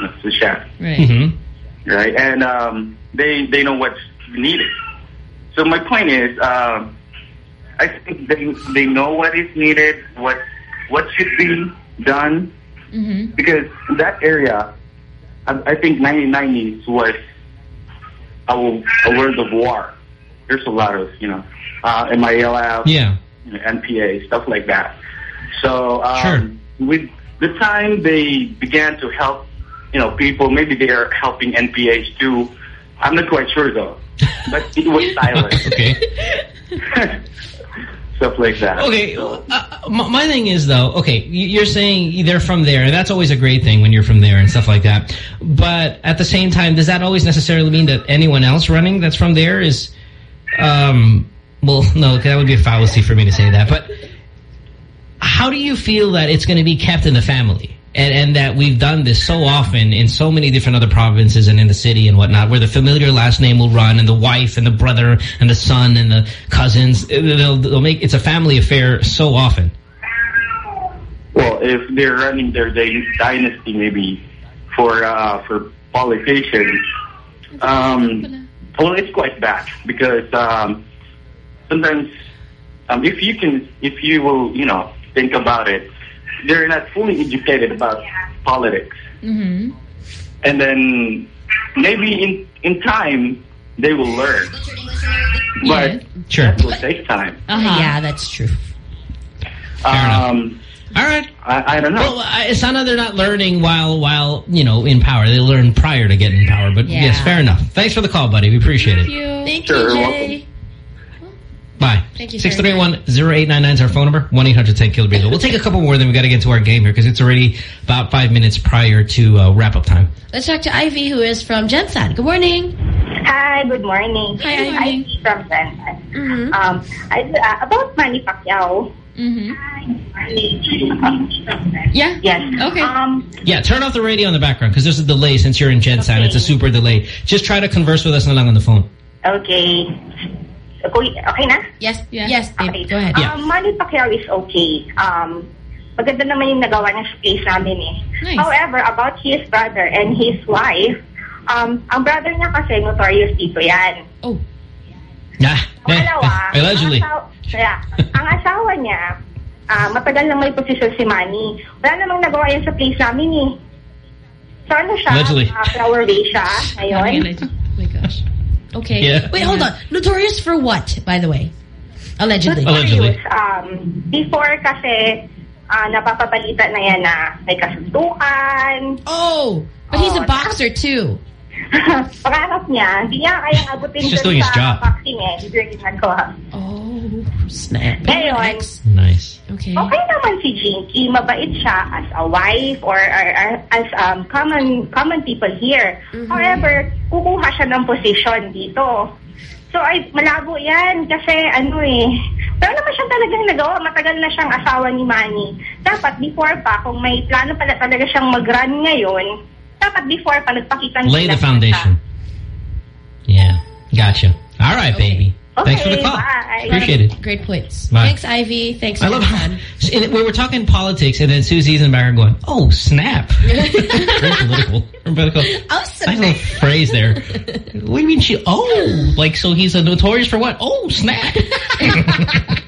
That's the chef, Right. Mm-hmm. right? And um, they they know what's needed. So my point is, um, I think they they know what is needed, what what should be done, Mm-hmm. because in that area, I, I think 1990s was a, a word of war. There's a lot of, you know, uh, MILF, Yeah. you know, NPA, stuff like that. So um, with the time they began to help, you know, people, maybe they are helping NPH too. I'm not quite sure though, but it was silent. okay. Stuff like that. Okay, uh, my, my thing is though, okay, you're saying they're from there, and that's always a great thing when you're from there and stuff like that. But at the same time, does that always necessarily mean that anyone else running that's from there is, um, well, no, that would be a fallacy for me to say that. But how do you feel that it's going to be kept in the family? And, and that we've done this so often in so many different other provinces and in the city and whatnot, where the familiar last name will run and the wife and the brother and the son and the cousins, they'll, they'll make, it's a family affair so often. Well, if they're running their dynasty, maybe for uh, for politicians, um, well, it's quite bad because um, sometimes um, if you can, if you will, you know, think about it, they're not fully educated about politics, Mm-hmm. and then maybe in in time they will learn, but Sure. that will take time. Uh-huh. Yeah, that's true. Um, All right. I, I don't know. Well, it's not that they're not learning while, while you know, in power. They learn prior to getting in power. But Yeah. yes, fair enough. Thanks for the call, buddy. We appreciate it. Thank Sure, you, you're Jay. Bye. Thank you, sir. 631-0899 is our phone number. 1-800-10-KILOBRIZO. We'll take a couple more, then we got to get into our game here because it's already about five minutes prior to uh, wrap-up time. Let's talk to Ivy, who is from Gensan. Good morning. Hi, good morning. Hi, Ivy. Ivy from Gensan. Mm-hmm. Um, I, uh, about Manny Pacquiao. Mm-hmm. Yeah. Yes. Okay. Um, Yeah, turn off the radio in the background because there's a delay since you're in Gensan. It's a super delay. Just try to converse with us na lang on the phone. okay. Okay, okay na? Yes, yes, babe. Go ahead. Yeah. Um, Manny Pacquiao is okay. Um, maganda naman yung nagawa niya sa case namin eh. Nice. However, about his brother and his wife, um, ang brother niya kasi notorious dito yan. Oh. Yeah. Pangalawa, Allegedly. Ang asawa, kaya, ang asawa niya, ah, matagal na may posisyon si Manny. Wala namang nagawa yan sa place namin eh. So ano siya? Allegedly. ah, flower siya ngayon. Oh my gosh. Okay. Yeah. Wait, hold on. Notorious for what, by the way? Allegedly. Allegedly. Um, before kasi, ah, napapabalita na yan na may kasundukan. Oh, but he's a Oh, boxer too. Pangarap niya, hindi niya kayang abutin He's just doing his sa job. boxing eh. Hindi niya ginagawa. Oh, snap. Ngayon, Nice. Okay. Okay naman si Jinky, mabait siya as a wife or, or, or as um, common common people here. Mm-hmm. However, kukuha siya ng position dito. So ay malabo 'yan kasi ano eh. Pero naman siya talagang nagawa, matagal na siyang asawa ni Manny. Dapat before pa kung may plano pala talaga siyang mag-run ngayon, dapat before pa nagpakita Lay the foundation. Yeah. Gotcha. All right, baby. Thanks for the call. bye. Appreciate it. Great points. Bye. Thanks, Ivy. Thanks, I love how we were talking politics, and then Susie's in the background going, "Oh snap!" Very political. Very political. Oh, Nice little phrase there. What do you mean she? Oh, like so he's a notorious for what? Oh snap!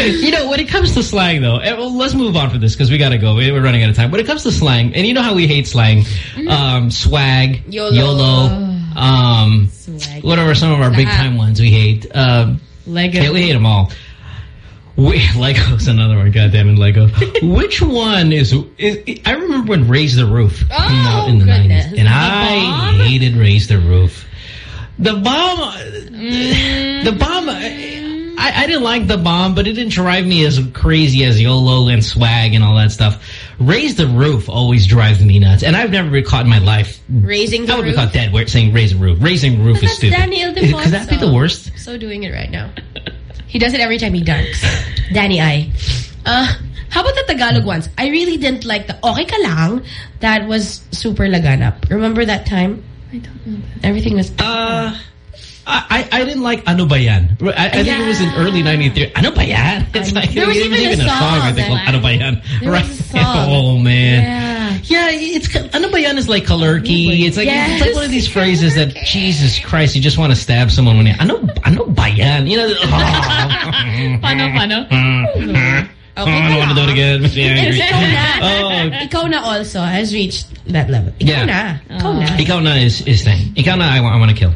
you know, when it comes to slang, though, eh, well, let's move on from this because we got to go. We- We're running out of time. When it comes to slang, and you know how we hate slang, um, swag, YOLO. YOLO, um, whatever some of our big time ones we hate. Um, Lego. we hate them all. We, Lego's another one. Goddamn it, Lego. Which one is, is? I remember when Raise the Roof came out in the goodness. 90s, and The I bomb? hated Raise the Roof. The bomb, the bomb. I, I didn't like the bomb, but it didn't drive me as crazy as YOLO and swag and all that stuff. Raise the Roof always drives me nuts, and I've never been caught in my life. Raising the I would roof. be caught dead we're saying raise the roof. Raising the roof is That's stupid. Daniel Is- Could that be the worst? So doing it right now. He does it every time he dunks. Danny I. Uh, how about the Tagalog ones? I really didn't like the okay ka lang. That was super laganap. Remember that time? I don't know. Everything was... Uh, I, I I didn't like Ano Ba Yan. I, I think it was in early 93. Ano Ba Yan? It's like, There was it even a song I think, called Ano Ba Yan. There right. was song. Oh, man. Yeah. Yeah, it's Ano Ba Yan is like kalurky. It's like Yes. it's like one of these phrases that Jesus Christ, you just want to stab someone when you Ano Ano Ba Yan? You know. Oh. Pano, pano. Mm-hmm. Oh, I don't want to do it again. Makes me angry. Ikaw na. Oh, Ikaw na also has reached that level. Ikaw Yeah. na. Ikaw na. Ikaw na is, is thing. Ikaw na I, wa- I want to kill.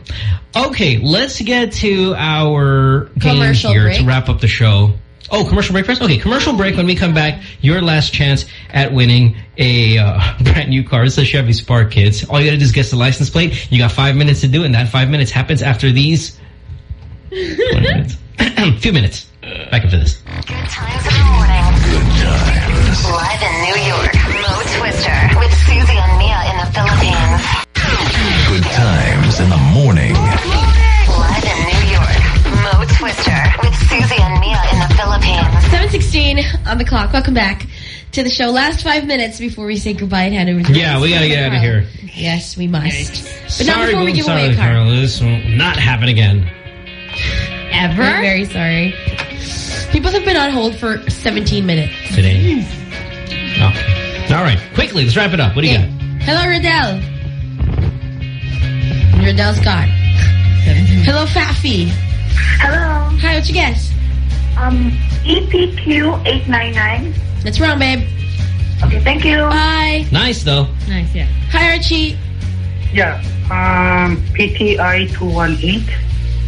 Okay, let's get to our game Commercial here break. to wrap up the show. Oh, commercial break first? Okay, commercial break. When we come back, your last chance at winning a uh, brand new car. It's a Chevy Spark, kids. All you gotta do is guess the license plate. You got five minutes to do it, and that five minutes happens after these... 20 minutes. few minutes. Back after this. Good times in the morning. Good times. Live in New York, Mo Twister with Susie and Mia in the Philippines. Good times in the morning. Live in New York, Mo Twister with Susie and Mia in the Philippines. 7.16 on the clock. Welcome back to the show. Last five minutes before we say goodbye and hand over to Yeah, we gotta get out of here. Yes, we must. But not sorry, before we give sorry, away a car. Carl. This will not happen again. Ever? I'm very sorry. People have been on hold for 17 minutes. Today. Okay. All right. Quickly, let's wrap it up. What do you got? Hello, Riddell. Riddell Scott. Hello, Faffy. Hello. Hi, what you guess? Um, EPQ 899. That's wrong, babe. Okay, thank you. Bye. Nice, though. Nice, yeah. Hi, Archie. Yeah. Um, PTI 218.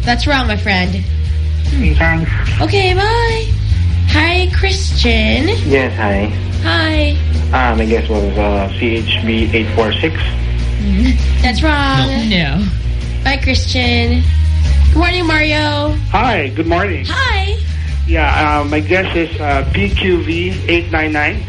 That's wrong, my friend. Thanks. Okay, bye. Hi, Christian. Yes, hi. Hi. Ah, my guess was uh, CHB 846. That's wrong. No. Bye, Christian. Good morning, Mario. Hi, good morning. Hi. Yeah, uh, my guess is uh, PQV 899.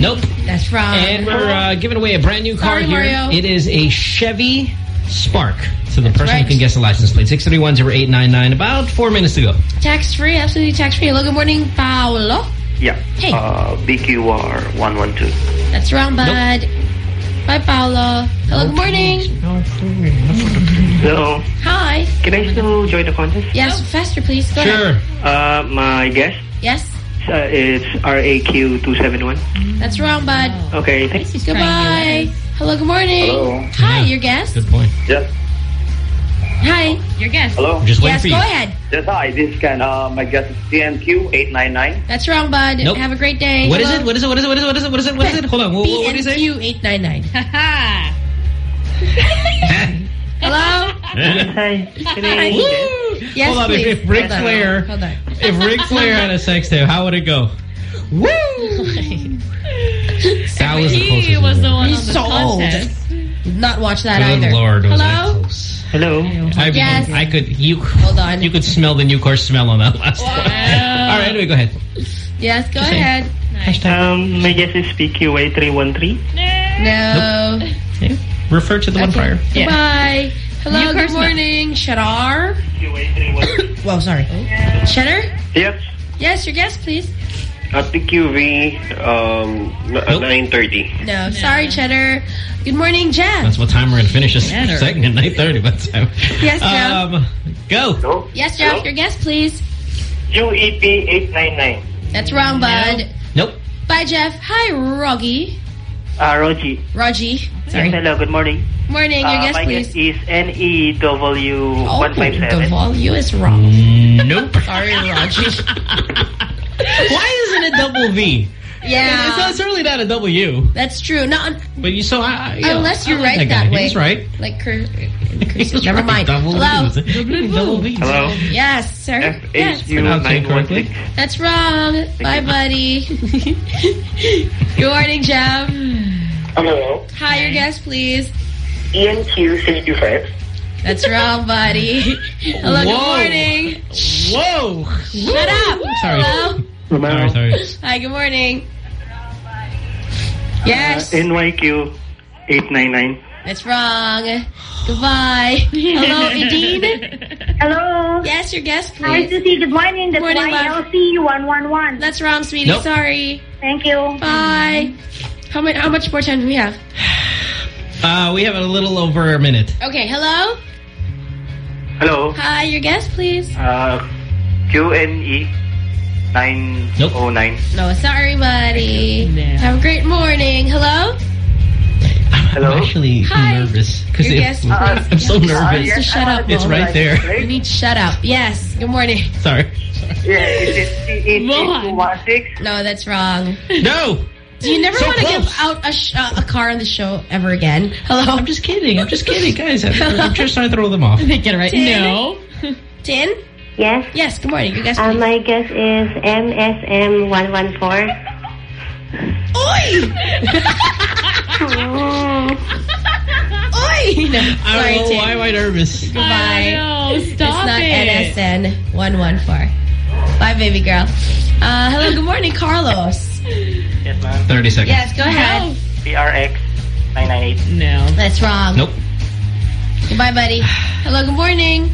Nope. That's wrong. And we're uh, giving away a brand new car Sorry, here. Mario. It is a Chevy Spark. So the person right. who can guess the license plate, 6310899. About four minutes to go. Tax-free, absolutely tax-free. Hello, good morning, Paolo. Yeah. Hey. Uh, BQR 112. That's wrong, bud. Bye, Paolo. Hello, good morning. Hello. Hi. Can I still join the contest? Yes, faster, please. Go ahead. Uh, my guess Yes, uh, it's RAQ 271. that's wrong, bud. Okay, thanks. Goodbye. Hello, good morning. Hello. Hi, your guest. Good point. Yes. Hi. Your guest. Hello. Just waiting Yes, for go you. ahead. Yes, hi. This is Ken. Uh, my guess is CMQ 899. That's wrong, bud. Nope. Have a great day. What is Hello. it? What is it? What is it? What is it? What is it? What is it? What is it? Hold on. What, what, what do you say? BNQ 899. Hello? Hi. Can I Yes, Hold on. please. If, if Ric Hold on. Flair, Hold on. if Ric Flair had a sex tape, how would it go? Woo! That was the He closest. was the one He's on the so old. contest. Not watch that Good either. Lord, was Hello? Hello. I, Yes. I could. You. Hold on. You could smell the new car smell on that last one. All right. Anyway, go ahead. Yes, go Just saying. ahead. Um, my guess is PQA 313. No. Okay. Refer to the one prior. Goodbye. Hello, New good morning, Shadar. PQA 313. Well, sorry. Cheddar? yes. Yes, your guest, please. At the QV, um, n- 9.30. No, sorry, Cheddar. Good morning, Jeff. That's what time we're going to finish this Better. segment, 9.30 by the time. Yes, Jeff. Um, go. yes, Jeff. Your guest, please. UEP 899. That's wrong, bud. Nope. Bye, Jeff. Hi, Roggy. Uh, Rogi. Rogi. Sorry. Yes, hello, good morning. Morning. Your Uh, guess, my please. guess is E NEW157. The volume is wrong. Nope. Sorry, Rogi. Why isn't it double V? Yeah. It's, not, it's certainly not a W. That's true. No, But you so I, I- you unless I you're like right that, that, way. He's right. Like cur He's Never right. mind. Double Hello. V's. Double V's. Hello. Yes, sir. Yes. Pronouncing it correctly. That's wrong. Bye, buddy. Good morning, Jeff. Hello. Hi, your guess, please. ENQ325. That's wrong, buddy. Hello, Whoa. good morning. Whoa. Shut up. Sorry. Hello. Sorry, sorry. Hi, good morning. Yes. Uh, NYQ 899. That's wrong. Goodbye. Hello, Edine. Hello. Yes, your guest, please. Hi, Susie. Good morning. That's Morning, love. YLC111. That's wrong, sweetie. Nope. Sorry. Thank you. Bye. How much? How much more time do we have? Uh, we have a little over a minute. Okay. Hello. Hello. Hi, your guest, please. Uh, QNE 909. No, sorry, buddy. Have a great morning. Hello. I'm actually Hi. nervous because Your guess, please. I'm so You nervous. need to shut up. It's right there. You need to shut up. Yes. Good morning. Sorry. Yeah, is it E8216? No, that's wrong. No. Do you never So want to close. give out a, sh uh, a car on the show ever again? Hello? I'm just kidding. I'm just kidding, guys. I'm, I'm just trying to throw them off. Get it right. Tin? No. Tin? Yes. Yes, good morning. Your guess, Uh, my guess is MSM114. Oi! No, I sorry, don't know Tin. why am I nervous. Goodbye. know. it's not it. NSN 114. Bye, baby girl. Uh, hello, good morning, Carlos. Yes, ma'am. 30 seconds. Yes, go ahead. PRX 998. No. That's wrong. Nope. Goodbye, buddy. Hello, good morning.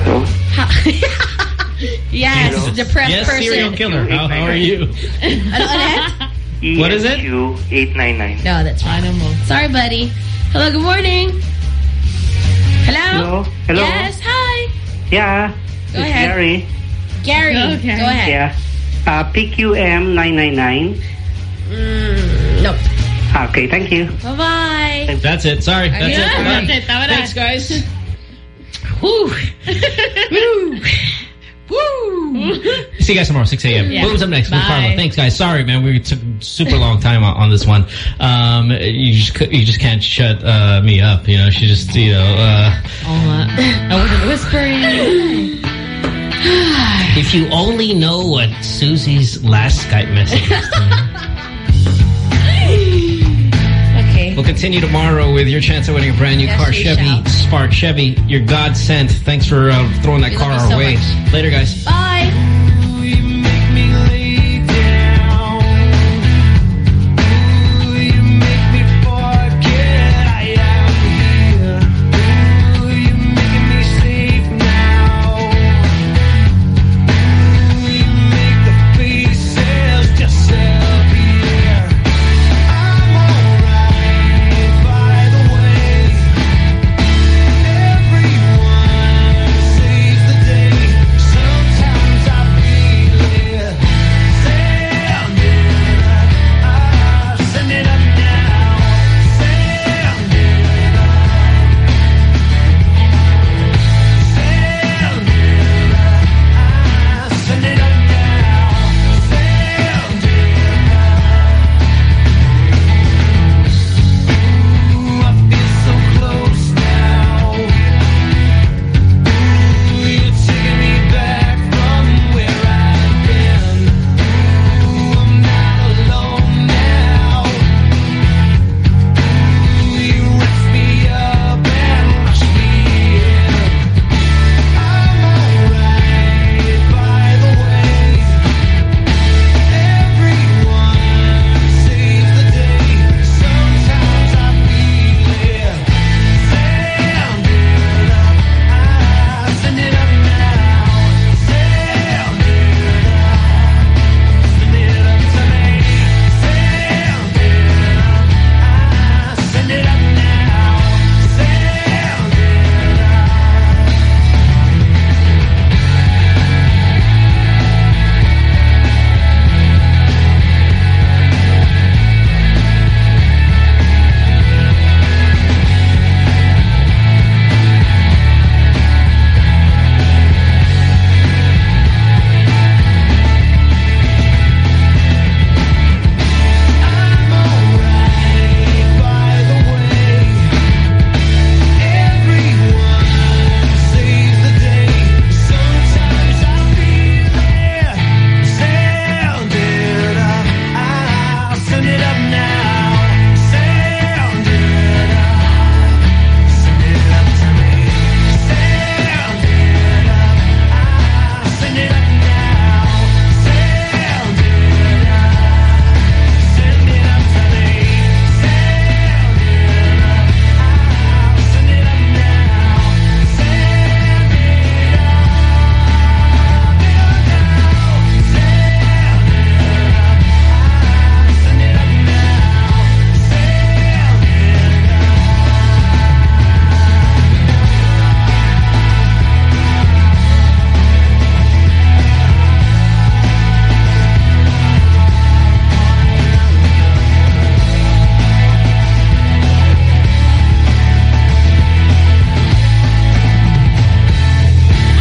Hello. yes, Hello. depressed yes, person. serial killer. How, how are you? Ano ulit? What is it? ENQ 899. No, that's wrong. Sorry, buddy. Hello, good morning. Hello? Hello. Hello. Yes, hi. Yeah. Go it's ahead. Gary. Gary, Okay. go ahead. Yeah. Uh, PQM 999. Mm, nope. Okay, thank you. Bye-bye. That's it. Sorry. That's it. Yeah, We're done. that's it. Thanks, guys. Woo. Woo. Woo. See you guys tomorrow, 6 a.m. Yeah. Boom's up next with Carla. Thanks, guys. Sorry, man. We took super long time on, on this one. Um, you just you just can't shut uh, me up. You know, she just you know. Uh, All that. I wasn't whispering. if you only know what Susie's last Skype message. Okay. We'll continue tomorrow with your chance of winning a brand new Yes, car, Chevy shall. Spark. Chevy, your God sent. Thanks for uh, throwing that We car our so way. much. Later, guys. Bye.